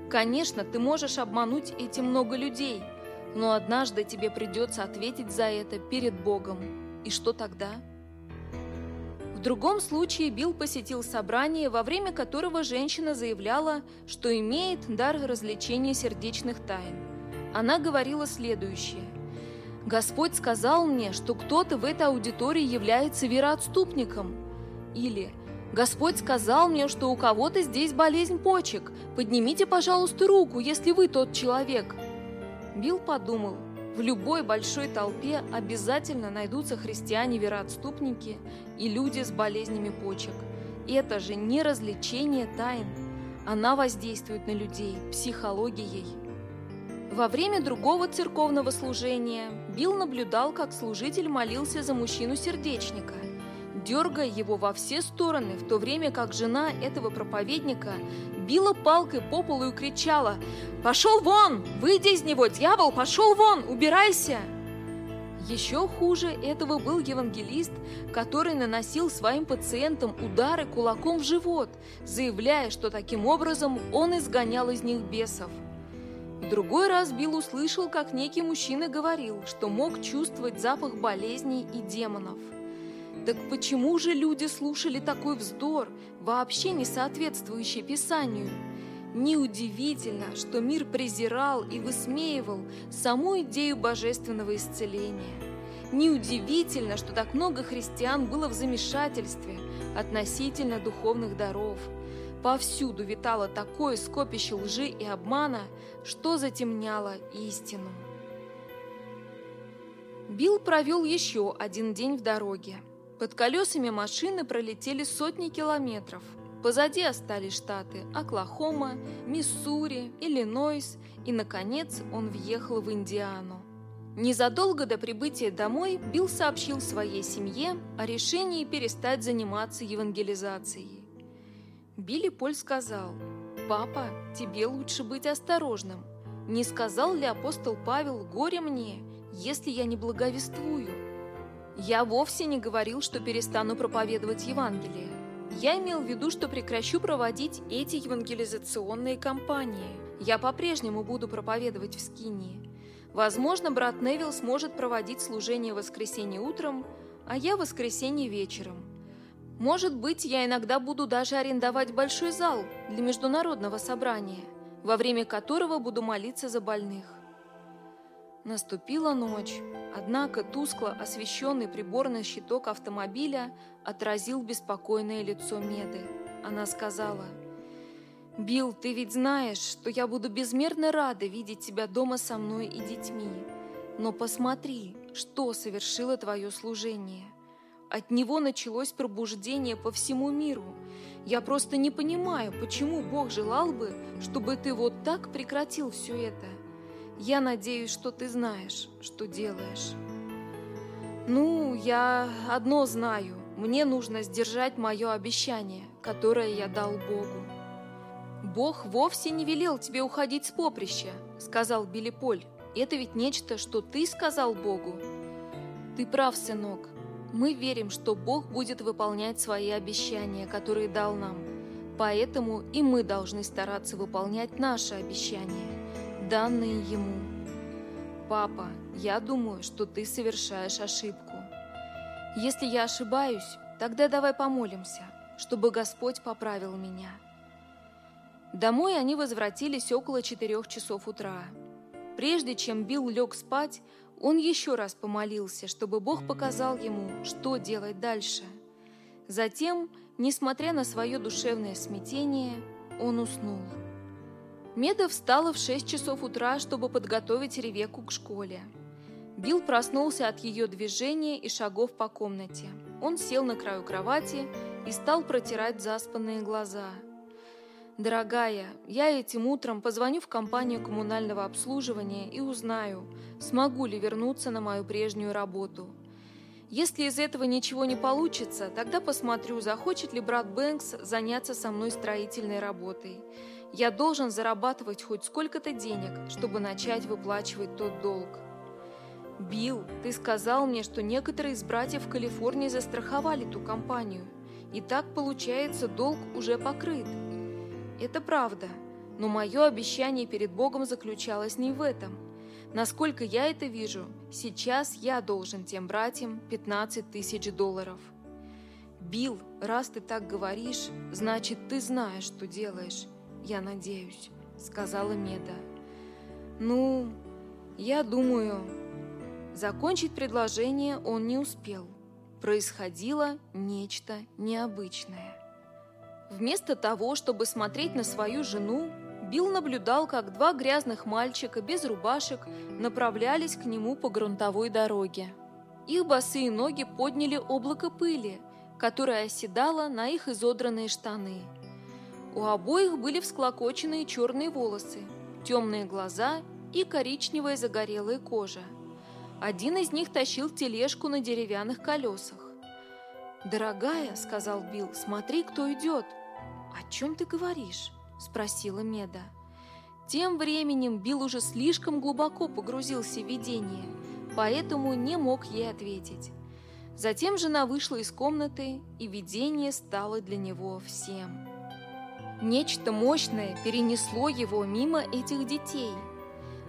Конечно, ты можешь обмануть этим много людей, но однажды тебе придется ответить за это перед Богом. И что тогда? В другом случае Билл посетил собрание, во время которого женщина заявляла, что имеет дар развлечения сердечных тайн. Она говорила следующее. «Господь сказал мне, что кто-то в этой аудитории является вероотступником». Или «Господь сказал мне, что у кого-то здесь болезнь почек. Поднимите, пожалуйста, руку, если вы тот человек». Билл подумал, в любой большой толпе обязательно найдутся христиане-вероотступники и люди с болезнями почек. Это же не развлечение тайн. Она воздействует на людей психологией. Во время другого церковного служения Билл наблюдал, как служитель молился за мужчину-сердечника – дергая его во все стороны, в то время как жена этого проповедника била палкой по полу и кричала «Пошел вон! Выйди из него, дьявол! Пошел вон! Убирайся!» Еще хуже этого был евангелист, который наносил своим пациентам удары кулаком в живот, заявляя, что таким образом он изгонял из них бесов. В другой раз Билл услышал, как некий мужчина говорил, что мог чувствовать запах болезней и демонов – так почему же люди слушали такой вздор, вообще не соответствующий Писанию? Неудивительно, что мир презирал и высмеивал саму идею божественного исцеления. Неудивительно, что так много христиан было в замешательстве относительно духовных даров. Повсюду витало такое скопище лжи и обмана, что затемняло истину. Билл провел еще один день в дороге. Под колесами машины пролетели сотни километров. Позади остались штаты Оклахома, Миссури, Иллинойс и, наконец, он въехал в Индиану. Незадолго до прибытия домой Билл сообщил своей семье о решении перестать заниматься евангелизацией. Билли Поль сказал, «Папа, тебе лучше быть осторожным. Не сказал ли апостол Павел «Горе мне, если я не благовествую»?» Я вовсе не говорил, что перестану проповедовать Евангелие. Я имел в виду, что прекращу проводить эти евангелизационные кампании. Я по-прежнему буду проповедовать в Скинии. Возможно, брат Невилл сможет проводить служение воскресенье утром, а я воскресенье вечером. Может быть, я иногда буду даже арендовать большой зал для международного собрания, во время которого буду молиться за больных. Наступила ночь, однако тускло освещенный приборный щиток автомобиля отразил беспокойное лицо Меды. Она сказала, «Билл, ты ведь знаешь, что я буду безмерно рада видеть тебя дома со мной и детьми. Но посмотри, что совершило твое служение. от него началось пробуждение по всему миру. Я просто не понимаю, почему Бог желал бы, чтобы ты вот так прекратил все это. Я надеюсь, что ты знаешь, что делаешь. Ну, я одно знаю. Мне нужно сдержать мое обещание, которое я дал Богу. «Бог вовсе не велел тебе уходить с поприща», — сказал Билли Поль. «Это ведь нечто, что ты сказал Богу». «Ты прав, сынок. Мы верим, что Бог будет выполнять свои обещания, которые дал нам. Поэтому и мы должны стараться выполнять наши обещания, данные Ему. Папа, я думаю, что ты совершаешь ошибку. Если я ошибаюсь, тогда давай помолимся, чтобы Господь поправил меня». Домой они возвратились около четырех часов утра. Прежде чем Билл лег спать, он еще раз помолился, чтобы Бог показал ему, что делать дальше. Затем, несмотря на свое душевное смятение, он уснул. Меда встала в шесть часов утра, чтобы подготовить Ревеку к школе. Билл проснулся от ее движения и шагов по комнате. Он сел на краю кровати и стал протирать заспанные глаза – «Дорогая, я этим утром позвоню в компанию коммунального обслуживания и узнаю, смогу ли вернуться на мою прежнюю работу. Если из этого ничего не получится, тогда посмотрю, захочет ли брат Бэнкс заняться со мной строительной работой. Я должен зарабатывать хоть сколько-то денег, чтобы начать выплачивать тот долг». «Билл, ты сказал мне, что некоторые из братьев в Калифорнии застраховали ту компанию. И так, получается, долг уже покрыт». Это правда, но мое обещание перед Богом заключалось не в этом. Насколько я это вижу, сейчас я должен тем братьям 15 тысяч долларов. Билл, раз ты так говоришь, значит, ты знаешь, что делаешь. Я надеюсь, сказала Меда. Ну, я думаю... Закончить предложение он не успел. Происходило нечто необычное. Вместо того, чтобы смотреть на свою жену, Билл наблюдал, как два грязных мальчика без рубашек направлялись к нему по грунтовой дороге. Их босые ноги подняли облако пыли, которое оседало на их изодранные штаны. У обоих были всклокоченные черные волосы, темные глаза и коричневая загорелая кожа. Один из них тащил тележку на деревянных колесах. «Дорогая», — сказал Билл, — «смотри, кто идет». «О чем ты говоришь?» — спросила Меда. Тем временем Билл уже слишком глубоко погрузился в видение, поэтому не мог ей ответить. Затем жена вышла из комнаты, и видение стало для него всем. Нечто мощное перенесло его мимо этих детей.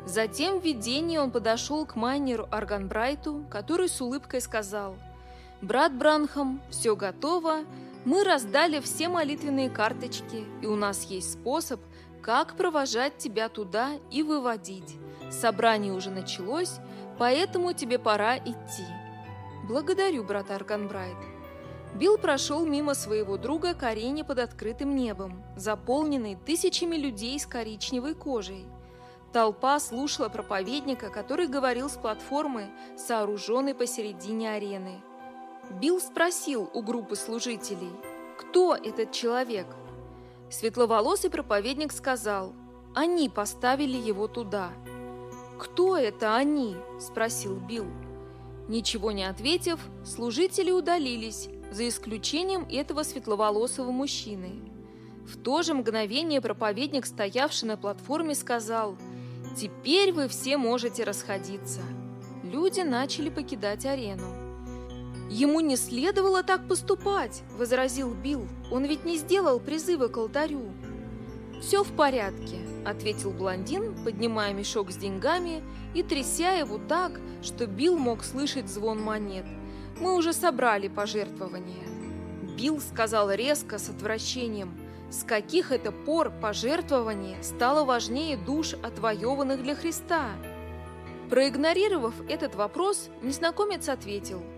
Затем в видении он подошел к майнеру Арганбрайту, который с улыбкой сказал – «Брат Бранхам, все готово. Мы раздали все молитвенные карточки, и у нас есть способ, как провожать тебя туда и выводить. Собрание уже началось, поэтому тебе пора идти». «Благодарю, брат Арганбрайт». Билл прошел мимо своего друга к арене под открытым небом, заполненной тысячами людей с коричневой кожей. Толпа слушала проповедника, который говорил с платформы, сооруженной посередине арены – Билл спросил у группы служителей, кто этот человек. Светловолосый проповедник сказал, они поставили его туда. «Кто это они?» – спросил Билл. Ничего не ответив, служители удалились, за исключением этого светловолосого мужчины. В то же мгновение проповедник, стоявший на платформе, сказал «Теперь вы все можете расходиться». Люди начали покидать арену. «Ему не следовало так поступать», — возразил Билл. «Он ведь не сделал призыва к алтарю». «Все в порядке», — ответил блондин, поднимая мешок с деньгами и тряся его так, что Билл мог слышать звон монет. «Мы уже собрали пожертвования». Билл сказал резко, с отвращением, «С каких это пор пожертвование стало важнее душ, отвоеванных для Христа?» Проигнорировав этот вопрос, незнакомец ответил –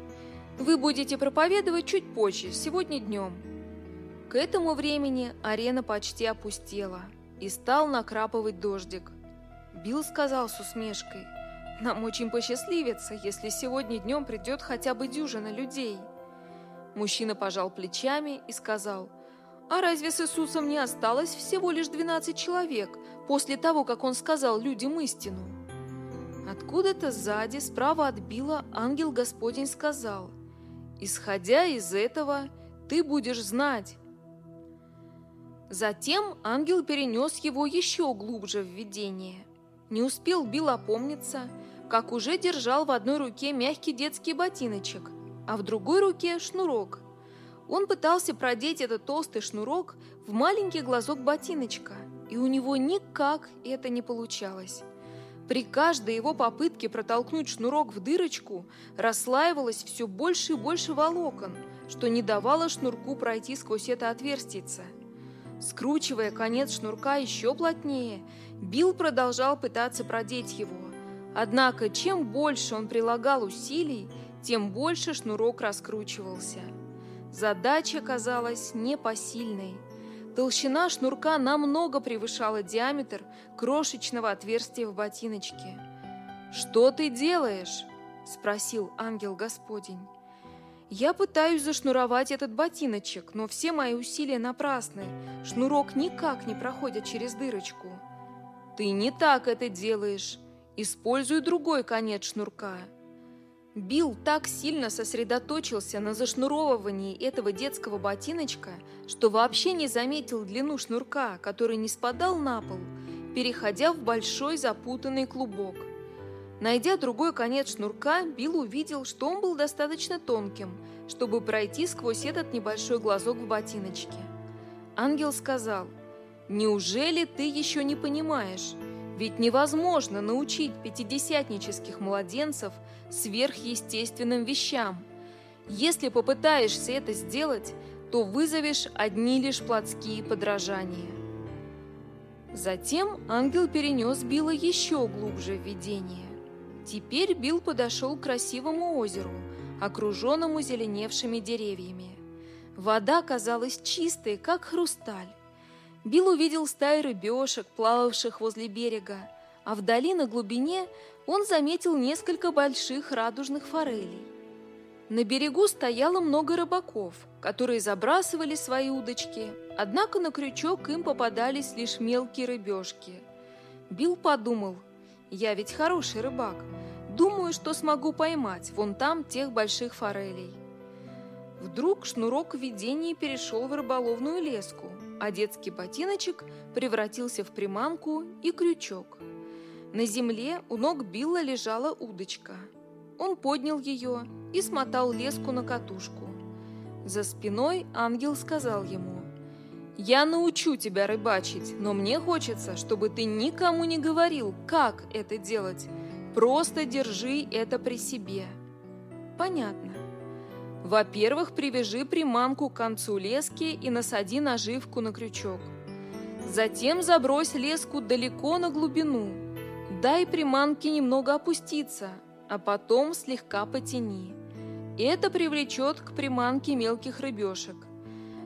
вы будете проповедовать чуть позже, сегодня днем. К этому времени арена почти опустела, и стал накрапывать дождик. Билл сказал с усмешкой, «Нам очень посчастливится, если сегодня днем придет хотя бы дюжина людей». Мужчина пожал плечами и сказал, «А разве с Иисусом не осталось всего лишь двенадцать человек после того, как он сказал людям истину?» Откуда-то сзади, справа от Билла, ангел Господень сказал, «Исходя из этого, ты будешь знать». Затем ангел перенес его еще глубже в видение. Не успел Билл опомниться, как уже держал в одной руке мягкий детский ботиночек, а в другой руке шнурок. Он пытался продеть этот толстый шнурок в маленький глазок ботиночка, и у него никак это не получалось. При каждой его попытке протолкнуть шнурок в дырочку расслаивалось все больше и больше волокон, что не давало шнурку пройти сквозь это отверстице. Скручивая конец шнурка еще плотнее, Билл продолжал пытаться продеть его. Однако, чем больше он прилагал усилий, тем больше шнурок раскручивался. Задача казалась непосильной – Толщина шнурка намного превышала диаметр крошечного отверстия в ботиночке. «Что ты делаешь?» – спросил ангел Господень. «Я пытаюсь зашнуровать этот ботиночек, но все мои усилия напрасны. Шнурок никак не проходит через дырочку». «Ты не так это делаешь. Используй другой конец шнурка». Билл так сильно сосредоточился на зашнуровывании этого детского ботиночка, что вообще не заметил длину шнурка, который не спадал на пол, переходя в большой запутанный клубок. Найдя другой конец шнурка, Билл увидел, что он был достаточно тонким, чтобы пройти сквозь этот небольшой глазок в ботиночке. Ангел сказал, «Неужели ты еще не понимаешь? Ведь невозможно научить пятидесятнических младенцев сверхъестественным вещам. Если попытаешься это сделать, то вызовешь одни лишь плотские подражания. Затем ангел перенес Билла еще глубже в видение. Теперь Билл подошел к красивому озеру, окруженному зеленевшими деревьями. Вода казалась чистой, как хрусталь. Билл увидел стаи рыбешек, плававших возле берега, а вдали на глубине он заметил несколько больших радужных форелей. На берегу стояло много рыбаков, которые забрасывали свои удочки, однако на крючок им попадались лишь мелкие рыбешки. Билл подумал, я ведь хороший рыбак, думаю, что смогу поймать вон там тех больших форелей. Вдруг шнурок в перешел в рыболовную леску, а детский ботиночек превратился в приманку и крючок. На земле у ног Билла лежала удочка. Он поднял ее и смотал леску на катушку. За спиной ангел сказал ему, «Я научу тебя рыбачить, но мне хочется, чтобы ты никому не говорил, как это делать. Просто держи это при себе». «Понятно», во-первых, привяжи приманку к концу лески и насади наживку на крючок. Затем забрось леску далеко на глубину. Дай приманке немного опуститься, а потом слегка потяни. Это привлечет к приманке мелких рыбешек.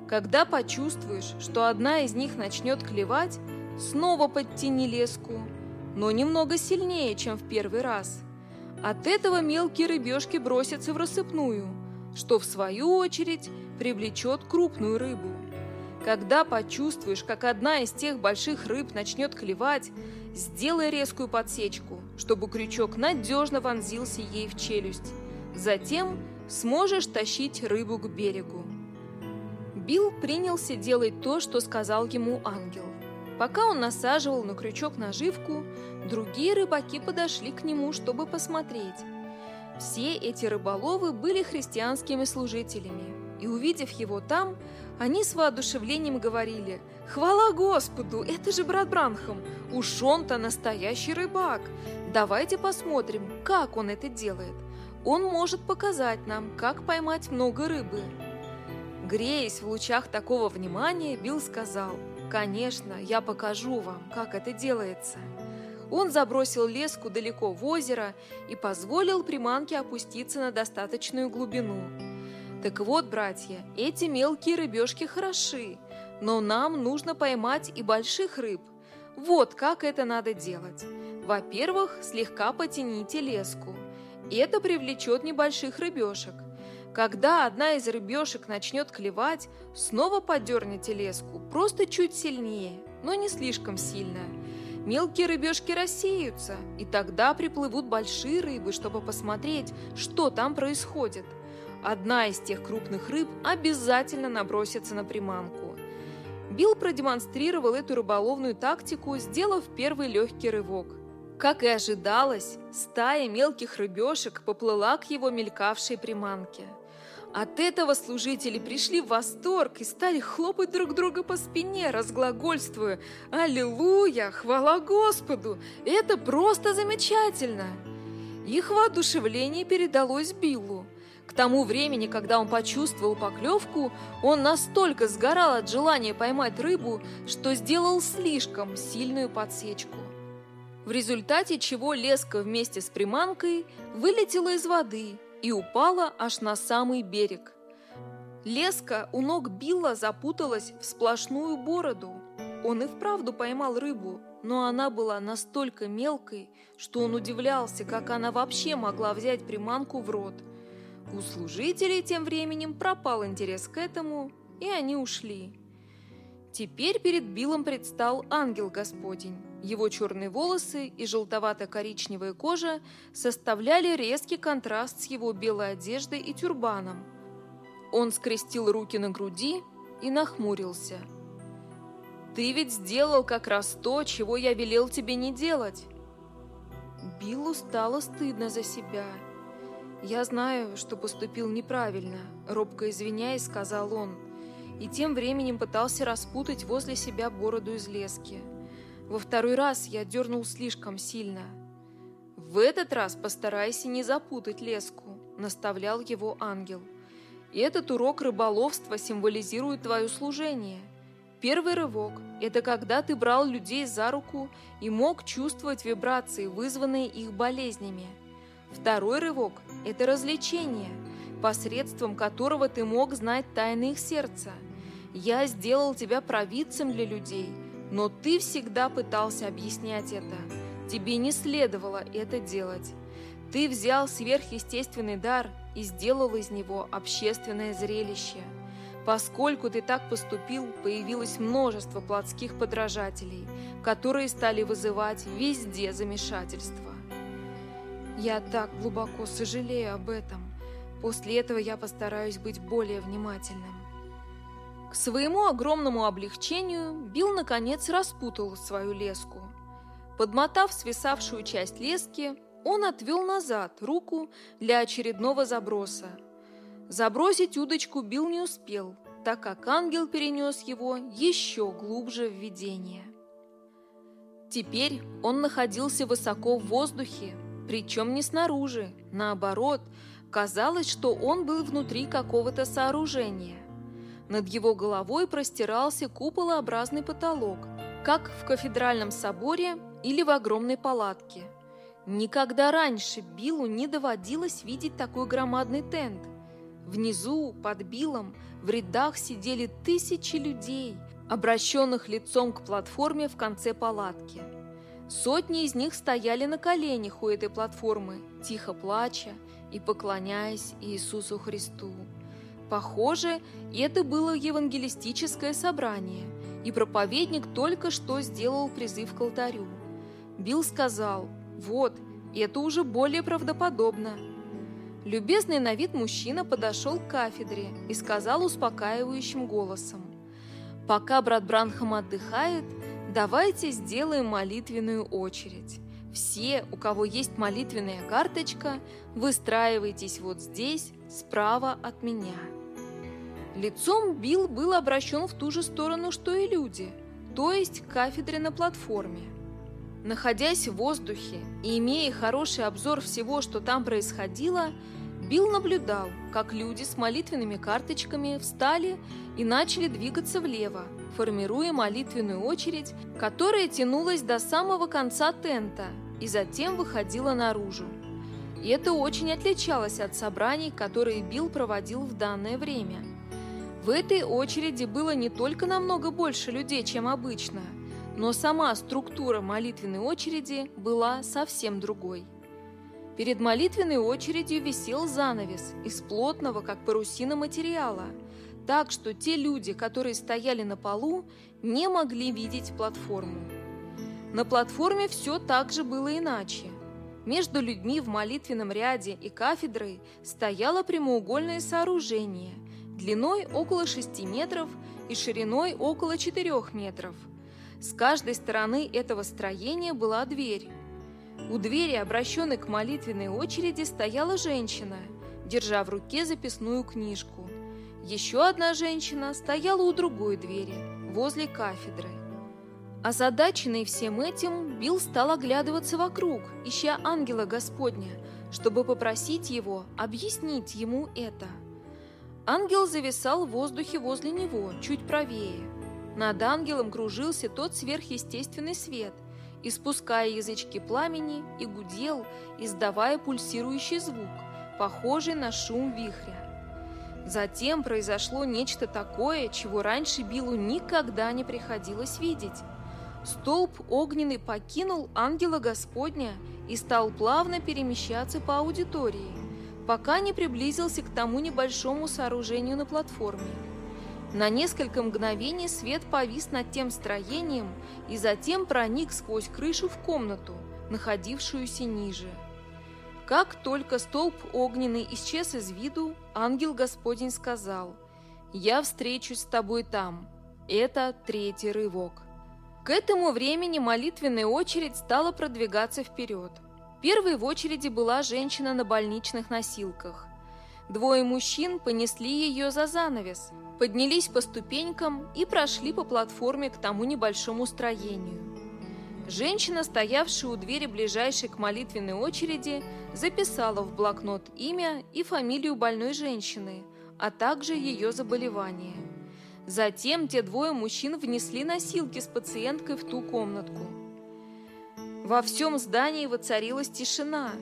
Когда почувствуешь, что одна из них начнет клевать, снова подтяни леску, но немного сильнее, чем в первый раз. От этого мелкие рыбешки бросятся в рассыпную – что в свою очередь привлечет крупную рыбу. Когда почувствуешь, как одна из тех больших рыб начнет клевать, сделай резкую подсечку, чтобы крючок надежно вонзился ей в челюсть. Затем сможешь тащить рыбу к берегу. Билл принялся делать то, что сказал ему ангел. Пока он насаживал на крючок наживку, другие рыбаки подошли к нему, чтобы посмотреть, все эти рыболовы были христианскими служителями, и, увидев его там, они с воодушевлением говорили «Хвала Господу, это же брат Бранхам, уж он-то настоящий рыбак! Давайте посмотрим, как он это делает. Он может показать нам, как поймать много рыбы». Греясь в лучах такого внимания, Билл сказал «Конечно, я покажу вам, как это делается». Он забросил леску далеко в озеро и позволил приманке опуститься на достаточную глубину. Так вот, братья, эти мелкие рыбешки хороши, но нам нужно поймать и больших рыб. Вот как это надо делать. Во-первых, слегка потяните леску. Это привлечет небольших рыбешек. Когда одна из рыбешек начнет клевать, снова подерните леску, просто чуть сильнее, но не слишком сильно. Мелкие рыбешки рассеются, и тогда приплывут большие рыбы, чтобы посмотреть, что там происходит. Одна из тех крупных рыб обязательно набросится на приманку. Билл продемонстрировал эту рыболовную тактику, сделав первый легкий рывок. Как и ожидалось, стая мелких рыбешек поплыла к его мелькавшей приманке – от этого служители пришли в восторг и стали хлопать друг друга по спине, разглагольствуя «Аллилуйя! Хвала Господу! Это просто замечательно!» Их воодушевление передалось Биллу. К тому времени, когда он почувствовал поклевку, он настолько сгорал от желания поймать рыбу, что сделал слишком сильную подсечку. В результате чего леска вместе с приманкой вылетела из воды – и упала аж на самый берег. Леска у ног Билла запуталась в сплошную бороду. Он и вправду поймал рыбу, но она была настолько мелкой, что он удивлялся, как она вообще могла взять приманку в рот. У служителей тем временем пропал интерес к этому, и они ушли. Теперь перед Биллом предстал ангел Господень. Его черные волосы и желтовато-коричневая кожа составляли резкий контраст с его белой одеждой и тюрбаном. Он скрестил руки на груди и нахмурился. «Ты ведь сделал как раз то, чего я велел тебе не делать!» Биллу стало стыдно за себя. «Я знаю, что поступил неправильно», — робко извиняясь, сказал он, и тем временем пытался распутать возле себя бороду из лески. Во второй раз я дернул слишком сильно. «В этот раз постарайся не запутать леску», — наставлял его ангел. Этот урок рыболовства символизирует твое служение. Первый рывок – это когда ты брал людей за руку и мог чувствовать вибрации, вызванные их болезнями. Второй рывок – это развлечение, посредством которого ты мог знать тайны их сердца. Я сделал тебя провидцем для людей – но ты всегда пытался объяснять это. Тебе не следовало это делать. Ты взял сверхъестественный дар и сделал из него общественное зрелище. Поскольку ты так поступил, появилось множество плотских подражателей, которые стали вызывать везде замешательство. Я так глубоко сожалею об этом. После этого я постараюсь быть более внимательным. К своему огромному облегчению Билл наконец распутал свою леску. Подмотав свисавшую часть лески, он отвел назад руку для очередного заброса. Забросить удочку Билл не успел, так как ангел перенес его еще глубже в видение. Теперь он находился высоко в воздухе, причем не снаружи, наоборот, казалось, что он был внутри какого-то сооружения. Над его головой простирался куполообразный потолок, как в кафедральном соборе или в огромной палатке. Никогда раньше Биллу не доводилось видеть такой громадный тент. Внизу, под Биллом, в рядах сидели тысячи людей, обращенных лицом к платформе в конце палатки. Сотни из них стояли на коленях у этой платформы, тихо плача и поклоняясь Иисусу Христу. Похоже, это было евангелистическое собрание, и проповедник только что сделал призыв к алтарю. Билл сказал, «Вот, это уже более правдоподобно». Любезный на вид мужчина подошел к кафедре и сказал успокаивающим голосом, «Пока брат Бранхам отдыхает, давайте сделаем молитвенную очередь. Все, у кого есть молитвенная карточка, выстраивайтесь вот здесь, справа от меня». Лицом Билл был обращен в ту же сторону, что и люди, то есть к кафедре на платформе. Находясь в воздухе и имея хороший обзор всего, что там происходило, Билл наблюдал, как люди с молитвенными карточками встали и начали двигаться влево, формируя молитвенную очередь, которая тянулась до самого конца тента и затем выходила наружу. И это очень отличалось от собраний, которые Билл проводил в данное время – в этой очереди было не только намного больше людей, чем обычно, но сама структура молитвенной очереди была совсем другой. Перед молитвенной очередью висел занавес из плотного, как парусина, материала, так что те люди, которые стояли на полу, не могли видеть платформу. На платформе все так же было иначе. Между людьми в молитвенном ряде и кафедрой стояло прямоугольное сооружение, длиной около 6 метров и шириной около 4 метров. С каждой стороны этого строения была дверь. У двери, обращенной к молитвенной очереди, стояла женщина, держа в руке записную книжку. Еще одна женщина стояла у другой двери, возле кафедры. Озадаченный всем этим, Билл стал оглядываться вокруг, ища ангела Господня, чтобы попросить его объяснить ему это. Ангел зависал в воздухе возле него, чуть правее. Над ангелом кружился тот сверхъестественный свет, испуская язычки пламени и гудел, издавая пульсирующий звук, похожий на шум вихря. Затем произошло нечто такое, чего раньше Биллу никогда не приходилось видеть. Столб огненный покинул ангела Господня и стал плавно перемещаться по аудитории, пока не приблизился к тому небольшому сооружению на платформе. На несколько мгновений свет повис над тем строением и затем проник сквозь крышу в комнату, находившуюся ниже. Как только столб огненный исчез из виду, ангел Господень сказал, «Я встречусь с тобой там». Это третий рывок. К этому времени молитвенная очередь стала продвигаться вперед. Первой в очереди была женщина на больничных носилках. Двое мужчин понесли ее за занавес, поднялись по ступенькам и прошли по платформе к тому небольшому строению. Женщина, стоявшая у двери ближайшей к молитвенной очереди, записала в блокнот имя и фамилию больной женщины, а также ее заболевание. Затем те двое мужчин внесли носилки с пациенткой в ту комнатку. Во всем здании воцарилась тишина,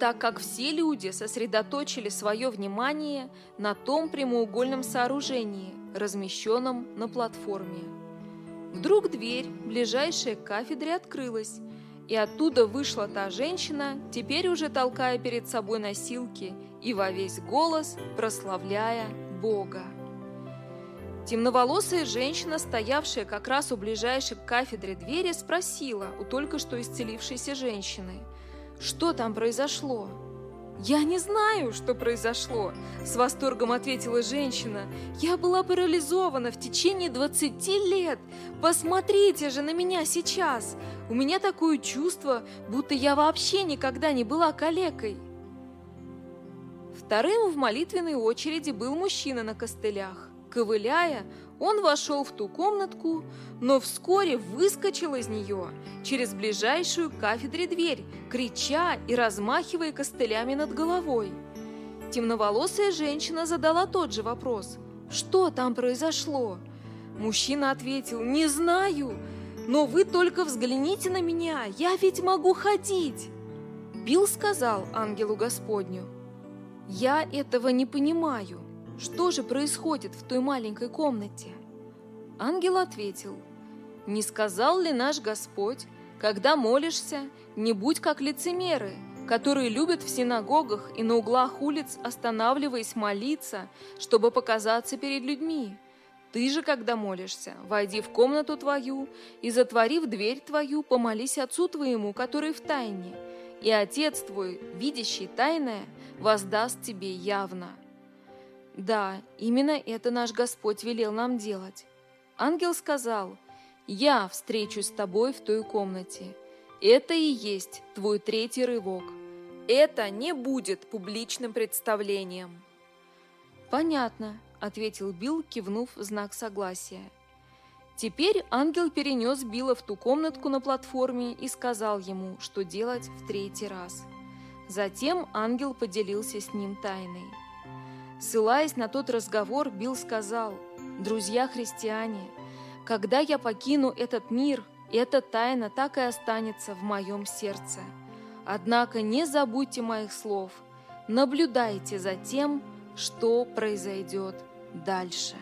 так как все люди сосредоточили свое внимание на том прямоугольном сооружении, размещенном на платформе. Вдруг дверь, ближайшая к кафедре, открылась, и оттуда вышла та женщина, теперь уже толкая перед собой носилки и во весь голос прославляя Бога. Темноволосая женщина, стоявшая как раз у ближайшей к кафедре двери, спросила у только что исцелившейся женщины, что там произошло. «Я не знаю, что произошло», – с восторгом ответила женщина. «Я была парализована в течение 20 лет. Посмотрите же на меня сейчас. У меня такое чувство, будто я вообще никогда не была калекой». Вторым в молитвенной очереди был мужчина на костылях. Ковыляя, он вошел в ту комнатку, но вскоре выскочил из нее через ближайшую к кафедре дверь, крича и размахивая костылями над головой. Темноволосая женщина задала тот же вопрос. «Что там произошло?» Мужчина ответил, «Не знаю, но вы только взгляните на меня, я ведь могу ходить!» Билл сказал ангелу Господню, «Я этого не понимаю. Что же происходит в той маленькой комнате? Ангел ответил, «Не сказал ли наш Господь, когда молишься, не будь как лицемеры, которые любят в синагогах и на углах улиц, останавливаясь молиться, чтобы показаться перед людьми? Ты же, когда молишься, войди в комнату твою и, затворив дверь твою, помолись Отцу твоему, который в тайне, и Отец твой, видящий тайное, воздаст тебе явно». Да, именно это наш Господь велел нам делать. Ангел сказал, «Я встречусь с тобой в той комнате». Это и есть твой третий рывок. Это не будет публичным представлением. Понятно, ответил Билл, кивнув в знак согласия. Теперь ангел перенес Билла в ту комнатку на платформе и сказал ему, что делать в третий раз. Затем ангел поделился с ним тайной. Ссылаясь на тот разговор, Билл сказал, «Друзья христиане, когда я покину этот мир, эта тайна так и останется в моем сердце. Однако не забудьте моих слов, наблюдайте за тем, что произойдет дальше».